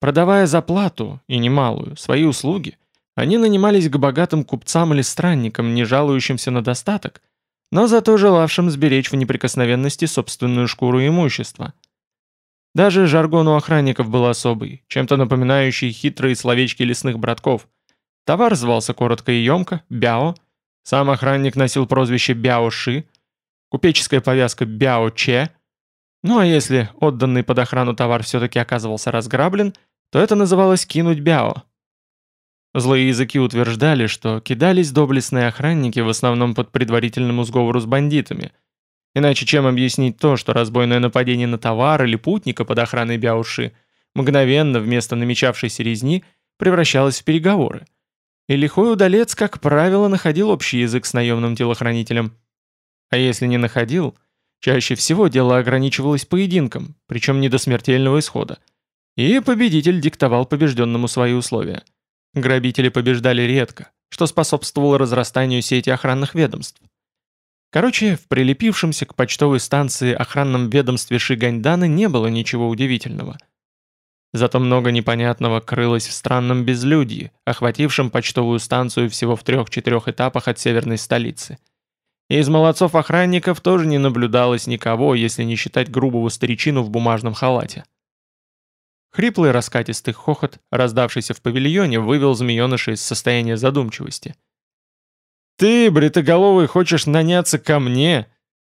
Продавая за плату, и немалую, свои услуги, они нанимались к богатым купцам или странникам, не жалующимся на достаток, но зато желавшим сберечь в неприкосновенности собственную шкуру и имущество. Даже жаргон у охранников был особый, чем-то напоминающий хитрые словечки лесных братков. Товар звался коротко и емко «Бяо», сам охранник носил прозвище «Бяо-Ши», купеческая повязка «Бяо-Че», ну а если отданный под охрану товар все-таки оказывался разграблен, то это называлось «кинуть Бяо», Злые языки утверждали, что кидались доблестные охранники в основном под предварительному сговору с бандитами. Иначе чем объяснить то, что разбойное нападение на товар или путника под охраной Бяуши мгновенно вместо намечавшейся резни превращалось в переговоры? И лихой удалец, как правило, находил общий язык с наемным телохранителем. А если не находил, чаще всего дело ограничивалось поединком, причем не до смертельного исхода. И победитель диктовал побежденному свои условия – Грабители побеждали редко, что способствовало разрастанию сети охранных ведомств. Короче, в прилепившемся к почтовой станции охранном ведомстве Шиганьдана не было ничего удивительного. Зато много непонятного крылось в странном безлюдье, охватившем почтовую станцию всего в трех-четырех этапах от северной столицы. И из молодцов-охранников тоже не наблюдалось никого, если не считать грубого старичину в бумажном халате. Хриплый раскатистый хохот, раздавшийся в павильоне, вывел змееныша из состояния задумчивости. «Ты, бритоголовый, хочешь наняться ко мне?»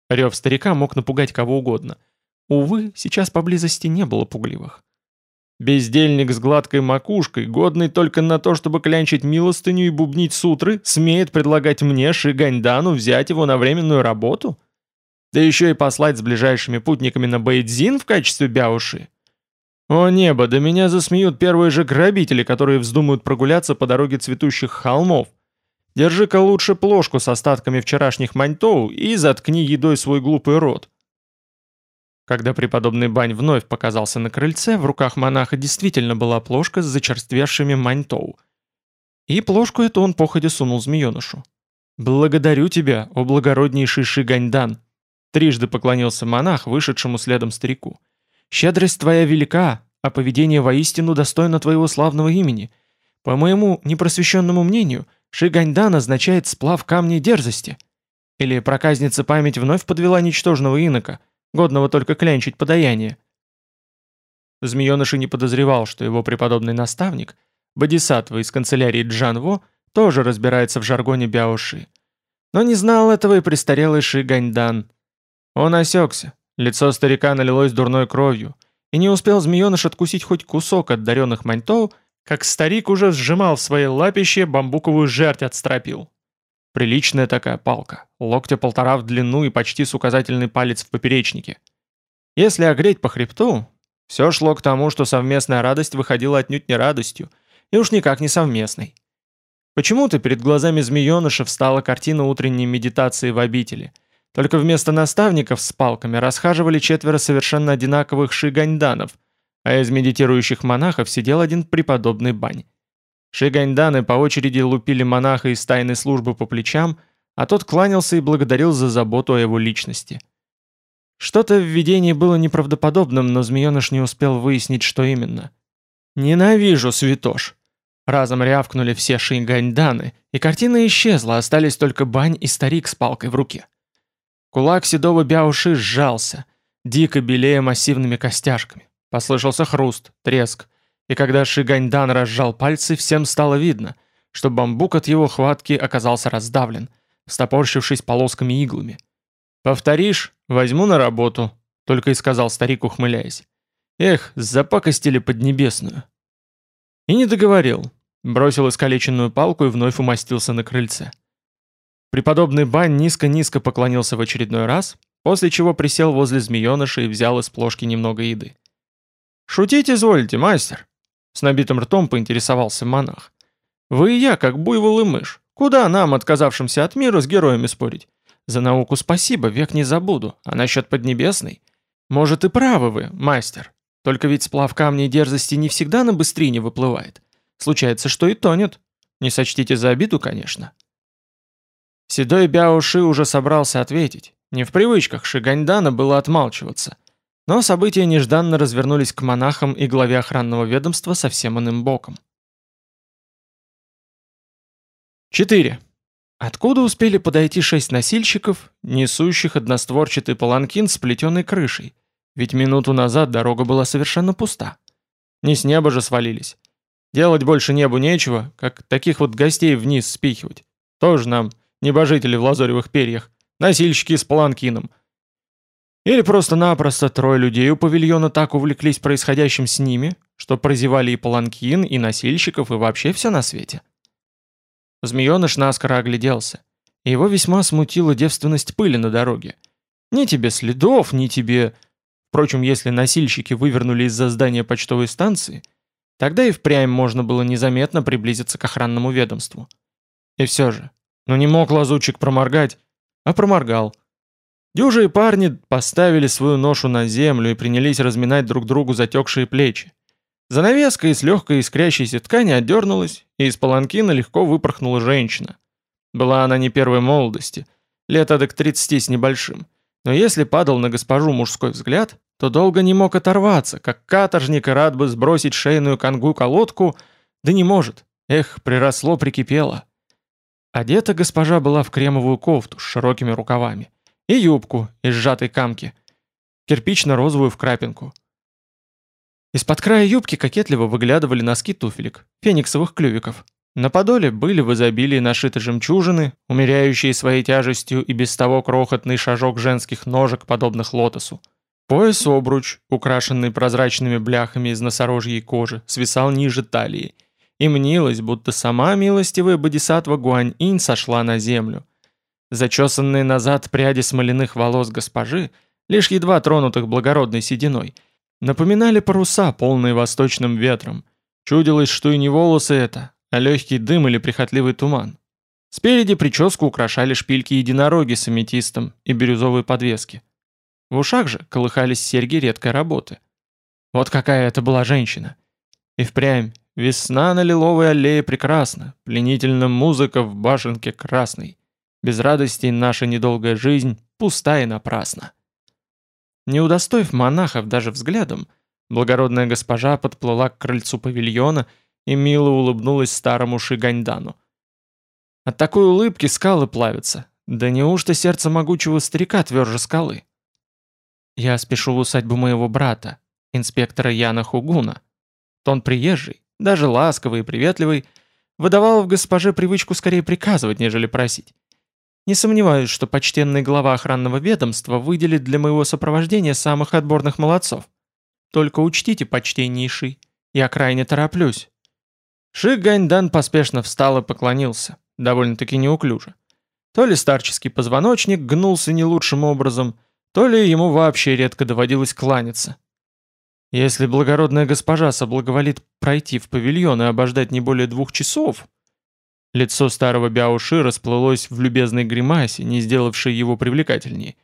Рев старика мог напугать кого угодно. Увы, сейчас поблизости не было пугливых. Бездельник с гладкой макушкой, годный только на то, чтобы клянчить милостыню и бубнить сутры, смеет предлагать мне, Шиганьдану, взять его на временную работу? Да еще и послать с ближайшими путниками на Бейдзин в качестве бяуши. О небо, да меня засмеют первые же грабители, которые вздумают прогуляться по дороге цветущих холмов. Держи-ка лучше плошку с остатками вчерашних маньтоу и заткни едой свой глупый рот. Когда преподобный Бань вновь показался на крыльце, в руках монаха действительно была плошка с зачерствевшими маньтоу. И плошку эту он походе сунул змеенышу. «Благодарю тебя, о благороднейший Шиганьдан!» Трижды поклонился монах, вышедшему следом старику. Щедрость твоя велика, а поведение воистину достойно твоего славного имени. По моему непросвещенному мнению, Шиганьдан означает сплав камней дерзости. Или проказница память вновь подвела ничтожного инока, годного только клянчить подаяние. Змееныш не подозревал, что его преподобный наставник, Бодисаттва из канцелярии Джанво, тоже разбирается в жаргоне Бяоши. Но не знал этого и престарелый Ши Ганьдан. Он осекся, Лицо старика налилось дурной кровью, и не успел змееныш откусить хоть кусок от даренных маньтоу, как старик уже сжимал в своей лапище бамбуковую жерть от стропил. Приличная такая палка, локтя полтора в длину и почти с указательный палец в поперечнике. Если огреть по хребту, все шло к тому, что совместная радость выходила отнюдь не радостью, и уж никак не совместной. Почему-то перед глазами змееныша встала картина утренней медитации в обители – только вместо наставников с палками расхаживали четверо совершенно одинаковых шиганьданов, а из медитирующих монахов сидел один преподобный бань. Шиганьданы по очереди лупили монаха из тайной службы по плечам, а тот кланялся и благодарил за заботу о его личности. Что-то в видении было неправдоподобным, но змееныш не успел выяснить, что именно. «Ненавижу, святош!» Разом рявкнули все шинганьданы, и картина исчезла, остались только бань и старик с палкой в руке. Кулак седого Бяуши сжался, дико белея массивными костяшками. Послышался хруст, треск, и когда Шиганьдан разжал пальцы, всем стало видно, что бамбук от его хватки оказался раздавлен, стопорщившись полосками-иглами. «Повторишь? Возьму на работу», — только и сказал старик, ухмыляясь. «Эх, запакостили поднебесную». И не договорил. Бросил искалеченную палку и вновь умостился на крыльце. Преподобный Бань низко-низко поклонился в очередной раз, после чего присел возле змееныша и взял из плошки немного еды. «Шутить изволите, мастер?» С набитым ртом поинтересовался монах. «Вы и я, как буйвол и мышь. Куда нам, отказавшимся от мира, с героями спорить? За науку спасибо, век не забуду. А насчет Поднебесной? Может и правы вы, мастер. Только ведь сплав камней дерзости не всегда на быстрине выплывает. Случается, что и тонет. Не сочтите за обиду, конечно». Седой Бяоши уже собрался ответить. Не в привычках Шиганьдана было отмалчиваться. Но события нежданно развернулись к монахам и главе охранного ведомства совсем иным боком. 4. Откуда успели подойти шесть носильщиков, несущих одностворчатый паланкин с плетеной крышей? Ведь минуту назад дорога была совершенно пуста. Не с неба же свалились. Делать больше небу нечего, как таких вот гостей вниз спихивать. Тоже нам небожители в лазоревых перьях, носильщики с паланкином – или просто-напросто трое людей у павильона так увлеклись происходящим с ними, что прозевали и паланкин, и носильщиков, и вообще все на свете. Змееныш наскоро огляделся. Его весьма смутила девственность пыли на дороге. Ни тебе следов, ни тебе... Впрочем, если носильщики вывернули из-за здания почтовой станции, тогда и впрямь можно было незаметно приблизиться к охранному ведомству. И все же, ну не мог лазутчик проморгать, а проморгал — Дюжи и парни поставили свою ношу на землю и принялись разминать друг другу затекшие плечи. Занавеска из легкой искрящейся ткани отдернулась, и из паланкина легко выпорхнула женщина. Была она не первой молодости, лет адок 30 с небольшим. Но если падал на госпожу мужской взгляд, то долго не мог оторваться, как каторжник и рад бы сбросить шейную конгу-колодку, да не может. Эх, приросло, прикипело. Одета госпожа была в кремовую кофту с широкими рукавами и юбку из сжатой камки, кирпично-розовую в крапинку. Из-под края юбки кокетливо выглядывали носки туфелек, фениксовых клювиков. На подоле были в изобилии нашиты жемчужины, умеряющие своей тяжестью и без того крохотный шажок женских ножек, подобных лотосу. Пояс-обруч, украшенный прозрачными бляхами из носорожьей кожи, свисал ниже талии, и мнилось, будто сама милостивая бодисатва Гуань-инь сошла на землю, Зачесанные назад пряди смоляных волос госпожи, лишь едва тронутых благородной сединой, напоминали паруса, полные восточным ветром. Чудилось, что и не волосы это, а легкий дым или прихотливый туман. Спереди прическу украшали шпильки единороги с аметистом и бирюзовые подвески. В ушах же колыхались серьги редкой работы. Вот какая это была женщина. И впрямь, весна на лиловой аллее прекрасна, пленительна музыка в башенке красной. Без радости наша недолгая жизнь пуста и напрасна. Не удостоив монахов даже взглядом, благородная госпожа подплыла к крыльцу павильона и мило улыбнулась старому Шиганьдану. От такой улыбки скалы плавятся. Да неужто сердце могучего старика тверже скалы? Я спешу в усадьбу моего брата, инспектора Яна Хугуна. Тон приезжий, даже ласковый и приветливый, выдавал в госпоже привычку скорее приказывать, нежели просить. Не сомневаюсь, что почтенный глава охранного ведомства выделит для моего сопровождения самых отборных молодцов. Только учтите, почтеннейший, я крайне тороплюсь». Ши Ганьдан поспешно встал и поклонился, довольно-таки неуклюже. То ли старческий позвоночник гнулся не лучшим образом, то ли ему вообще редко доводилось кланяться. Если благородная госпожа соблаговолит пройти в павильон и обождать не более двух часов, Лицо старого Бяуши расплылось в любезной гримасе, не сделавшей его привлекательнее.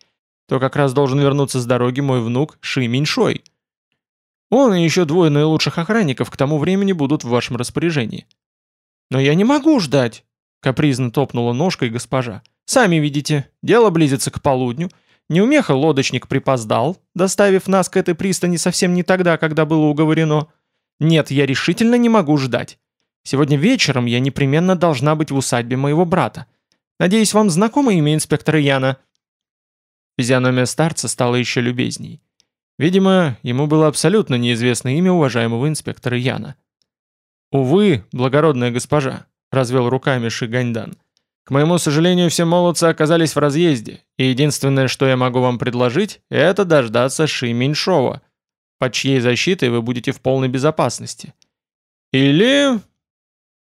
То как раз должен вернуться с дороги мой внук Ши Миньшой. Он и еще двое наилучших охранников к тому времени будут в вашем распоряжении. Но я не могу ждать, капризно топнула ножкой госпожа. Сами видите, дело близится к полудню. неумеха-лодочник припоздал, доставив нас к этой пристани совсем не тогда, когда было уговорено. Нет, я решительно не могу ждать. Сегодня вечером я непременно должна быть в усадьбе моего брата. Надеюсь, вам знакомо имя инспектора Яна?» Физиономия старца стала еще любезней. Видимо, ему было абсолютно неизвестно имя уважаемого инспектора Яна. «Увы, благородная госпожа», — развел руками Шиганьдан. «К моему сожалению, все молодцы оказались в разъезде, и единственное, что я могу вам предложить, это дождаться Ши Меньшова, под чьей защитой вы будете в полной безопасности. Или...»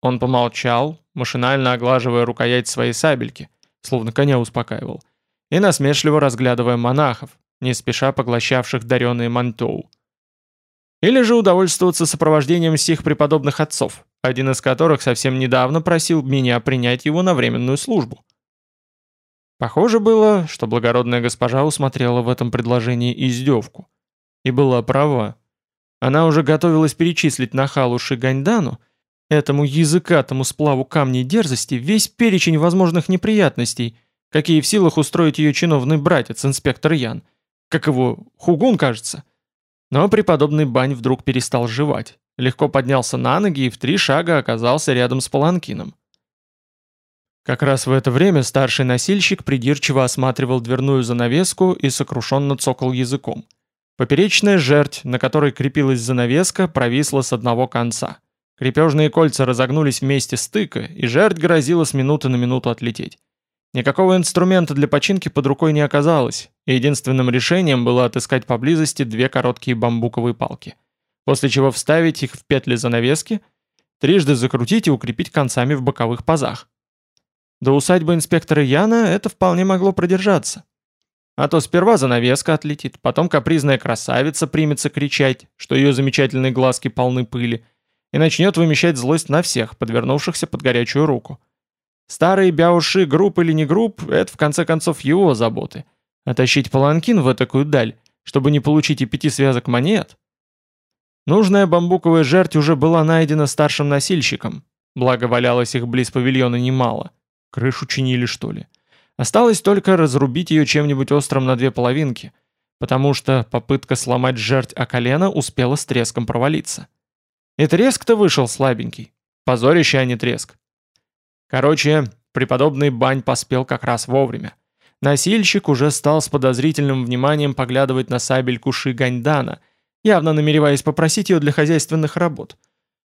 Он помолчал, машинально оглаживая рукоять своей сабельки, словно коня успокаивал, и насмешливо разглядывая монахов, не спеша поглощавших даренные мантоу. Или же удовольствоваться сопровождением сих преподобных отцов, один из которых совсем недавно просил меня принять его на временную службу. Похоже было, что благородная госпожа усмотрела в этом предложении издевку. И была права. Она уже готовилась перечислить на халу Шиганьдану, этому языкатому сплаву камней дерзости, весь перечень возможных неприятностей, какие в силах устроить ее чиновный братец, инспектор Ян – как его, Хугун, кажется. Но преподобный Бань вдруг перестал жевать, легко поднялся на ноги и в три шага оказался рядом с паланкином. Как раз в это время старший носильщик придирчиво осматривал дверную занавеску и сокрушенно цокал языком. Поперечная жерть, на которой крепилась занавеска, провисла с одного конца. Крепежные кольца разогнулись вместе стыка, и жерть грозила с минуты на минуту отлететь. Никакого инструмента для починки под рукой не оказалось, и единственным решением было отыскать поблизости две короткие бамбуковые палки, после чего вставить их в петли занавески, трижды закрутить и укрепить концами в боковых пазах. До усадьбы инспектора Яна это вполне могло продержаться. А то сперва занавеска отлетит, потом капризная красавица примется кричать, что ее замечательные глазки полны пыли, и начнет вымещать злость на всех, подвернувшихся под горячую руку. Старые бяуши, групп или не групп, это в конце концов его заботы. А тащить паланкин в такую даль, чтобы не получить и пяти связок монет? Нужная бамбуковая жерть уже была найдена старшим носильщиком, благо валялось их близ павильона немало. Крышу чинили, что ли. Осталось только разрубить ее чем-нибудь острым на две половинки, потому что попытка сломать жерть о колено успела с треском провалиться. И треск-то вышел слабенький. Позорище, а не треск. Короче, преподобный Бань поспел как раз вовремя. Носильщик уже стал с подозрительным вниманием поглядывать на сабельку Ши Ганьдана, явно намереваясь попросить ее для хозяйственных работ.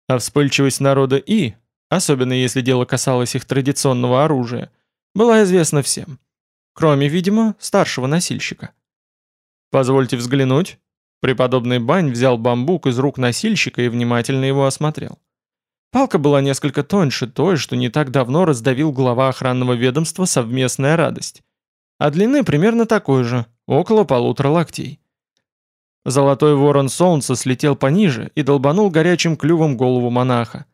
А вспыльчивость народа И, особенно если дело касалось их традиционного оружия, была известна всем. Кроме, видимо, старшего носильщика. «Позвольте взглянуть». Преподобный Бань взял бамбук из рук носильщика и внимательно его осмотрел. Палка была несколько тоньше той, что не так давно раздавил глава охранного ведомства «Совместная радость». А длины примерно такой же, около полутора локтей. Золотой ворон солнца слетел пониже и долбанул горячим клювом голову монаха.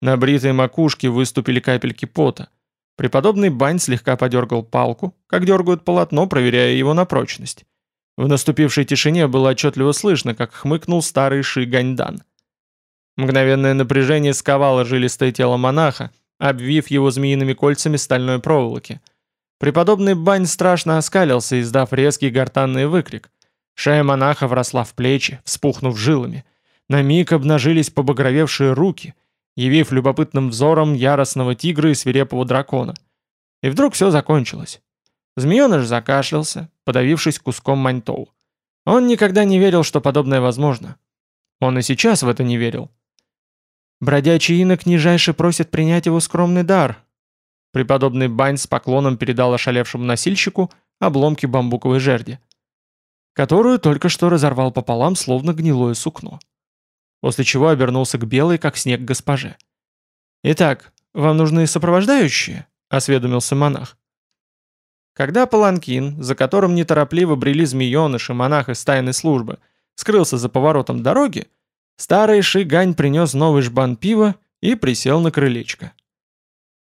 На бритой макушке выступили капельки пота. Преподобный Бань слегка подергал палку, как дергают полотно, проверяя его на прочность. В наступившей тишине было отчетливо слышно, как хмыкнул старый Ши Ганьдан. Мгновенное напряжение сковало жилистое тело монаха, обвив его змеиными кольцами стальной проволоки. Преподобный Бань страшно оскалился, издав резкий гортанный выкрик. Шея монаха вросла в плечи, вспухнув жилами. На миг обнажились побагровевшие руки, явив любопытным взором яростного тигра и свирепого дракона. И вдруг все закончилось. Змееныш закашлялся, подавившись куском маньтоу. Он никогда не верил, что подобное возможно. Он и сейчас в это не верил. Бродячий инок нижайше просит принять его скромный дар. Преподобный Байн с поклоном передал ошалевшему носильщику обломки бамбуковой жерди, которую только что разорвал пополам, словно гнилое сукно. После чего обернулся к белой, как снег, госпоже. «Итак, вам нужны сопровождающие?» — осведомился монах. Когда паланкин, за которым неторопливо брели змееныш и монах из тайной службы, скрылся за поворотом дороги, Старый Шигань принес новый жбан пива и присел на крылечко.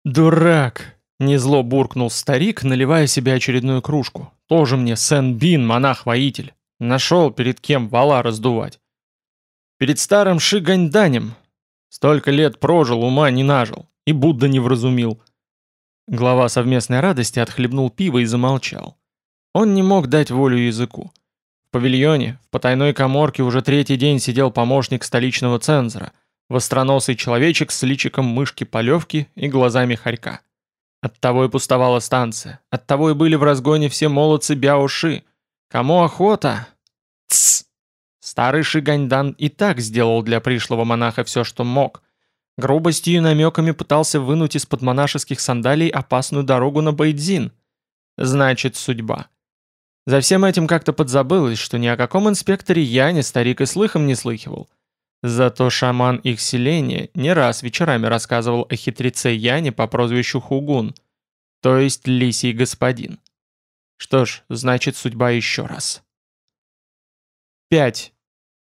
«Дурак!» — незло буркнул старик, наливая себе очередную кружку. «Тоже мне Сен Бин, монах-воитель. Нашел, перед кем вала раздувать. Перед старым Шиганьданем. Столько лет прожил, ума не нажил. И Будда не вразумил». Глава совместной радости отхлебнул пиво и замолчал. Он не мог дать волю языку. В павильоне, в потайной коморке уже третий день сидел помощник столичного цензора, востроносый человечек с личиком мышки-полевки и глазами хорька. Оттого и пустовала станция, оттого и были в разгоне все молодцы Бяоши. Кому охота? Тссс! Старый Шиганьдан и так сделал для пришлого монаха все, что мог. Грубостью и намеками пытался вынуть из-под монашеских сандалий опасную дорогу на Бейдзин. Значит, судьба. За всем этим как-то подзабылось, что ни о каком инспекторе Яне старик и слыхом не слыхивал. Зато шаман их селения не раз вечерами рассказывал о хитреце Яне по прозвищу Хугун, то есть Лисий господин. Что ж, значит судьба еще раз. 5.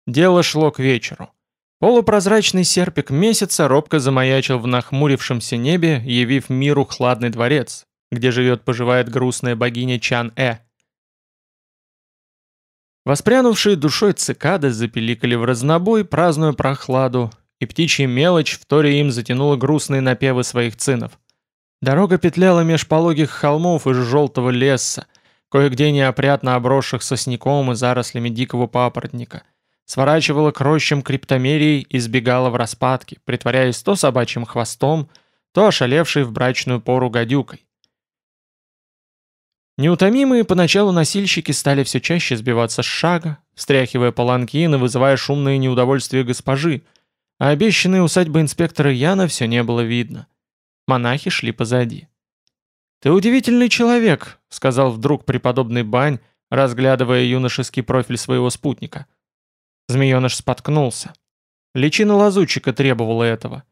Дело шло к вечеру. Полупрозрачный серпик месяца робко замаячил в нахмурившемся небе, явив миру хладный дворец, где живет-поживает грустная богиня Чан-Э. Воспрянувшие душой цикады запеликали в разнобой, празднуя прохладу, и птичья мелочь в торе им затянула грустные напевы своих цинов. Дорога петляла меж пологих холмов из желтого леса, кое-где неопрятно обросших сосняком и зарослями дикого папоротника – сворачивала к рощам криптомерий и сбегала в распадки, притворяясь то собачьим хвостом, то ошалевшей в брачную пору гадюкой. Неутомимые поначалу носильщики стали все чаще сбиваться с шага, встряхивая паланкин и вызывая шумное неудовольствие госпожи, а обещанной усадьбы инспектора Яна все не было видно. Монахи шли позади. «Ты удивительный человек», — сказал вдруг преподобный Бань, разглядывая юношеский профиль своего спутника — Змееныш споткнулся. Личина лазутчика требовала этого.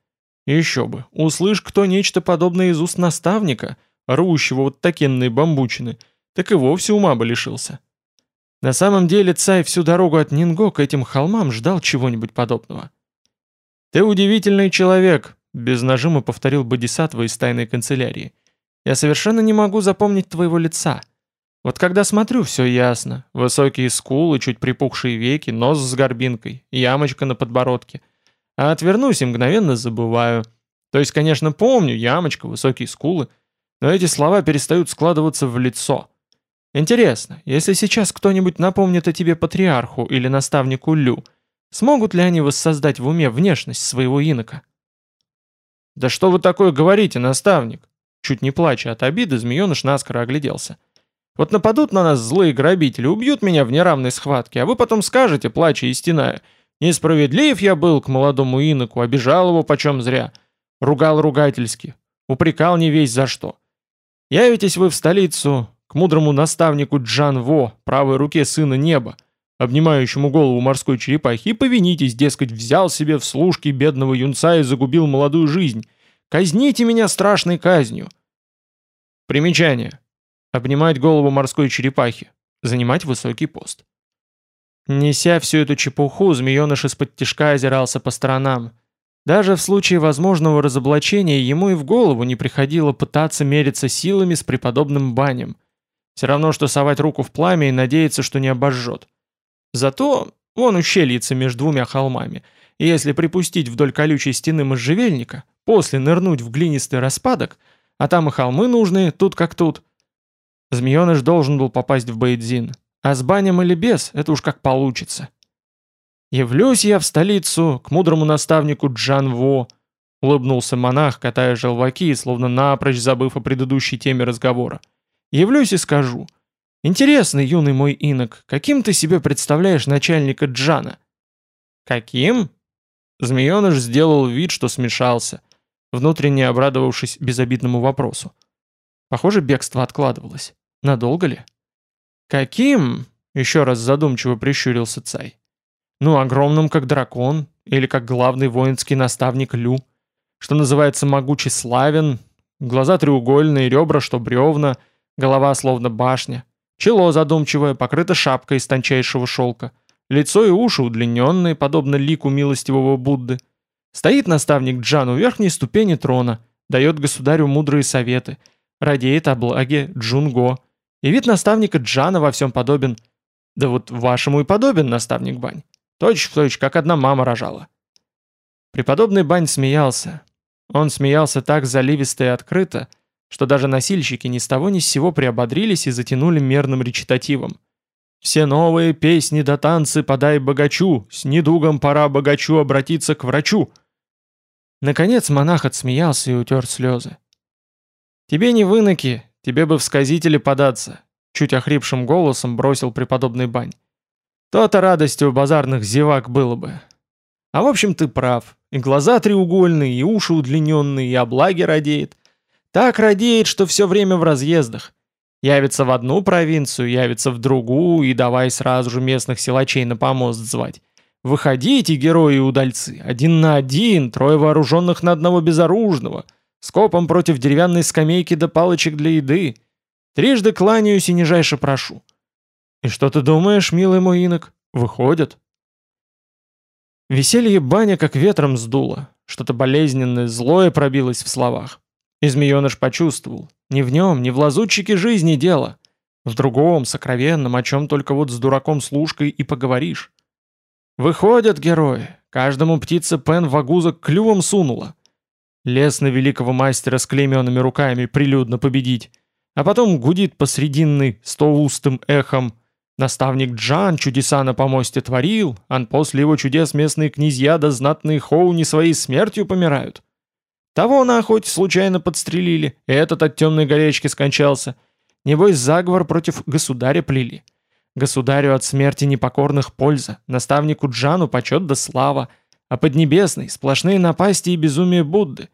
Еще бы, услышь кто нечто подобное из уст наставника, рущего вот такенные бамбучины, так и вовсе ума бы лишился. На самом деле Цай всю дорогу от Нинго к этим холмам ждал чего-нибудь подобного. «Ты удивительный человек», — без нажима повторил Бодисаттва из тайной канцелярии. «Я совершенно не могу запомнить твоего лица. Вот когда смотрю, все ясно. Высокие скулы, чуть припухшие веки, нос с горбинкой, ямочка на подбородке. А отвернусь и мгновенно забываю. То есть, конечно, помню, ямочка, высокие скулы, но эти слова перестают складываться в лицо. Интересно, если сейчас кто-нибудь напомнит о тебе патриарху или наставнику Лю, смогут ли они воссоздать в уме внешность своего инока? «Да что вы такое говорите, наставник?» Чуть не плача от обиды, змееныш наскоро огляделся. Вот нападут на нас злые грабители, убьют меня в неравной схватке, а вы потом скажете, плача и стеная, «Несправедлив я был к молодому иноку, обижал его почем зря, ругал ругательски, упрекал не весь за что. Явитесь вы в столицу к мудрому наставнику Джан Во, правой руке сына неба, обнимающему голову морской черепахи, повинитесь, дескать, взял себе в служки бедного юнца и загубил молодую жизнь. Казните меня страшной казнью». Примечание. Обнимать голову морской черепахи. Занимать высокий пост. Неся всю эту чепуху, змееныш из-под тишка озирался по сторонам. Даже в случае возможного разоблачения ему и в голову не приходило пытаться мериться силами с преподобным банем. Все равно, что совать руку в пламя и надеяться, что не обожжет. Зато вон ущельица между двумя холмами, и если припустить вдоль колючей стены можжевельника, после нырнуть в глинистый распадок, а там и холмы нужные, тут как тут, Змееныш должен был попасть в Бейдзин. А с банем или без, это уж как получится. «Явлюсь я в столицу, к мудрому наставнику Джанво», — улыбнулся монах, катая желваки, словно напрочь забыв о предыдущей теме разговора. «Явлюсь и скажу. Интересный юный мой инок, каким ты себе представляешь начальника Джана?» «Каким?» Змееныш сделал вид, что смешался, внутренне обрадовавшись безобидному вопросу. Похоже, бегство откладывалось. Надолго ли? Каким? Еще раз задумчиво прищурился Цай. Ну, огромным, как дракон, или как главный воинский наставник Лю, что называется могучий славен, глаза треугольные, ребра, что бревна, голова словно башня, чело задумчивое, покрыто шапкой из тончайшего шелка, лицо и уши удлиненные, подобно лику милостивого Будды. Стоит наставник Джан у верхней ступени трона, дает государю мудрые советы, радеет о благе Джунго, и вид наставника Джана во всем подобен... Да вот вашему и подобен, наставник Бань. Точь в точь, как одна мама рожала. Преподобный Бань смеялся. Он смеялся так заливисто и открыто, что даже носильщики ни с того ни с сего приободрились и затянули мерным речитативом. «Все новые песни да танцы подай богачу, с недугом пора богачу обратиться к врачу». Наконец монах отсмеялся и утер слезы. «Тебе не выноки, тебе бы в сказители податься», чуть охрипшим голосом бросил преподобный Бань. «То-то радости у базарных зевак было бы. А в общем ты прав, и глаза треугольные, и уши удлиненные, и облаги радеет. Так радеет, что все время в разъездах. Явится в одну провинцию, явится в другую, и давай сразу же местных силачей на помост звать. Выходите, герои и удальцы, один на один, трое вооруженных на одного безоружного, скопом против деревянной скамейки до палочек для еды. Трижды кланяюсь и нижайше прошу. И что ты думаешь, милый мой инок? Выходят. Веселье баня как ветром сдуло, что-то болезненное, злое пробилось в словах. И змееныш почувствовал, не в нем, не в лазутчике жизни дело. В другом, сокровенном, о чем только вот с дураком-служкой и поговоришь. Выходят герои, каждому птица Пен в агузок клювом сунула. Лес на великого мастера с клейменными руками прилюдно победить, а потом гудит посрединный стоустым эхом. Наставник Джан чудеса на помосте творил, а после его чудес местные князья да знатные хоуни своей смертью помирают. Того на охоте случайно подстрелили, и этот от темной горячки скончался. Небось, заговор против государя плели. Государю от смерти непокорных польза, наставнику Джану почет да слава, а поднебесный сплошные напасти и безумие Будды.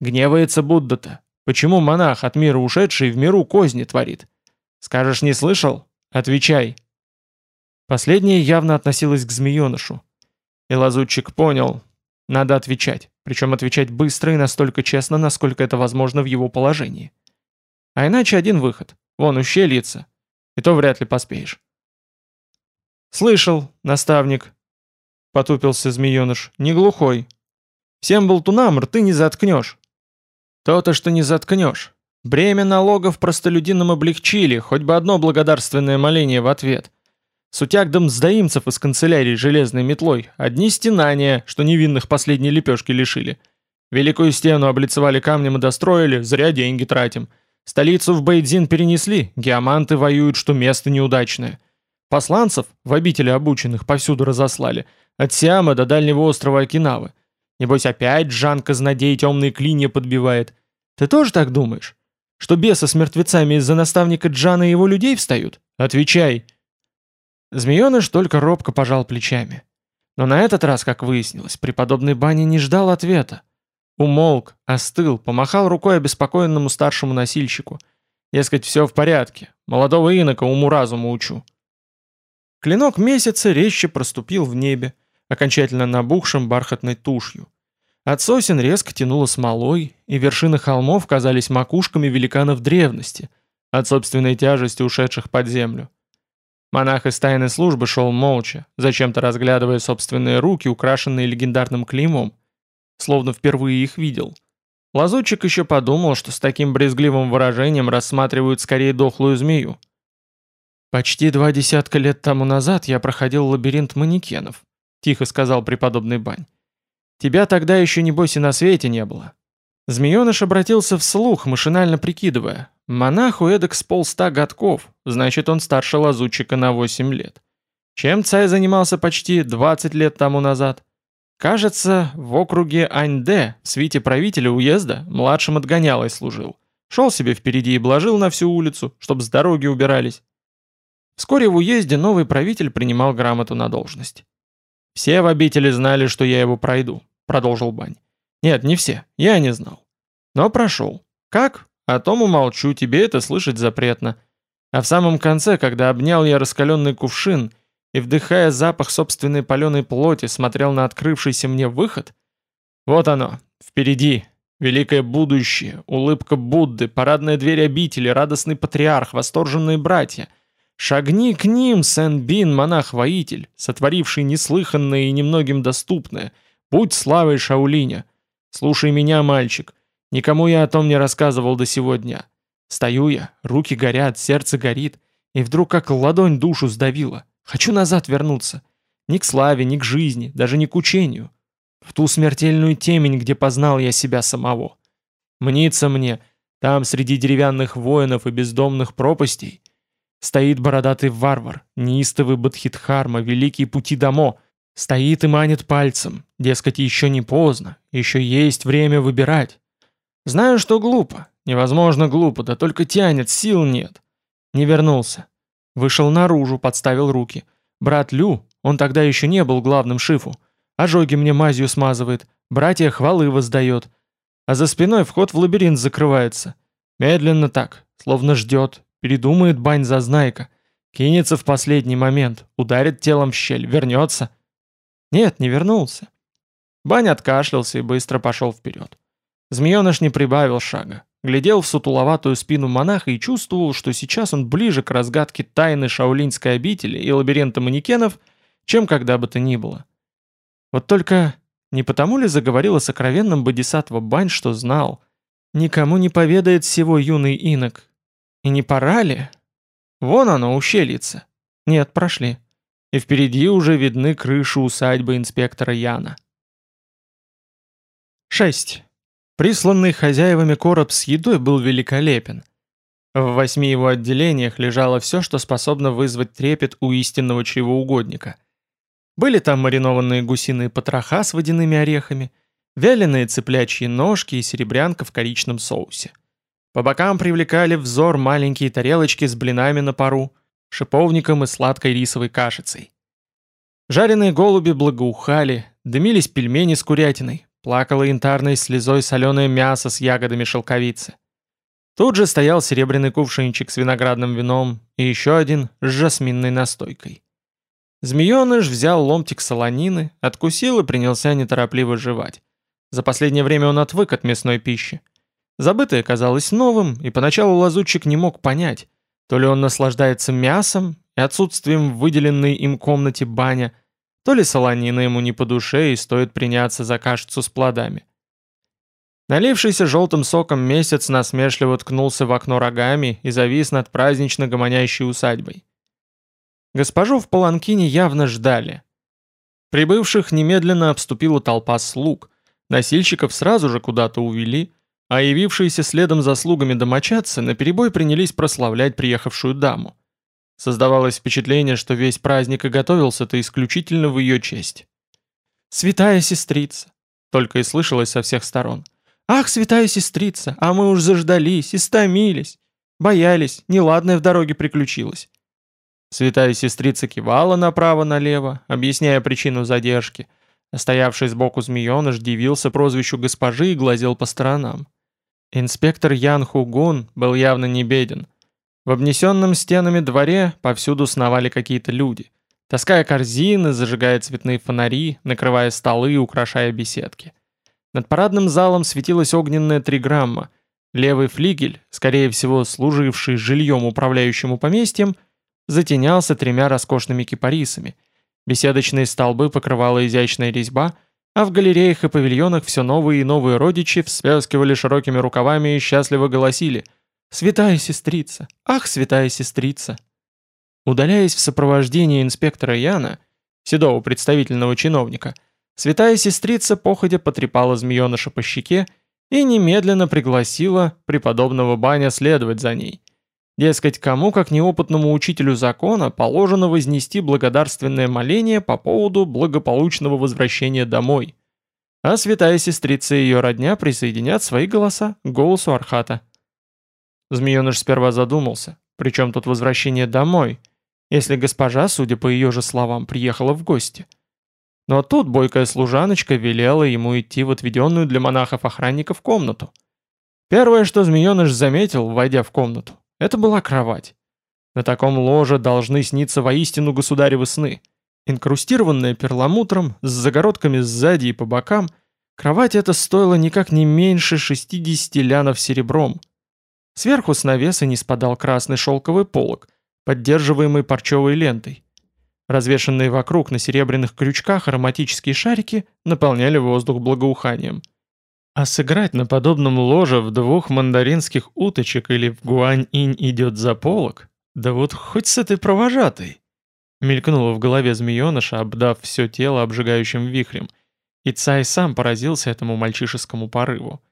Гневается Будда-то. Почему монах, от мира ушедший, в миру козни творит? Скажешь, не слышал? Отвечай. Последнее явно относилось к змеенышу. И лазутчик понял, надо отвечать, причем отвечать быстро и настолько честно, насколько это возможно в его положении. А иначе один выход. Вон ущельица. И то вряд ли поспеешь. «Слышал, наставник», — потупился змееныш, — «не глухой. Всем болтунам рты не заткнешь». «То-то, что не заткнешь. Бремя налогов простолюдинам облегчили, хоть бы одно благодарственное моление в ответ. Сутяг да мздоимцев из канцелярии железной метлой, одни стенания, что невинных последней лепешки лишили. Великую стену облицевали камнем и достроили, зря деньги тратим. Столицу в Бейдзин перенесли, геоманты воюют, что место неудачное. Посланцев, в обители обученных, повсюду разослали, от Сиама до дальнего острова Окинавы. Небось опять Жан Казнодей темные клинья подбивает. Ты тоже так думаешь? Что бесы с мертвецами из-за наставника Джана и его людей встают? Отвечай!» Змееныш только робко пожал плечами. Но на этот раз, как выяснилось, преподобный Бани не ждал ответа. Умолк, остыл, помахал рукой обеспокоенному старшему носильщику. Дескать, все в порядке, молодого инока уму-разуму учу. Клинок месяца резче проступил в небе, окончательно набухшим бархатной тушью. От сосен резко тянуло смолой, и вершины холмов казались макушками великанов древности, от собственной тяжести ушедших под землю. Монах из тайной службы шел молча, зачем-то разглядывая собственные руки, украшенные легендарным клеймом, словно впервые их видел. Лазутчик еще подумал, что с таким брезгливым выражением рассматривают скорее дохлую змею. «Почти два десятка лет тому назад я проходил лабиринт манекенов», — тихо сказал преподобный Бань. «Тебя тогда еще, небось, и на свете не было». Змееныш обратился вслух, машинально прикидывая. Монаху эдак с полста годков, значит он старше лазутчика на 8 лет. Чем царь занимался почти 20 лет тому назад? Кажется, в округе Аньде, в свите правителя уезда, младшим отгонялой служил. Шел себе впереди и блажил на всю улицу, чтобы с дороги убирались. Вскоре в уезде новый правитель принимал грамоту на должность. «Все в обители знали, что я его пройду», — продолжил Бань. «Нет, не все, я не знал. Но прошел. Как? О том умолчу, тебе это слышать запретно. А в самом конце, когда обнял я раскаленный кувшин и, вдыхая запах собственной паленой плоти, смотрел на открывшийся мне выход, вот оно, впереди, великое будущее, улыбка Будды, парадная дверь обители, радостный патриарх, восторженные братья. Шагни к ним, Сен-Бин, монах-воитель, сотворивший неслыханное и немногим доступное. Будь славой Шаулиня. Слушай меня, мальчик, Никому я о том не рассказывал до сегодня. Стою я, руки горят, сердце горит, и вдруг как ладонь душу сдавила. Хочу назад вернуться. Ни к славе, ни к жизни, даже не к учению. В ту смертельную темень, где познал я себя самого. Мнится мне, Там, среди деревянных воинов и бездомных пропастей, стоит бородатый варвар, неистовый Бадхидхарма, великий пути Дамо, стоит и манит пальцем, дескать, еще не поздно, еще есть время выбирать. Знаю, что глупо, невозможно глупо, да только тянет, сил нет. Не вернулся. Вышел наружу, подставил руки. Брат Лю, он тогда еще не был главным шифу, ожоги мне мазью смазывает, братья хвалы воздает — а за спиной вход в лабиринт закрывается. Медленно так, словно ждет, передумает бань-зазнайка, кинется в последний момент, ударит телом в щель, вернется. Нет, не вернулся. Бань откашлялся и быстро пошел вперед. Змееныш не прибавил шага, глядел в сутуловатую спину монаха и чувствовал, что сейчас он ближе к разгадке тайны шаулинской обители и лабиринта манекенов, чем когда бы то ни было. Вот только не потому ли заговорил о сокровенном бодисаттва Бань, что знал? Никому не поведает всего юный инок. И не пора ли? Вон оно, ущельице. Нет, прошли. И впереди уже видны крыши усадьбы инспектора Яна. 6. Присланный хозяевами короб с едой был великолепен. В восьми его отделениях лежало все, что способно вызвать трепет у истинного чревоугодника – были там маринованные гусиные потроха с водяными орехами, вяленые цыплячьи ножки и серебрянка в коричном соусе. По бокам привлекали взор маленькие тарелочки с блинами на пару, шиповником и сладкой рисовой кашицей. Жареные голуби благоухали, дымились пельмени с курятиной, плакало янтарной слезой соленое мясо с ягодами шелковицы. Тут же стоял серебряный кувшинчик с виноградным вином и еще один с жасминной настойкой. Змееныш взял ломтик солонины, откусил и принялся неторопливо жевать. За последнее время он отвык от мясной пищи. Забытое казалось новым, и поначалу лазутчик не мог понять, то ли он наслаждается мясом и отсутствием выделенной им комнате баня, то ли солонина ему не по душе и стоит приняться за кашицу с плодами. Налившийся желтым соком месяц насмешливо ткнулся в окно рогами и завис над празднично гомонящей усадьбой. Госпожу в Паланкине явно ждали. Прибывших немедленно обступила толпа слуг, носильщиков сразу же куда-то увели, а явившиеся следом за слугами домочадцы наперебой принялись прославлять приехавшую даму. Создавалось впечатление, что весь праздник и готовился-то исключительно в ее честь. «Святая сестрица!» — только и слышалось со всех сторон. «Ах, святая сестрица, а мы уж заждались, истомились, боялись, неладное в дороге приключилось. Святая сестрица кивала направо-налево, объясняя причину задержки. Стоявший сбоку змееныш дивился прозвищу госпожи и глазел по сторонам. Инспектор Ян Хугун был явно не беден. В обнесенном стенами дворе повсюду сновали какие-то люди, таская корзины, зажигая цветные фонари, накрывая столы и украшая беседки. Над парадным залом светилась огненная триграмма. Левый флигель, скорее всего служивший жильем управляющему поместьем, — затенялся тремя роскошными кипарисами. Беседочные столбы покрывала изящная резьба, а в галереях и павильонах все новые и новые родичи всплескивали широкими рукавами и счастливо голосили «Святая сестрица! Ах, святая сестрица!» Удаляясь в сопровождении инспектора Яна, седого представительного чиновника, святая сестрица походя потрепала змееныша по щеке и немедленно пригласила преподобного Баня следовать за ней. Дескать, кому, как неопытному учителю закона, положено вознести благодарственное моление по поводу благополучного возвращения домой. А святая сестрица и ее родня присоединят свои голоса к голосу Архата. Змееныш сперва задумался, причем тут возвращение домой, если госпожа, судя по ее же словам, приехала в гости. Но тут бойкая служаночка велела ему идти в отведенную для монахов-охранников комнату. Первое, что змееныш заметил, войдя в комнату, это была кровать. На таком ложе должны сниться воистину государевы сны. Инкрустированная перламутром, с загородками сзади и по бокам, кровать эта стоила никак не меньше 60 лянов серебром. Сверху с навеса не спадал красный шелковый полог, поддерживаемый парчевой лентой. Развешенные вокруг на серебряных крючках ароматические шарики наполняли воздух благоуханием. А сыграть на подобном ложе в двух мандаринских уточек или в гуань-инь идет за полок? Да вот хоть с этой провожатой. Мелькнуло в голове змееныша, обдав все тело обжигающим вихрем. И Цай сам поразился этому мальчишескому порыву.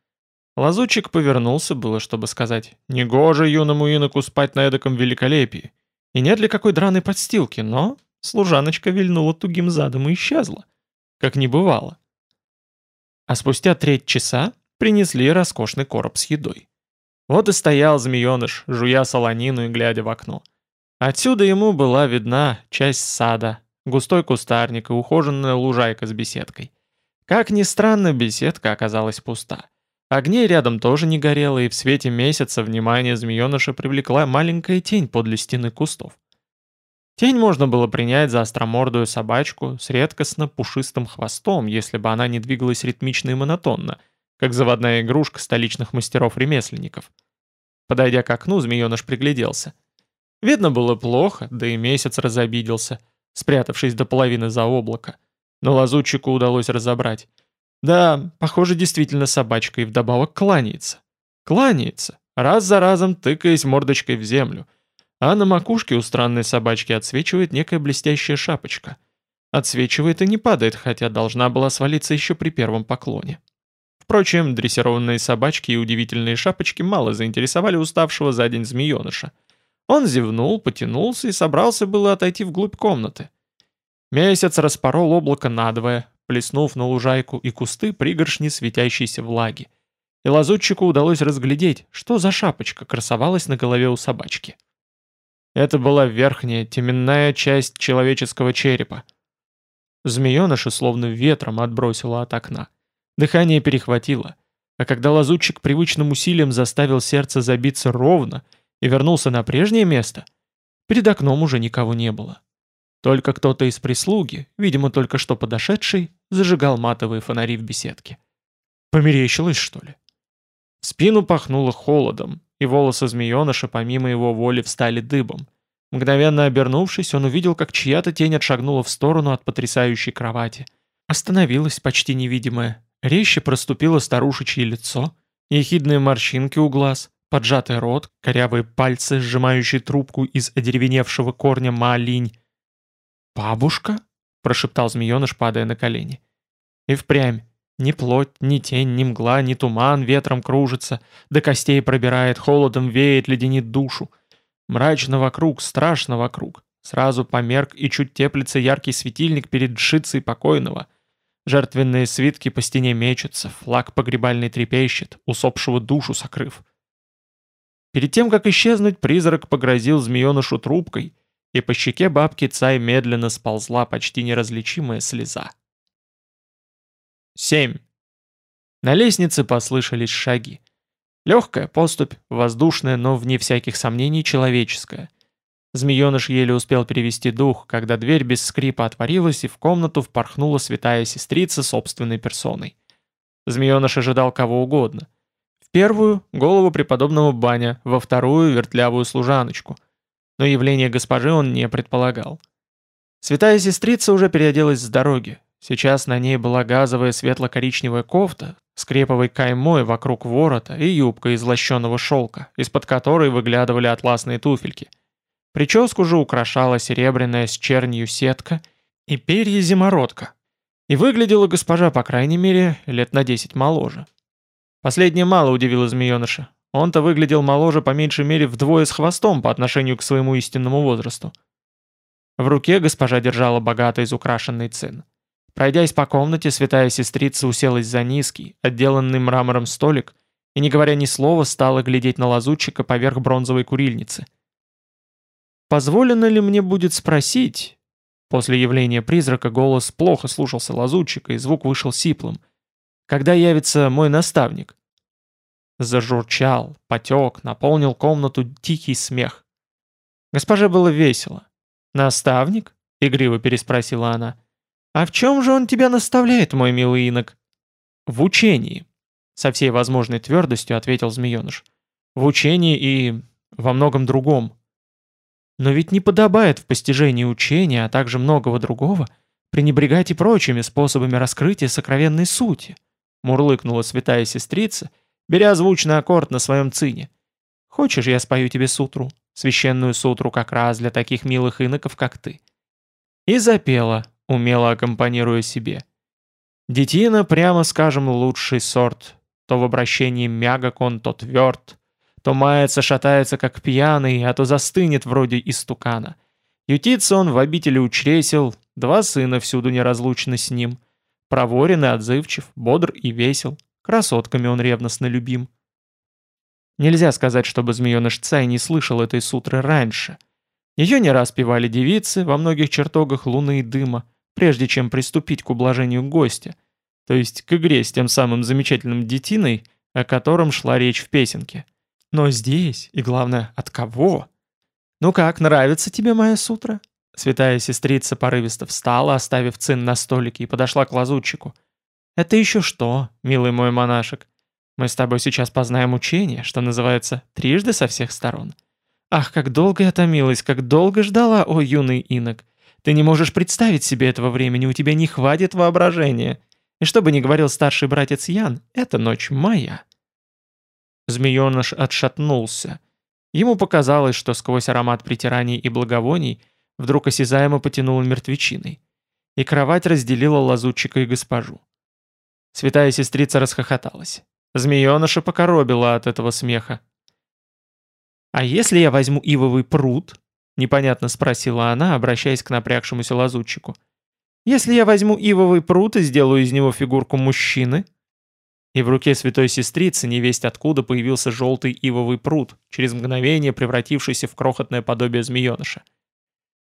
Лазутчик повернулся было, чтобы сказать «Негоже юному иноку спать на эдаком великолепии!» И нет ли какой драной подстилки, но служаночка вильнула тугим задом и исчезла, как не бывало. А спустя треть часа принесли роскошный короб с едой. Вот и стоял змееныш, жуя солонину и глядя в окно. Отсюда ему была видна часть сада, густой кустарник и ухоженная лужайка с беседкой. Как ни странно, беседка оказалась пуста. Огней рядом тоже не горело, и в свете месяца внимание змееныша привлекла маленькая тень подле стены кустов. Тень можно было принять за остромордую собачку с редкостно пушистым хвостом, если бы она не двигалась ритмично и монотонно, как заводная игрушка столичных мастеров-ремесленников. Подойдя к окну, змееныш пригляделся. Видно было плохо, да и месяц разобиделся, спрятавшись до половины за облако. Но лазутчику удалось разобрать. Да, похоже, действительно собачка и вдобавок кланяется. Кланяется, раз за разом тыкаясь мордочкой в землю. А на макушке у странной собачки отсвечивает некая блестящая шапочка. Отсвечивает и не падает, хотя должна была свалиться еще при первом поклоне. Впрочем, дрессированные собачки и удивительные шапочки мало заинтересовали уставшего за день змееныша. Он зевнул, потянулся и собрался было отойти вглубь комнаты. Месяц распорол облако надвое, плеснув на лужайку и кусты пригоршни светящейся влаги. И лазутчику удалось разглядеть, что за шапочка красовалась на голове у собачки. Это была верхняя, теменная часть человеческого черепа. Змееныша словно ветром отбросила от окна. Дыхание перехватило, а когда лазутчик привычным усилием заставил сердце забиться ровно и вернулся на прежнее место, перед окном уже никого не было. Только кто-то из прислуги, видимо, только что подошедший, зажигал матовые фонари в беседке. Померещилось, что ли? В спину пахнуло холодом, и волосы змееныша помимо его воли встали дыбом. Мгновенно обернувшись, он увидел, как чья-то тень отшагнула в сторону от потрясающей кровати. Остановилась почти невидимая. Резче проступило старушечье лицо, ехидные морщинки у глаз, поджатый рот, корявые пальцы, сжимающие трубку из одеревеневшего корня маолинь, «Бабушка?» — прошептал змееныш, падая на колени. И впрямь. Ни плоть, ни тень, ни мгла, ни туман ветром кружится, до костей пробирает, холодом веет, леденит душу. Мрачно вокруг, страшно вокруг. Сразу померк и чуть теплится яркий светильник перед шицей покойного. Жертвенные свитки по стене мечутся, флаг погребальный трепещет, усопшего душу сокрыв. Перед тем, как исчезнуть, призрак погрозил змеенышу трубкой — и по щеке бабки Цай медленно сползла почти неразличимая слеза. 7. На лестнице послышались шаги. Легкая поступь, воздушная, но вне всяких сомнений человеческая. Змееныш еле успел перевести дух, когда дверь без скрипа отворилась и в комнату впорхнула святая сестрица собственной персоной. Змееныш ожидал кого угодно. В первую — голову преподобного Баня, во вторую — вертлявую служаночку — но явление госпожи он не предполагал. Святая сестрица уже переоделась с дороги. Сейчас на ней была газовая светло-коричневая кофта с креповой каймой вокруг ворота и юбка из лощеного шелка, из-под которой выглядывали атласные туфельки. Прическу же украшала серебряная с чернью сетка и перья зимородка. И выглядела госпожа, по крайней мере, лет на десять моложе. Последнее мало удивило змееныша. Он-то выглядел моложе по меньшей мере вдвое с хвостом по отношению к своему истинному возрасту. В руке госпожа держала богато изукрашенный цин. Пройдясь по комнате, святая сестрица уселась за низкий, отделанный мрамором столик и, не говоря ни слова, стала глядеть на лазутчика поверх бронзовой курильницы. «Позволено ли мне будет спросить?» После явления призрака голос плохо слушался лазутчика, и звук вышел сиплым. «Когда явится мой наставник?» Зажурчал, потек, наполнил комнату тихий смех. Госпоже было весело. «Наставник?» — игриво переспросила она. «А в чем же он тебя наставляет, мой милый инок?» «В учении», — со всей возможной твердостью ответил змееныш. «В учении и во многом другом». «Но ведь не подобает в постижении учения, а также многого другого, пренебрегать и прочими способами раскрытия сокровенной сути», — мурлыкнула святая сестрица — беря звучный аккорд на своем цине. «Хочешь, я спою тебе сутру? Священную сутру как раз для таких милых иноков, как ты». И запела, умело аккомпанируя себе. Детина, прямо скажем, лучший сорт. То в обращении мягок он, то тверд, то мается, шатается, как пьяный, а то застынет вроде истукана. Ютится он в обители учресел, два сына всюду неразлучны с ним. Проворен и отзывчив, бодр и весел, красотками он ревностно любим. Нельзя сказать, чтобы змееныш Цай не слышал этой сутры раньше. Ее не раз певали девицы во многих чертогах луны и дыма, прежде чем приступить к ублажению гостя, то есть к игре с тем самым замечательным детиной, о котором шла речь в песенке. Но здесь, и главное, от кого? «Ну как, нравится тебе моя сутра?» Святая сестрица порывисто встала, оставив цин на столике, и подошла к лазутчику. «Это еще что, милый мой монашек? Мы с тобой сейчас познаем учение, что называется, трижды со всех сторон. Ах, как долго я томилась, как долго ждала, о юный инок! Ты не можешь представить себе этого времени, у тебя не хватит воображения. И что бы ни говорил старший братец Ян, эта ночь моя». Змееныш отшатнулся. Ему показалось, что сквозь аромат притираний и благовоний вдруг осязаемо потянуло мертвечиной. И кровать разделила лазутчика и госпожу. Святая сестрица расхохоталась. Змееныша покоробила от этого смеха. «А если я возьму ивовый пруд?» Непонятно спросила она, обращаясь к напрягшемуся лазутчику. «Если я возьму ивовый пруд и сделаю из него фигурку мужчины?» И в руке святой сестрицы невесть откуда появился желтый ивовый пруд, через мгновение превратившийся в крохотное подобие змееныша.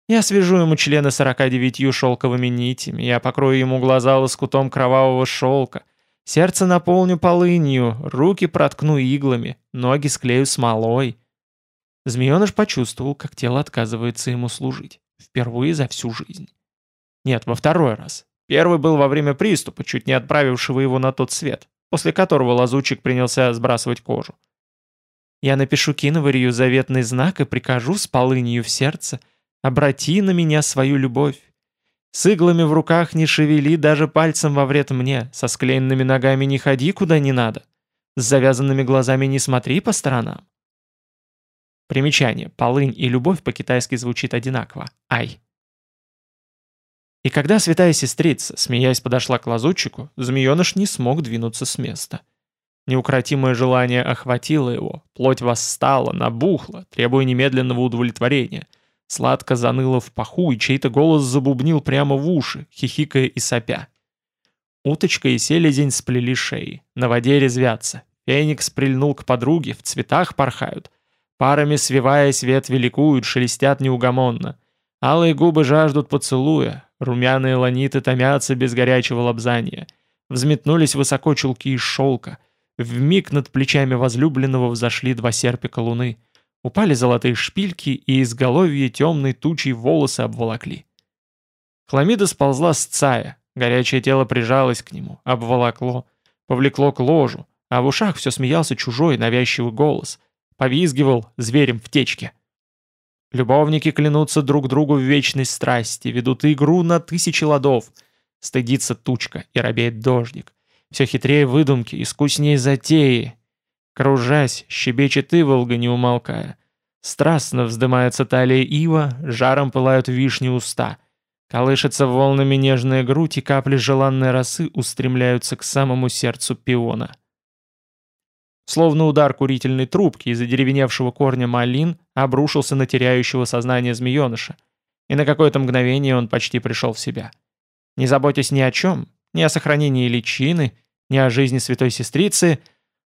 Я свяжу ему члены 49 шелковыми нитями, я покрою ему глаза лоскутом кровавого шелка, сердце наполню полынью, руки проткну иглами, ноги склею смолой. Змееныш почувствовал, как тело отказывается ему служить. Впервые за всю жизнь. Нет, во второй раз. Первый был во время приступа, чуть не отправившего его на тот свет, после которого лазучик принялся сбрасывать кожу. Я напишу киноварью заветный знак и прикажу с полынью в сердце «Обрати на меня свою любовь». С иглами в руках не шевели даже пальцем во вред мне, со склеенными ногами не ходи куда не надо, с завязанными глазами не смотри по сторонам. Примечание. Полынь и любовь по-китайски звучит одинаково. Ай. И когда святая сестрица, смеясь, подошла к лазутчику, змееныш не смог двинуться с места. Неукротимое желание охватило его, плоть восстала, набухла, требуя немедленного удовлетворения. Сладко заныло в паху, и чей-то голос забубнил прямо в уши, хихикая и сопя. Уточка и селезень сплели шеи, на воде резвятся. Феникс прильнул к подруге, в цветах порхают. Парами свиваясь, ветви ликуют, шелестят неугомонно. Алые губы жаждут поцелуя, румяные ланиты томятся без горячего лобзания. Взметнулись высоко чулки из шелка. Вмиг над плечами возлюбленного взошли два серпика луны. Упали золотые шпильки, и изголовье темной тучей волосы обволокли. Хламида сползла с цая, горячее тело прижалось к нему, обволокло, повлекло к ложу, а в ушах все смеялся чужой навязчивый голос — повизгивал зверем в течке. Любовники клянутся друг другу в вечной страсти, ведут игру на тысячи ладов. Стыдится тучка и робеет дождик. Все хитрее выдумки, искуснее затеи. Кружась, щебечет и волга не умолкая. Страстно вздымается талия ива, жаром пылают вишни уста. Колышется волнами нежная грудь, и капли желанной росы устремляются к самому сердцу пиона. Словно удар курительной трубки из одеревеневшего корня малин обрушился на теряющего сознание змееныша, и на какое-то мгновение он почти пришел в себя. Не заботясь ни о чем, ни о сохранении личины, ни о жизни святой сестрицы,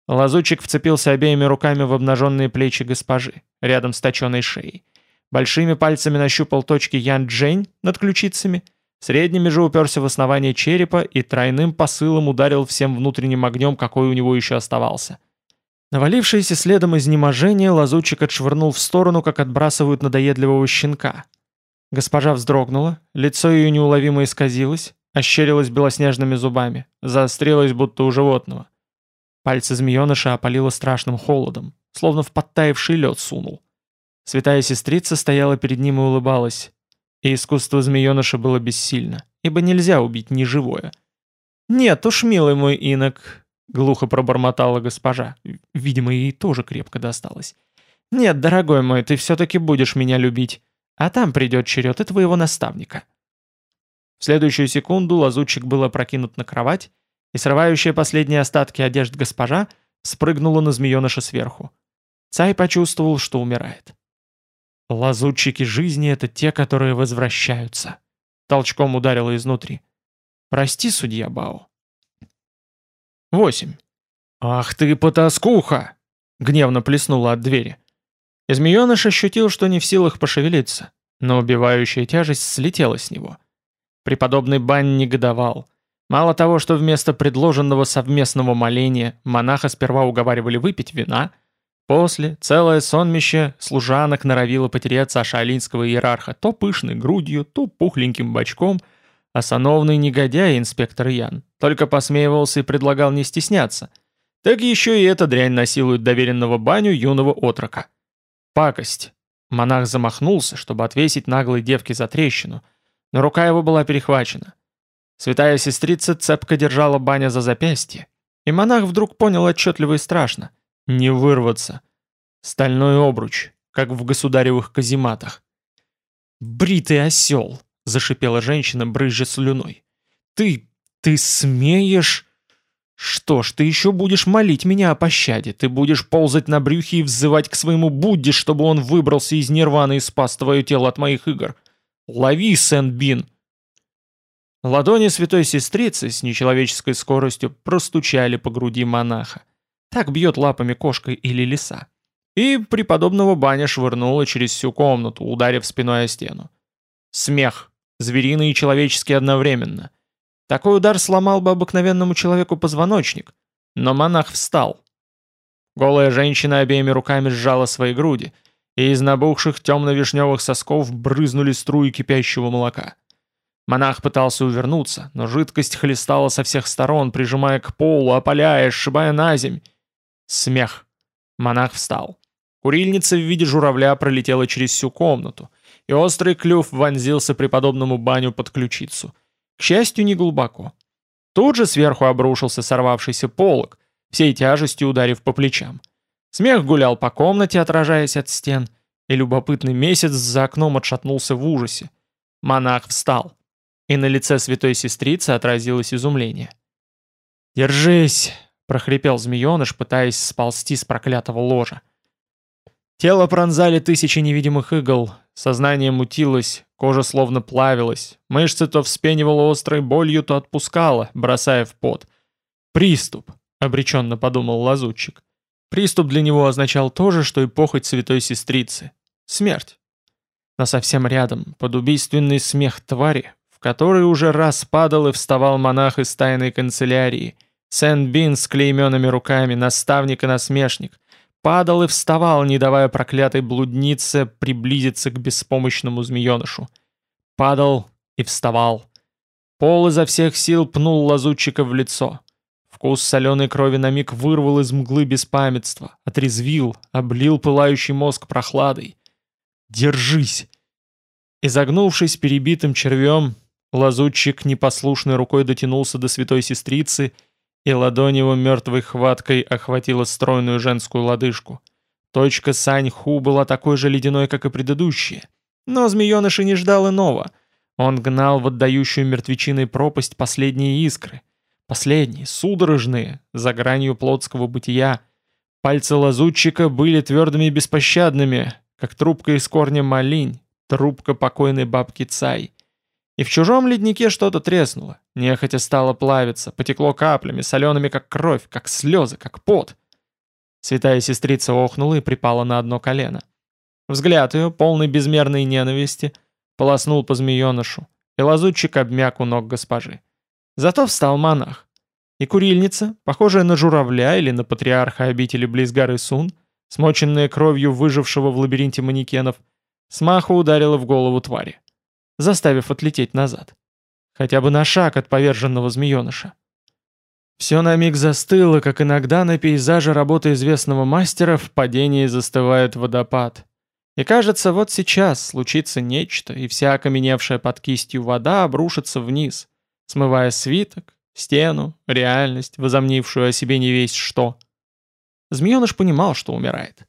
лазутчик вцепился обеими руками в обнаженные плечи госпожи, рядом с точенной шеей. Большими пальцами нащупал точки Ян-Джень над ключицами, средними же уперся в основание черепа и тройным посылом ударил всем внутренним огнем, какой у него еще оставался – Навалившееся следом изнеможение лазутчик отшвырнул в сторону, как отбрасывают надоедливого щенка. Госпожа вздрогнула, лицо ее неуловимо исказилось, ощерилось белоснежными зубами, заострилось, будто у животного. Пальцы змееныша опалило страшным холодом, словно в подтаявший лед сунул. Святая сестрица стояла перед ним и улыбалась, и искусство змееныша было бессильно, ибо нельзя убить неживое. «Нет уж, милый мой инок, Глухо пробормотала госпожа. Видимо, ей тоже крепко досталось. «Нет, дорогой мой, ты все-таки будешь меня любить. А там придет черед и твоего наставника». В следующую секунду лазутчик был опрокинут на кровать, и срывающая последние остатки одежд госпожа спрыгнула на змееныша сверху. Цай почувствовал, что умирает. Лазутчики жизни — это те, которые возвращаются. Толчком ударило изнутри. Прости, судья Бао. 8. «Ах ты, потаскуха!» — гневно плеснула от двери. Змееныш ощутил, что не в силах пошевелиться, но убивающая тяжесть слетела с него. Преподобный Бань негодовал. Мало того, что вместо предложенного совместного моления монаха сперва уговаривали выпить вина, после целое сонмище служанок норовило потереться о шаолинского иерарха то пышной грудью, то пухленьким бочком, а сановный негодяй инспектор Ян только посмеивался и предлагал не стесняться. Так еще и эта дрянь насилует доверенного баню юного отрока. Пакость. Монах замахнулся, чтобы отвесить наглой девке за трещину, но рука его была перехвачена. Святая сестрица цепко держала баня за запястье, и монах вдруг понял отчетливо и страшно. Не вырваться. Стальной обруч, как в государевых казематах. «Бритый осел!» — зашипела женщина, брызжа слюной. «Ты... ты смеешь...» «Что ж, ты еще будешь молить меня о пощаде, ты будешь ползать на брюхе и взывать к своему Будде, чтобы он выбрался из нирваны и спас твое тело от моих игр. Лови, Сен-Бин!» Ладони святой сестрицы с нечеловеческой скоростью простучали по груди монаха. Так бьет лапами кошка или лиса. И преподобного баня швырнула через всю комнату, ударив спиной о стену. Смех. Звериный и человеческий одновременно. Такой удар сломал бы обыкновенному человеку позвоночник. Но монах встал. Голая женщина обеими руками сжала свои груди, и из набухших темно-вишневых сосков брызнули струи кипящего молока. Монах пытался увернуться, но жидкость хлестала со всех сторон, прижимая к полу, опаляя, сшибая на земь. Смех. Монах встал. Курильница в виде журавля пролетела через всю комнату, и острый клюв вонзился преподобному баню под ключицу. К счастью, не глубоко. Тут же сверху обрушился сорвавшийся полог, всей тяжестью ударив по плечам. Смех гулял по комнате, отражаясь от стен, и любопытный месяц за окном отшатнулся в ужасе. Монах встал, и на лице святой сестрицы отразилось изумление. «Держись!» — прохрипел змееныш, пытаясь сползти с проклятого ложа. Тело пронзали тысячи невидимых игл, сознание мутилось, Кожа словно плавилась, мышцы то вспенивала острой болью, то отпускала, бросая в пот. «Приступ», — обреченно подумал лазутчик. Приступ для него означал то же, что и похоть святой сестрицы. Смерть. Но совсем рядом, под убийственный смех твари, в который уже раз падал и вставал монах из тайной канцелярии, Сен-Бин с клейменными руками, наставник и насмешник, Падал и вставал, не давая проклятой блуднице приблизиться к беспомощному змеенышу. Падал и вставал. Пол изо всех сил пнул лазутчика в лицо. Вкус соленой крови на миг вырвал из мглы беспамятства, отрезвил, облил пылающий мозг прохладой. «Держись!» Изогнувшись перебитым червем, лазутчик непослушной рукой дотянулся до святой сестрицы и ладонь его мертвой хваткой охватила стройную женскую лодыжку. Точка Сань-Ху была такой же ледяной, как и предыдущие. Но змееныш и не ждал иного. Он гнал в отдающую мертвечиной пропасть последние искры. Последние, судорожные, за гранью плотского бытия. Пальцы лазутчика были твердыми и беспощадными, как трубка из корня малинь, трубка покойной бабки Цай. И в чужом леднике что-то треснуло, нехотя стало плавиться, потекло каплями, солеными как кровь, как слезы, как пот. Святая сестрица охнула и припала на одно колено. Взгляд ее, полный безмерной ненависти, полоснул по змеенышу, и лазутчик обмяк у ног госпожи. Зато встал монах. И курильница, похожая на журавля или на патриарха обители близ горы Сун, смоченная кровью выжившего в лабиринте манекенов, смаху ударила в голову твари заставив отлететь назад. Хотя бы на шаг от поверженного змееныша. Все на миг застыло, как иногда на пейзаже работы известного мастера в падении застывает водопад. И кажется, вот сейчас случится нечто, и вся окаменевшая под кистью вода обрушится вниз, смывая свиток, стену, реальность, возомнившую о себе не весь что. Змееныш понимал, что умирает.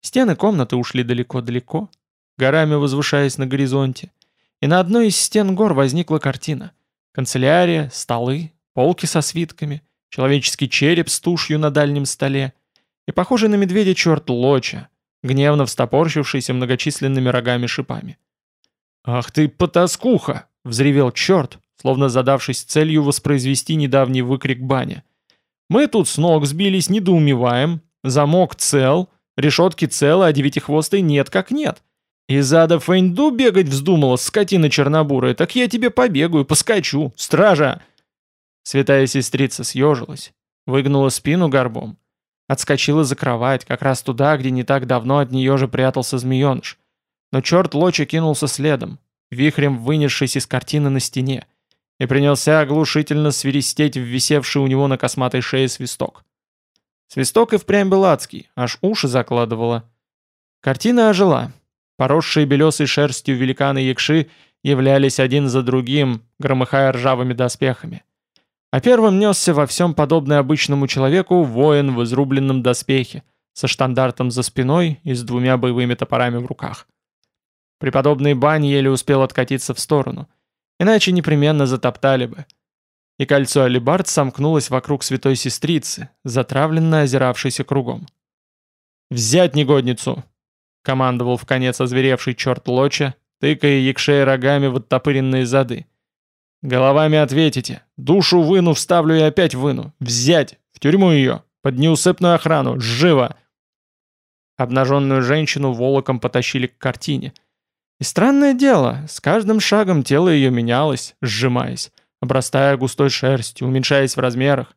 Стены комнаты ушли далеко-далеко, горами возвышаясь на горизонте, и на одной из стен гор возникла картина. Канцелярия, столы, полки со свитками, человеческий череп с тушью на дальнем столе и похожий на медведя черт Лоча, гневно встопорщившийся многочисленными рогами-шипами. «Ах ты, потаскуха!» — взревел черт, словно задавшись целью воспроизвести недавний выкрик баня. «Мы тут с ног сбились, недоумеваем, замок цел, решетки целы, а девятихвостой нет как нет. Из ада Фэньду бегать вздумала, скотина чернобурая, так я тебе побегаю, поскочу, стража!» Святая сестрица съежилась, выгнула спину горбом, отскочила за кровать, как раз туда, где не так давно от нее же прятался змееныш. Но черт Лоча кинулся следом, вихрем вынесшись из картины на стене, и принялся оглушительно свиристеть в висевший у него на косматой шее свисток. Свисток и впрямь был адский, аж уши закладывало. Картина ожила. Поросшие белесой шерстью великаны якши являлись один за другим, громыхая ржавыми доспехами. А первым несся во всем подобный обычному человеку воин в изрубленном доспехе, со штандартом за спиной и с двумя боевыми топорами в руках. Преподобный Бань еле успел откатиться в сторону, иначе непременно затоптали бы. И кольцо алибард сомкнулось вокруг святой сестрицы, затравленно озиравшейся кругом. «Взять негодницу!» — командовал в конец озверевший черт Лоча, тыкая якшей рогами в оттопыренные зады. Головами ответите. Душу выну, вставлю и опять выну. Взять! В тюрьму ее! Под неусыпную охрану! Живо!» Обнаженную женщину волоком потащили к картине. И странное дело, с каждым шагом тело ее менялось, сжимаясь, обрастая густой шерстью, уменьшаясь в размерах.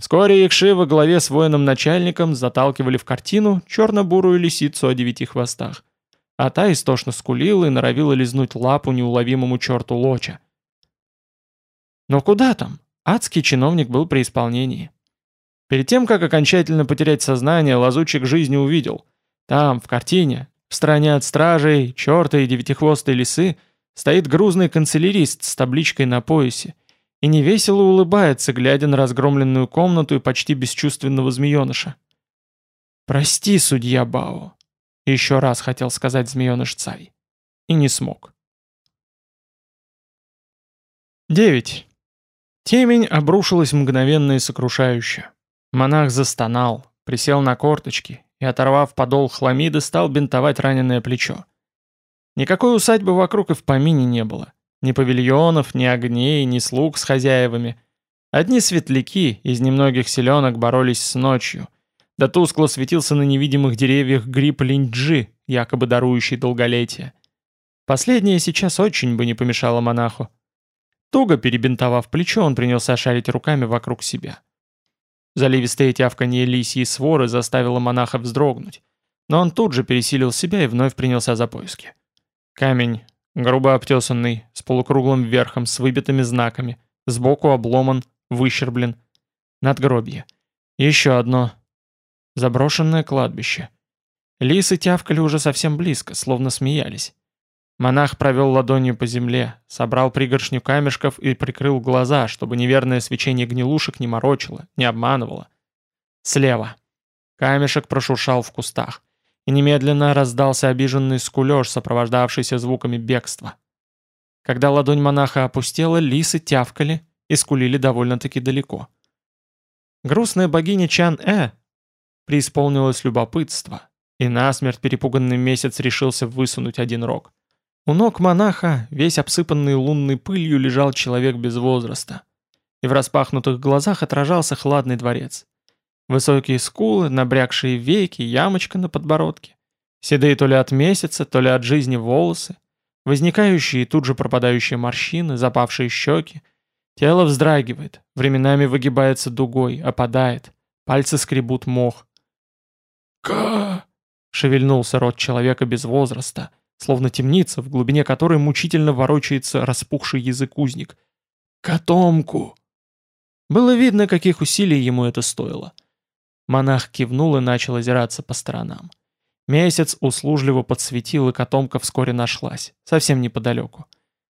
Вскоре Якши во главе с воином-начальником заталкивали в картину черно-бурую лисицу о девяти хвостах. А та истошно скулила и норовила лизнуть лапу неуловимому черту Лоча. Но куда там? Адский чиновник был при исполнении. Перед тем, как окончательно потерять сознание, лазучик жизни увидел. Там, в картине, в стороне от стражей, черта и девятихвостой лисы, стоит грузный канцелярист с табличкой на поясе и невесело улыбается, глядя на разгромленную комнату и почти бесчувственного змееныша. «Прости, судья Бао», — еще раз хотел сказать змееныш Цай. И не смог. 9. Темень обрушилась мгновенно и сокрушающе. Монах застонал, присел на корточки и, оторвав подол хламиды, стал бинтовать раненое плечо. Никакой усадьбы вокруг и в помине не было. Ни павильонов, ни огней, ни слуг с хозяевами. Одни светляки из немногих селенок боролись с ночью. Да тускло светился на невидимых деревьях гриб линджи, якобы дарующий долголетие. Последнее сейчас очень бы не помешало монаху. Туго перебинтовав плечо, он принялся шарить руками вокруг себя. Заливистое тявканье лисьей своры заставило монаха вздрогнуть, но он тут же пересилил себя и вновь принялся за поиски. Камень, грубо обтесанный, с полукруглым верхом, с выбитыми знаками, сбоку обломан, выщерблен. Надгробье. Еще одно. Заброшенное кладбище. Лисы тявкали уже совсем близко, словно смеялись. Монах провел ладонью по земле, собрал пригоршню камешков и прикрыл глаза, чтобы неверное свечение гнилушек не морочило, не обманывало. Слева. Камешек прошуршал в кустах, и немедленно раздался обиженный скулеж, сопровождавшийся звуками бегства. Когда ладонь монаха опустела, лисы тявкали и скулили довольно-таки далеко. Грустная богиня Чан-Э преисполнилась любопытства, и насмерть перепуганный месяц решился высунуть один рог. У ног монаха, весь обсыпанный лунной пылью, лежал человек без возраста. И в распахнутых глазах отражался хладный дворец. Высокие скулы, набрякшие веки, ямочка на подбородке. Седые то ли от месяца, то ли от жизни волосы. Возникающие и тут же пропадающие морщины, запавшие щеки. Тело вздрагивает, временами выгибается дугой, опадает. Пальцы скребут мох. «Ка!» — шевельнулся рот человека без возраста — словно темница, в глубине которой мучительно ворочается распухший язык узник. «Котомку!» Было видно, каких усилий ему это стоило. Монах кивнул и начал озираться по сторонам. Месяц услужливо подсветил, и котомка вскоре нашлась, совсем неподалеку.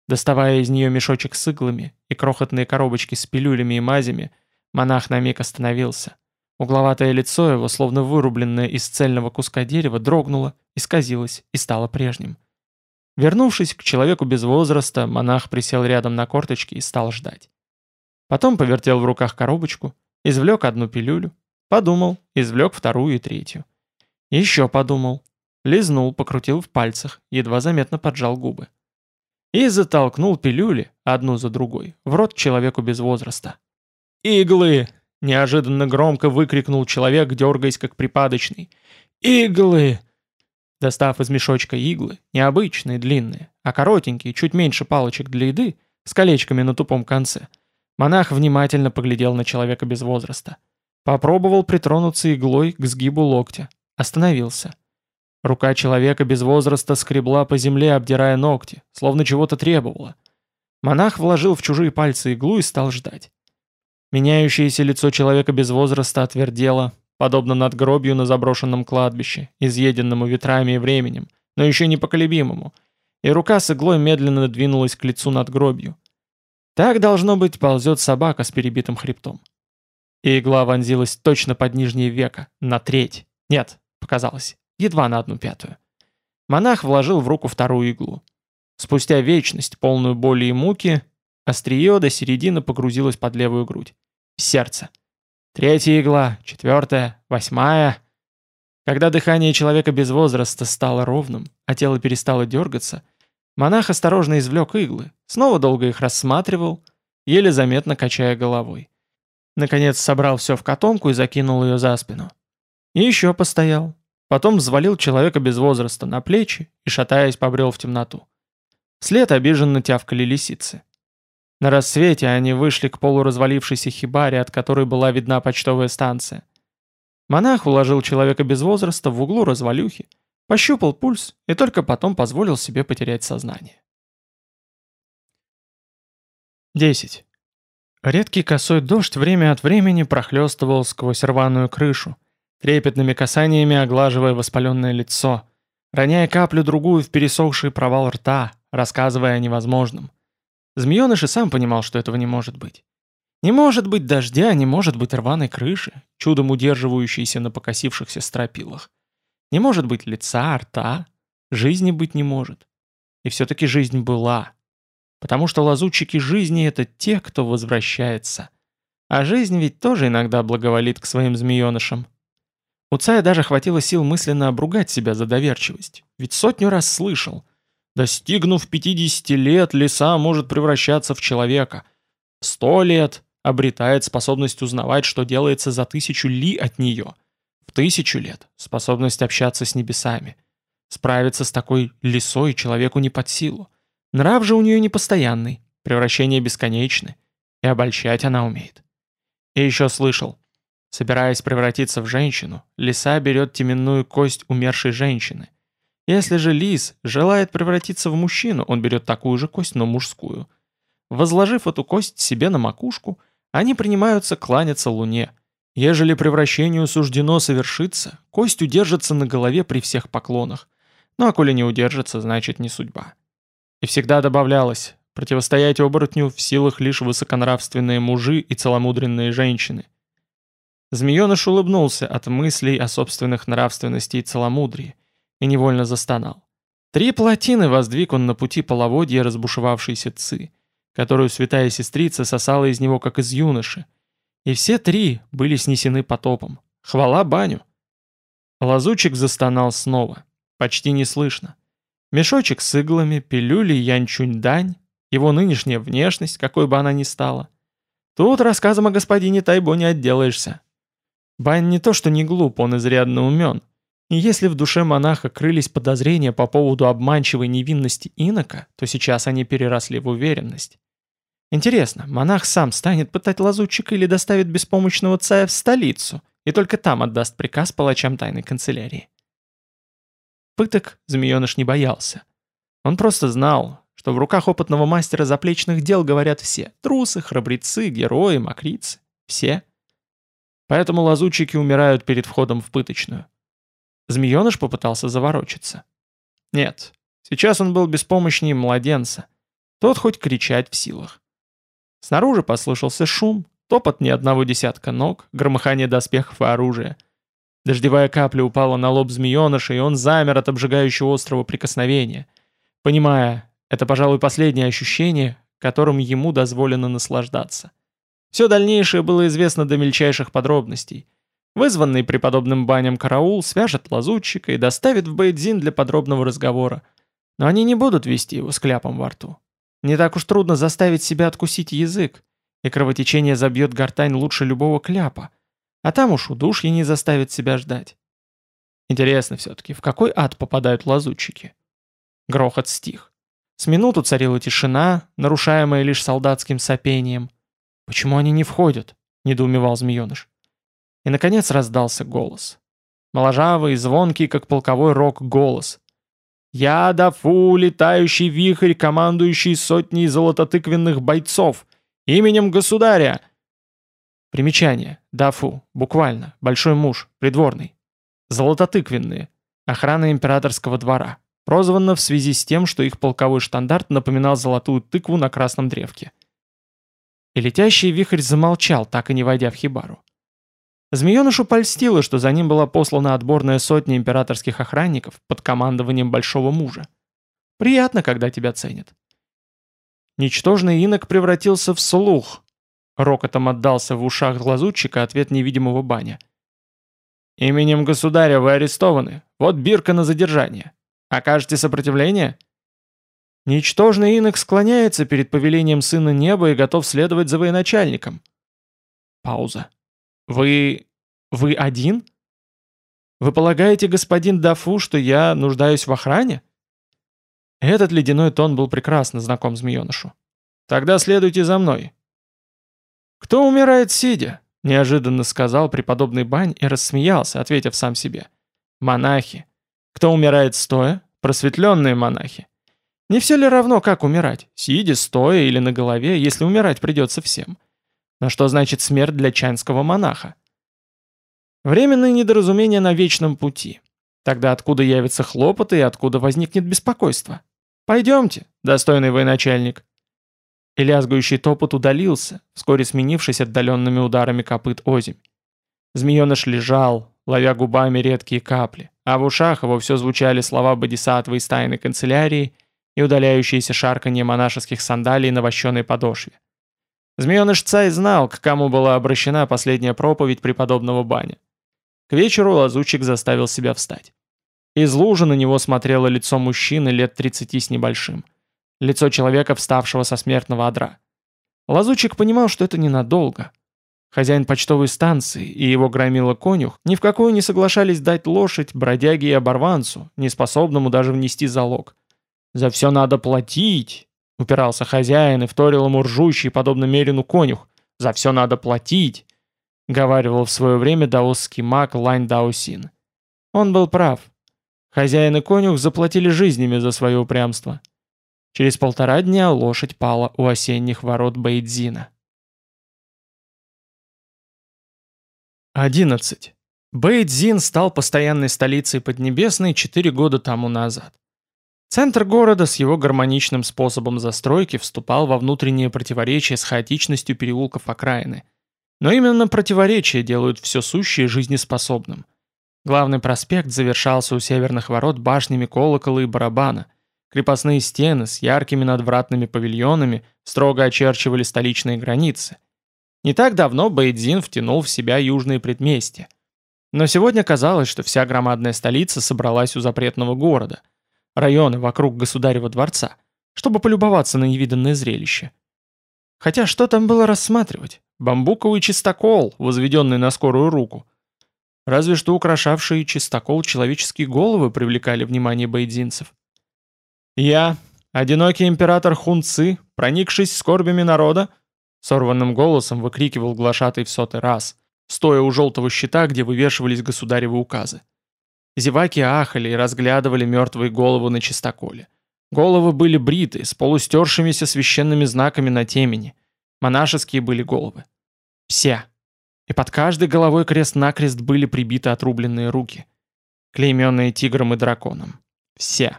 Доставая из нее мешочек с иглами и крохотные коробочки с пилюлями и мазями, монах на миг остановился. Угловатое лицо его, словно вырубленное из цельного куска дерева, дрогнуло, исказилось и стало прежним. Вернувшись к человеку без возраста, монах присел рядом на корточки и стал ждать. Потом повертел в руках коробочку, извлек одну пилюлю, подумал, извлек вторую и третью. Еще подумал, лизнул, покрутил в пальцах, едва заметно поджал губы. И затолкнул пилюли, одну за другой, в рот человеку без возраста. «Иглы!» — неожиданно громко выкрикнул человек, дергаясь как припадочный. «Иглы!» Достав из мешочка иглы, необычные, длинные, а коротенькие, чуть меньше палочек для еды, с колечками на тупом конце, монах внимательно поглядел на человека без возраста. Попробовал притронуться иглой к сгибу локтя. Остановился. Рука человека без возраста скребла по земле, обдирая ногти, словно чего-то требовала. Монах вложил в чужие пальцы иглу и стал ждать. Меняющееся лицо человека без возраста отвердело, подобно надгробью на заброшенном кладбище, изъеденному ветрами и временем, но еще непоколебимому, и рука с иглой медленно двинулась к лицу надгробью. Так, должно быть, ползет собака с перебитым хребтом. И игла вонзилась точно под нижнее веко, на треть. Нет, показалось, едва на одну пятую. Монах вложил в руку вторую иглу. Спустя вечность, полную боли и муки, острие до середины погрузилось под левую грудь. Сердце. Третья игла, четвертая, восьмая. Когда дыхание человека без возраста стало ровным, а тело перестало дергаться, монах осторожно извлек иглы, снова долго их рассматривал, еле заметно качая головой. Наконец собрал все в котомку и закинул ее за спину. И еще постоял. Потом взвалил человека без возраста на плечи и, шатаясь, побрел в темноту. След обиженно тявкали лисицы. На рассвете они вышли к полуразвалившейся хибаре, от которой была видна почтовая станция. Монах уложил человека без возраста в углу развалюхи, пощупал пульс и только потом позволил себе потерять сознание. 10. Редкий косой дождь время от времени прохлестывал сквозь рваную крышу, трепетными касаниями оглаживая воспаленное лицо, роняя каплю-другую в пересохший провал рта, рассказывая о невозможном. Змееныш и сам понимал, что этого не может быть. Не может быть дождя, не может быть рваной крыши, чудом удерживающейся на покосившихся стропилах. Не может быть лица, рта, жизни быть не может. И все-таки жизнь была. Потому что лазутчики жизни — это те, кто возвращается. А жизнь ведь тоже иногда благоволит к своим змеенышам. У Цая даже хватило сил мысленно обругать себя за доверчивость. Ведь сотню раз слышал. Достигнув 50 лет, лиса может превращаться в человека. Сто лет обретает способность узнавать, что делается за тысячу ли от нее. В тысячу лет способность общаться с небесами. Справиться с такой лисой человеку не под силу. Нрав же у нее непостоянный, превращения бесконечны, и обольщать она умеет. И еще слышал, Собираясь превратиться в женщину, лиса берет теменную кость умершей женщины. Если же лис желает превратиться в мужчину, он берет такую же кость, но мужскую. Возложив эту кость себе на макушку, они принимаются кланяться луне. Ежели превращению суждено совершиться, кость удержится на голове при всех поклонах. Ну а коли не удержится, значит не судьба. И всегда добавлялось, противостоять оборотню в силах лишь высоконравственные мужи и целомудренные женщины. Змееныш улыбнулся от мыслей о собственных нравственности и целомудрии и невольно застонал. Три плотины воздвиг он на пути половодья разбушевавшейся ци, которую святая сестрица сосала из него, как из юноши. И все три были снесены потопом. Хвала баню! Лазучик застонал снова. Почти не слышно. Мешочек с иглами, пилюли янчунь-дань, его нынешняя внешность, какой бы она ни стала. Тут рассказом о господине Тайбо не отделаешься. Байн не то что не глуп, он изрядно умен. И если в душе монаха крылись подозрения по поводу обманчивой невинности инока, то сейчас они переросли в уверенность. Интересно, монах сам станет пытать лазутчика или доставит беспомощного цая в столицу, и только там отдаст приказ палачам тайной канцелярии? Пыток змееныш не боялся. Он просто знал, что в руках опытного мастера заплечных дел говорят все – трусы, храбрецы, герои, мокрицы. Все – Поэтому лазутчики умирают перед входом в пыточную. Змееныш попытался заворочиться. Нет, сейчас он был беспомощнее младенца. Тот хоть кричать в силах. Снаружи послышался шум, топот ни одного десятка ног, громыхание доспехов и оружия. Дождевая капля упала на лоб змееныша, и он замер от обжигающего острого прикосновения, понимая, это, пожалуй, последнее ощущение, которым ему дозволено наслаждаться. Все дальнейшее было известно до мельчайших подробностей. Вызванный преподобным баням караул свяжет лазутчика и доставит в Бейдзин для подробного разговора. Но они не будут вести его с кляпом во рту. Не так уж трудно заставить себя откусить язык, и кровотечение забьет гортань лучше любого кляпа. А там уж удушье не заставит себя ждать. Интересно все-таки, в какой ад попадают лазутчики? Грохот стих. С минуту царила тишина, нарушаемая лишь солдатским сопением. «Почему они не входят?» — недоумевал змееныш. И, наконец, раздался голос. Моложавый, звонкий, как полковой рок, голос. «Я Дафу, летающий вихрь, командующий сотней золототыквенных бойцов! Именем государя!» Примечание. Дафу. Буквально. Большой муж. Придворный. Золототыквенные. Охрана императорского двора. Прозвано в связи с тем, что их полковой штандарт напоминал золотую тыкву на красном древке. И летящий вихрь замолчал, так и не войдя в хибару. Змеенышу польстило, что за ним была послана отборная сотня императорских охранников под командованием большого мужа. Приятно, когда тебя ценят. Ничтожный инок превратился в слух. Рокотом отдался в ушах глазутчика ответ невидимого баня. «Именем государя вы арестованы. Вот бирка на задержание. Окажете сопротивление?» Ничтожный инок склоняется перед повелением сына неба и готов следовать за военачальником. Пауза. «Вы... вы один? Вы полагаете, господин Дафу, что я нуждаюсь в охране?» Этот ледяной тон был прекрасно знаком змеенышу. «Тогда следуйте за мной». «Кто умирает сидя?» — неожиданно сказал преподобный Бань и рассмеялся, ответив сам себе. «Монахи. Кто умирает стоя? Просветленные монахи. Не все ли равно, как умирать? Сидя, стоя или на голове, если умирать придется всем? Но что значит смерть для чанского монаха? Временное недоразумение на вечном пути. Тогда откуда явятся хлопоты и откуда возникнет беспокойство? Пойдемте, достойный военачальник. И лязгающий топот удалился, вскоре сменившись отдаленными ударами копыт озимь. Змееныш лежал, ловя губами редкие капли, а в ушах его все звучали слова бодисатвы из тайной канцелярии и удаляющиеся шарканье монашеских сандалий на вощеной подошве. Змееныш Цай знал, к кому была обращена последняя проповедь преподобного Баня. К вечеру лазучик заставил себя встать. Из лужи на него смотрело лицо мужчины лет 30 с небольшим. Лицо человека, вставшего со смертного одра. Лазучик понимал, что это ненадолго. Хозяин почтовой станции и его громила конюх ни в какую не соглашались дать лошадь бродяге и оборванцу, неспособному даже внести залог. «За все надо платить!» — упирался хозяин и вторил ему ржущий, подобно Мерину конюх. «За все надо платить!» — говаривал в свое время даосский маг Лань Даосин. Он был прав. Хозяин и конюх заплатили жизнями за свое упрямство. Через полтора дня лошадь пала у осенних ворот Бейдзина. 11. Бейдзин стал постоянной столицей Поднебесной четыре года тому назад. Центр города с его гармоничным способом застройки вступал во внутреннее противоречие с хаотичностью переулков окраины. Но именно противоречия делают все сущее жизнеспособным. Главный проспект завершался у северных ворот башнями колокола и барабана. Крепостные стены с яркими надвратными павильонами строго очерчивали столичные границы. Не так давно Бейдзин втянул в себя южные предместья. Но сегодня казалось, что вся громадная столица собралась у запретного города – районы вокруг государева дворца, чтобы полюбоваться на невиданное зрелище. Хотя что там было рассматривать? Бамбуковый чистокол, возведенный на скорую руку. Разве что украшавшие чистокол человеческие головы привлекали внимание бейдзинцев. «Я, одинокий император Хунцы, проникшись скорбями народа», сорванным голосом выкрикивал глашатый в сотый раз, стоя у желтого щита, где вывешивались государевы указы. Зеваки ахали и разглядывали мертвые головы на чистоколе. Головы были бриты, с полустершимися священными знаками на темени. Монашеские были головы. Все. И под каждой головой крест-накрест были прибиты отрубленные руки. Клейменные тигром и драконом. Все.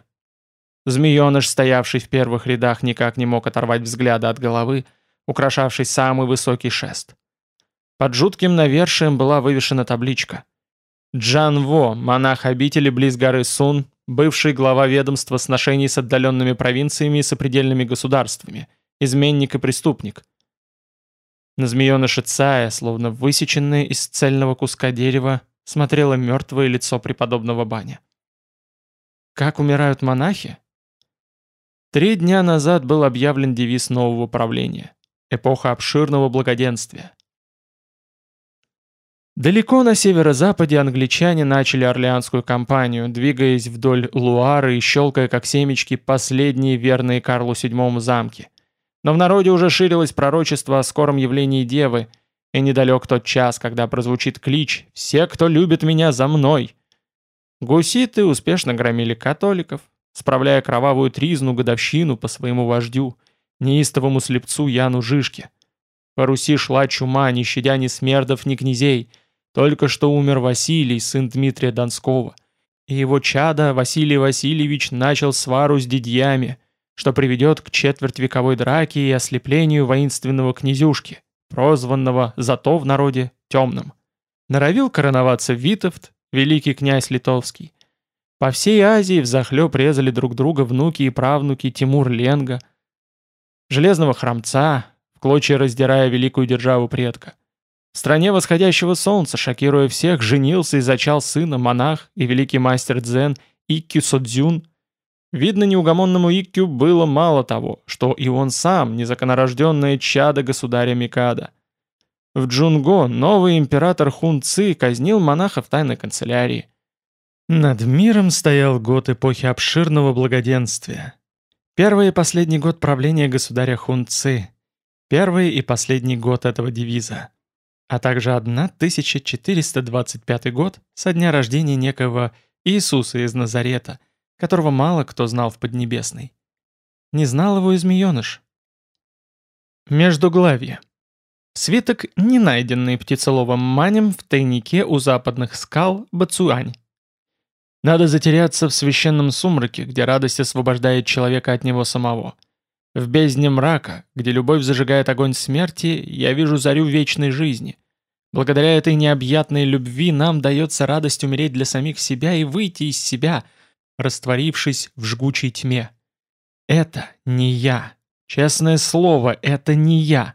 Змееныш, стоявший в первых рядах, никак не мог оторвать взгляда от головы, украшавший самый высокий шест. Под жутким навершием была вывешена табличка — Джан Во, монах обители близ горы Сун, бывший глава ведомства сношений с отдаленными провинциями и сопредельными государствами, изменник и преступник. На змееныше Цая, словно высеченное из цельного куска дерева, смотрело мертвое лицо преподобного Баня. Как умирают монахи? Три дня назад был объявлен девиз нового правления. Эпоха обширного благоденствия. Далеко на северо-западе англичане начали Орлеанскую кампанию, двигаясь вдоль Луары и щелкая как семечки последние верные Карлу VII замки. Но в народе уже ширилось пророчество о скором явлении Девы, и недалек тот час, когда прозвучит клич «Все, кто любит меня, за мной!». Гуситы успешно громили католиков, справляя кровавую тризну годовщину по своему вождю, неистовому слепцу Яну Жишке. По Руси шла чума, не щадя ни смердов, ни князей. Только что умер Василий, сын Дмитрия Донского. И его чада Василий Васильевич начал свару с дядьями, что приведет к четвертьвековой драке и ослеплению воинственного князюшки, прозванного зато в народе темным. Норовил короноваться Витовт, великий князь литовский, по всей Азии взахлеб резали друг друга внуки и правнуки Тимур Ленга, Железного Храмца, в клочья раздирая великую державу предка. В стране восходящего солнца, шокируя всех, женился и зачал сына монах и великий мастер дзен Иккю Содзюн. Видно, неугомонному Иккю было мало того, что и он сам незаконорожденное чадо государя Микада. В Джунго новый император Хун Ци казнил монаха в тайной канцелярии. Над миром стоял год эпохи обширного благоденствия. Первый и последний год правления государя Хунцы. Первый и последний год этого девиза. А также 1425 год со дня рождения некого Иисуса из Назарета, которого мало кто знал в Поднебесной. Не знал его и змееныш. Междуглавье. Свиток, не найденный птицеловым манем в тайнике у западных скал Бацуань. Надо затеряться в священном сумраке, где радость освобождает человека от него самого. В бездне мрака, где любовь зажигает огонь смерти, я вижу зарю вечной жизни. Благодаря этой необъятной любви нам дается радость умереть для самих себя и выйти из себя, растворившись в жгучей тьме. Это не я. Честное слово, это не я.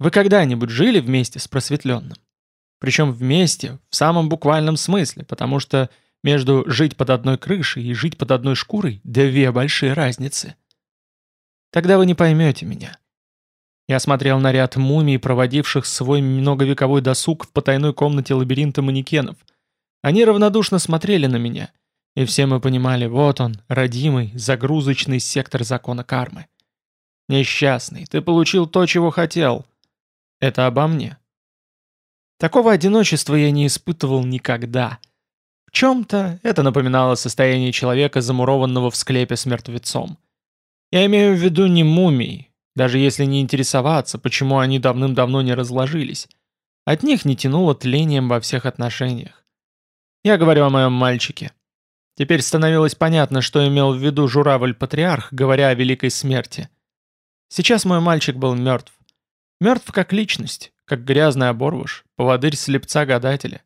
Вы когда-нибудь жили вместе с просветленным? Причем вместе, в самом буквальном смысле, потому что между жить под одной крышей и жить под одной шкурой две большие разницы. Тогда вы не поймете меня. Я смотрел на ряд мумий, проводивших свой многовековой досуг в потайной комнате лабиринта манекенов. Они равнодушно смотрели на меня, и все мы понимали, вот он, родимый, загрузочный сектор закона кармы. Несчастный, ты получил то, чего хотел. Это обо мне. Такого одиночества я не испытывал никогда — в чем-то это напоминало состояние человека, замурованного в склепе с мертвецом. Я имею в виду не мумий, даже если не интересоваться, почему они давным-давно не разложились. От них не тянуло тлением во всех отношениях. Я говорю о моем мальчике. Теперь становилось понятно, что имел в виду журавль-патриарх, говоря о великой смерти. Сейчас мой мальчик был мертв. Мертв как личность, как грязный оборвыш, поводырь слепца-гадателя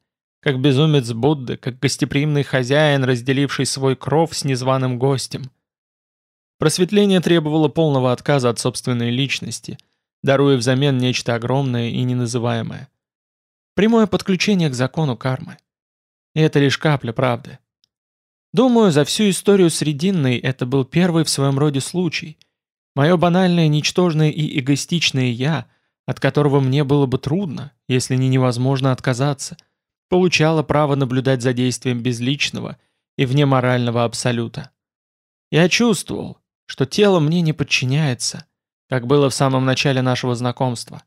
как безумец Будды, как гостеприимный хозяин, разделивший свой кров с незваным гостем. Просветление требовало полного отказа от собственной личности, даруя взамен нечто огромное и неназываемое. Прямое подключение к закону кармы. И это лишь капля правды. Думаю, за всю историю Срединной это был первый в своем роде случай. Мое банальное, ничтожное и эгоистичное «я», от которого мне было бы трудно, если не невозможно отказаться – получала право наблюдать за действием безличного и вне морального абсолюта. Я чувствовал, что тело мне не подчиняется, как было в самом начале нашего знакомства.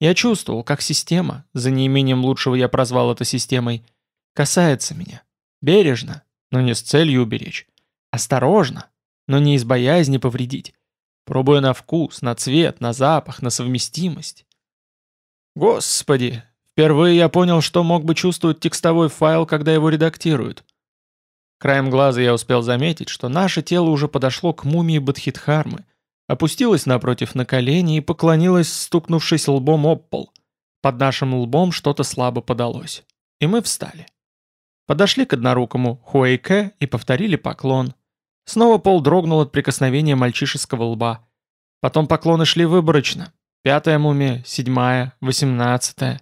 Я чувствовал, как система, за неимением лучшего я прозвал это системой, касается меня. Бережно, но не с целью уберечь. Осторожно, но не из боязни повредить. Пробуя на вкус, на цвет, на запах, на совместимость. Господи, Впервые я понял, что мог бы чувствовать текстовой файл, когда его редактируют. Краем глаза я успел заметить, что наше тело уже подошло к мумии Бадхидхармы, опустилось напротив на колени и поклонилось, стукнувшись лбом об пол. Под нашим лбом что-то слабо подалось. И мы встали. Подошли к однорукому Хуэйке и повторили поклон. Снова пол дрогнул от прикосновения мальчишеского лба. Потом поклоны шли выборочно. Пятая мумия, седьмая, восемнадцатая.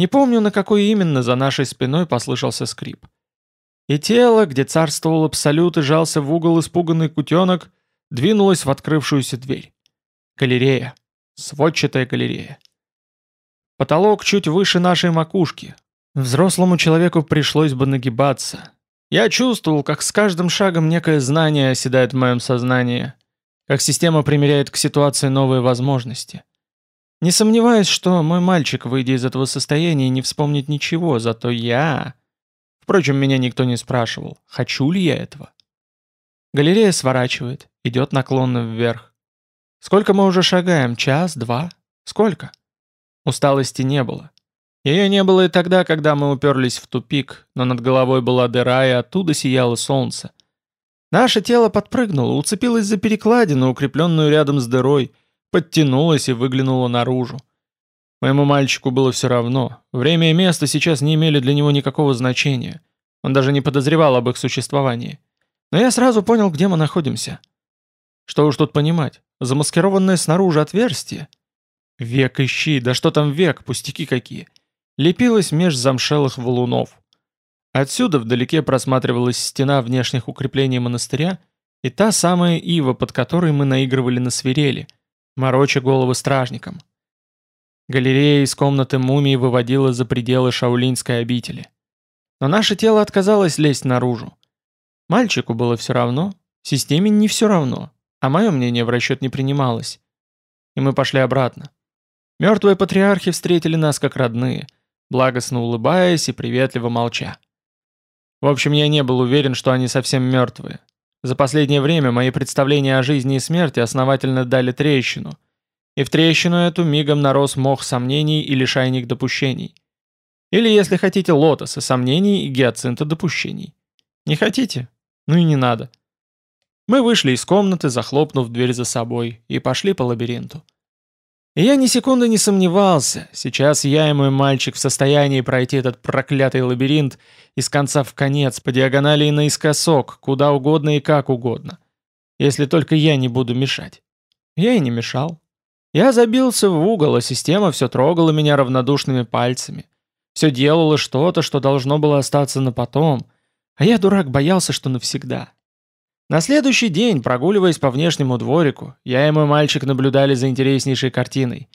Не помню, на какой именно за нашей спиной послышался скрип. И тело, где царствовал абсолют и жался в угол испуганный кутенок, двинулось в открывшуюся дверь. Галерея. Сводчатая галерея. Потолок чуть выше нашей макушки. Взрослому человеку пришлось бы нагибаться. Я чувствовал, как с каждым шагом некое знание оседает в моем сознании, как система примеряет к ситуации новые возможности. Не сомневаюсь, что мой мальчик, выйдя из этого состояния, не вспомнит ничего, зато я... Впрочем, меня никто не спрашивал, хочу ли я этого. Галерея сворачивает, идет наклонно вверх. Сколько мы уже шагаем? Час? Два? Сколько? Усталости не было. Ее не было и тогда, когда мы уперлись в тупик, но над головой была дыра, и оттуда сияло солнце. Наше тело подпрыгнуло, уцепилось за перекладину, укрепленную рядом с дырой, подтянулось и выглянуло наружу. Моему мальчику было все равно. Время и место сейчас не имели для него никакого значения. Он даже не подозревал об их существовании. Но я сразу понял, где мы находимся. Что уж тут понимать. Замаскированное снаружи отверстие. Век ищи, да что там век, пустяки какие. Лепилось меж замшелых валунов. Отсюда вдалеке просматривалась стена внешних укреплений монастыря и та самая ива, под которой мы наигрывали на свирели, мороча головы стражникам. Галерея из комнаты мумии выводила за пределы шаулинской обители. Но наше тело отказалось лезть наружу. Мальчику было все равно, системе не все равно, а мое мнение в расчет не принималось. И мы пошли обратно. Мертвые патриархи встретили нас как родные, благостно улыбаясь и приветливо молча. В общем, я не был уверен, что они совсем мертвые. За последнее время мои представления о жизни и смерти основательно дали трещину – и в трещину эту мигом нарос мох сомнений и лишайник допущений. Или, если хотите, лотоса сомнений и гиацинта допущений. Не хотите? Ну и не надо. Мы вышли из комнаты, захлопнув дверь за собой, и пошли по лабиринту. Я ни секунды не сомневался, сейчас я и мой мальчик в состоянии пройти этот проклятый лабиринт из конца в конец, по диагонали и наискосок, куда угодно и как угодно. Если только я не буду мешать. Я и не мешал. Я забился в угол, а система все трогала меня равнодушными пальцами. Все делала что-то, что должно было остаться на потом, а я, дурак, боялся, что навсегда. На следующий день, прогуливаясь по внешнему дворику, я и мой мальчик наблюдали за интереснейшей картиной.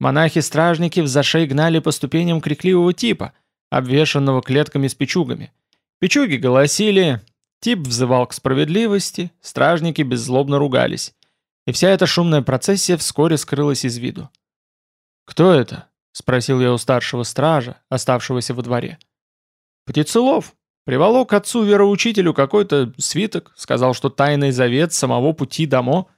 Монахи-стражники в зашей гнали по ступеням крикливого типа, обвешанного клетками с печугами. Печуги голосили, тип взывал к справедливости, стражники беззлобно ругались. И вся эта шумная процессия вскоре скрылась из виду. «Кто это?» — спросил я у старшего стража, оставшегося во дворе. «Птицелов. Приволок к отцу вероучителю какой-то свиток, сказал, что тайный завет самого пути домо».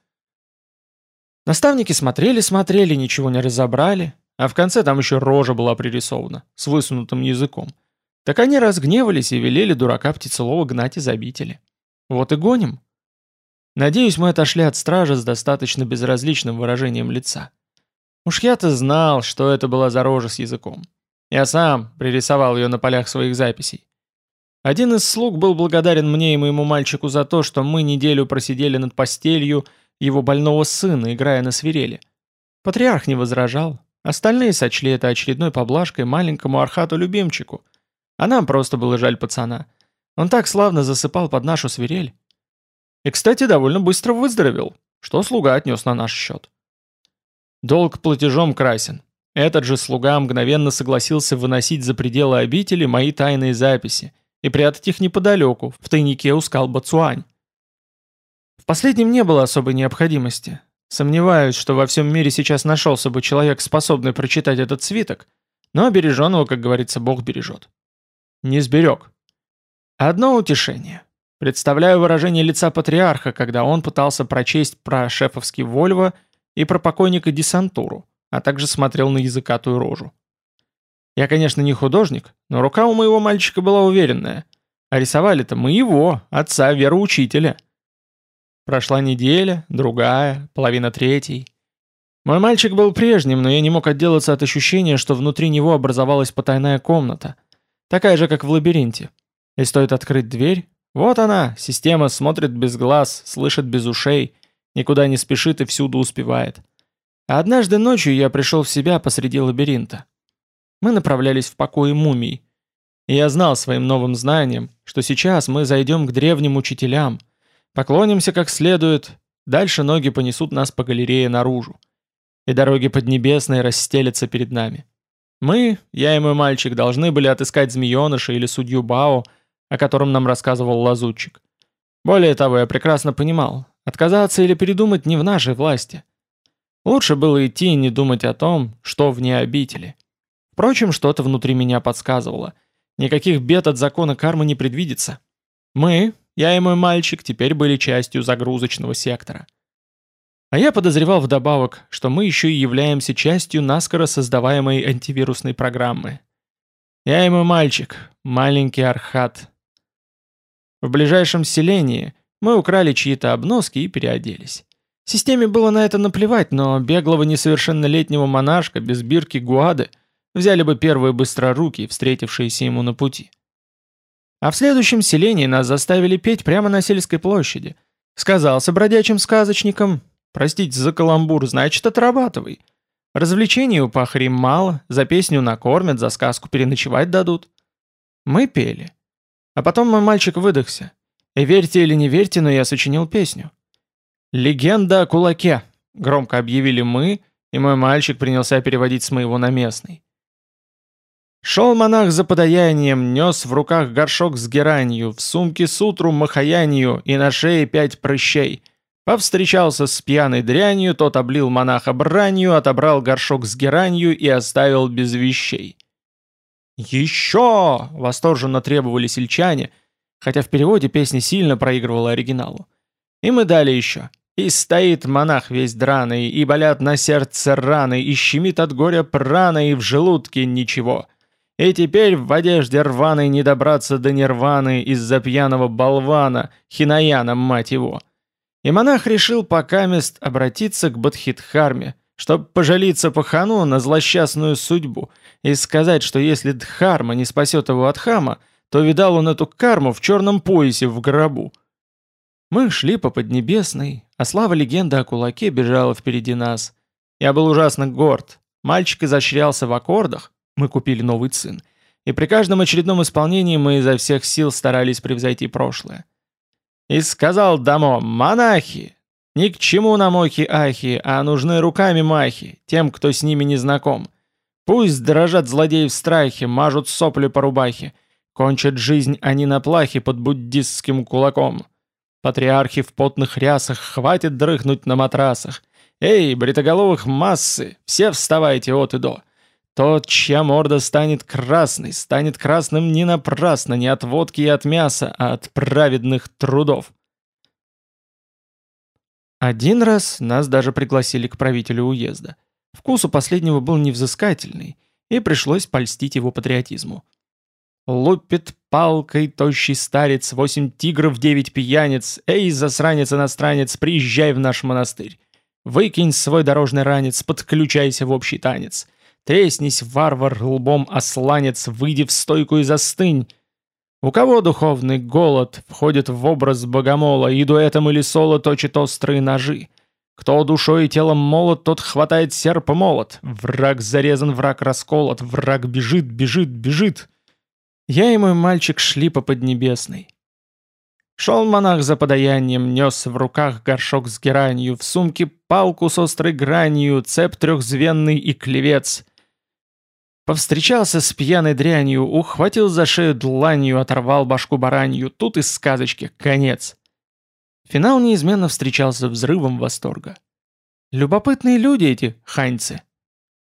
Наставники смотрели-смотрели, ничего не разобрали, а в конце там еще рожа была пририсована, с высунутым языком. Так они разгневались и велели дурака Птицелова гнать из обители. Вот и гоним. Надеюсь, мы отошли от стражи с достаточно безразличным выражением лица. Уж я-то знал, что это была за рожа с языком. Я сам пририсовал ее на полях своих записей. Один из слуг был благодарен мне и моему мальчику за то, что мы неделю просидели над постелью его больного сына, играя на свирели. Патриарх не возражал. Остальные сочли это очередной поблажкой маленькому Архату-любимчику. А нам просто было жаль пацана. Он так славно засыпал под нашу свирель. И, кстати, довольно быстро выздоровел, что слуга отнес на наш счет. Долг платежом красен. Этот же слуга мгновенно согласился выносить за пределы обители мои тайные записи и прятать их неподалеку, в тайнике у скал Бацуань. В последнем не было особой необходимости. Сомневаюсь, что во всем мире сейчас нашелся бы человек, способный прочитать этот свиток, но береженного, как говорится, Бог бережет. Не сберег. Одно утешение. Представляю выражение лица патриарха, когда он пытался прочесть про шефовский Вольво и про покойника Десантуру, а также смотрел на языкатую рожу. Я, конечно, не художник, но рука у моего мальчика была уверенная. А рисовали-то мы его, отца вероучителя. Прошла неделя, другая, половина третьей. Мой мальчик был прежним, но я не мог отделаться от ощущения, что внутри него образовалась потайная комната, такая же, как в лабиринте. И стоит открыть дверь, вот она, система смотрит без глаз, слышит без ушей, никуда не спешит и всюду успевает. А однажды ночью я пришел в себя посреди лабиринта. Мы направлялись в покои мумий. Я знал своим новым знанием, что сейчас мы зайдем к древним учителям, поклонимся как следует, дальше ноги понесут нас по галерее наружу. И дороги поднебесные расстелятся перед нами. Мы, я и мой мальчик, должны были отыскать змееныша или судью Бао, о котором нам рассказывал лазутчик. Более того, я прекрасно понимал, отказаться или передумать не в нашей власти. Лучше было идти и не думать о том, что вне обители. Впрочем, что-то внутри меня подсказывало. Никаких бед от закона кармы не предвидится. Мы, я и мой мальчик, теперь были частью загрузочного сектора. А я подозревал вдобавок, что мы еще и являемся частью наскоро создаваемой антивирусной программы. Я и мой мальчик, маленький Архат. В ближайшем селении мы украли чьи-то обноски и переоделись. Системе было на это наплевать, но беглого несовершеннолетнего монашка без бирки Гуады взяли бы первые быстроруки, встретившиеся ему на пути. А в следующем селении нас заставили петь прямо на сельской площади. Сказался бродячим сказочникам, простите за каламбур, значит отрабатывай. Развлечений у пахарей мало, за песню накормят, за сказку переночевать дадут. Мы пели. А потом мой мальчик выдохся. И верьте или не верьте, но я сочинил песню. «Легенда о кулаке», — громко объявили мы, и мой мальчик принялся переводить с моего на местный. Шел монах за подаянием, нес в руках горшок с геранью, в сумке сутру махаянью и на шее пять прыщей. Повстречался с пьяной дрянью, тот облил монаха бранью, отобрал горшок с геранью и оставил без вещей. «Еще!» — восторженно требовали сельчане, хотя в переводе песня сильно проигрывала оригиналу. И мы дали еще. И стоит монах весь драный, и болят на сердце раны, и щемит от горя прана, и в желудке ничего. И теперь в одежде рваной не добраться до нирваны из-за пьяного болвана, хинаяна, мать его. И монах решил покамест обратиться к Бадхидхарме, чтобы пожалиться пахану на злосчастную судьбу и сказать, что если Дхарма не спасет его от хама, то видал он эту карму в черном поясе в гробу. Мы шли по Поднебесной, а слава легенды о кулаке бежала впереди нас. Я был ужасно горд. Мальчик изощрялся в аккордах, мы купили новый цин, и при каждом очередном исполнении мы изо всех сил старались превзойти прошлое. И сказал Дамо, монахи, ни к чему нам охи-ахи, а нужны руками махи, тем, кто с ними не знаком. Пусть дрожат злодеи в страхе, мажут сопли по рубахе, кончат жизнь они на плахе под буддистским кулаком. Патриархи в потных рясах, хватит дрыхнуть на матрасах. Эй, бритоголовых массы, все вставайте от и до. Тот, чья морда станет красной, станет красным не напрасно, не от водки и от мяса, а от праведных трудов. Один раз нас даже пригласили к правителю уезда. Вкус у последнего был невзыскательный, и пришлось польстить его патриотизму. Лупит палкой тощий старец, восемь тигров, девять пьяниц. Эй, засранец-иностранец, приезжай в наш монастырь. Выкинь свой дорожный ранец, подключайся в общий танец. Треснись, варвар, лбом осланец, выйди в стойку и застынь. У кого духовный голод входит в образ богомола, и дуэтом или соло точит острые ножи? Кто душой и телом молот, тот хватает серп и молот. Враг зарезан, враг расколот, враг бежит, бежит, бежит. Я и мой мальчик шли по Поднебесной. Шел монах за подаянием, нес в руках горшок с геранью, в сумке палку с острой гранью, цеп трехзвенный и клевец. Повстречался с пьяной дрянью, ухватил за шею дланью, оторвал башку баранью, тут из сказочки конец. Финал неизменно встречался взрывом восторга. Любопытные люди эти ханьцы.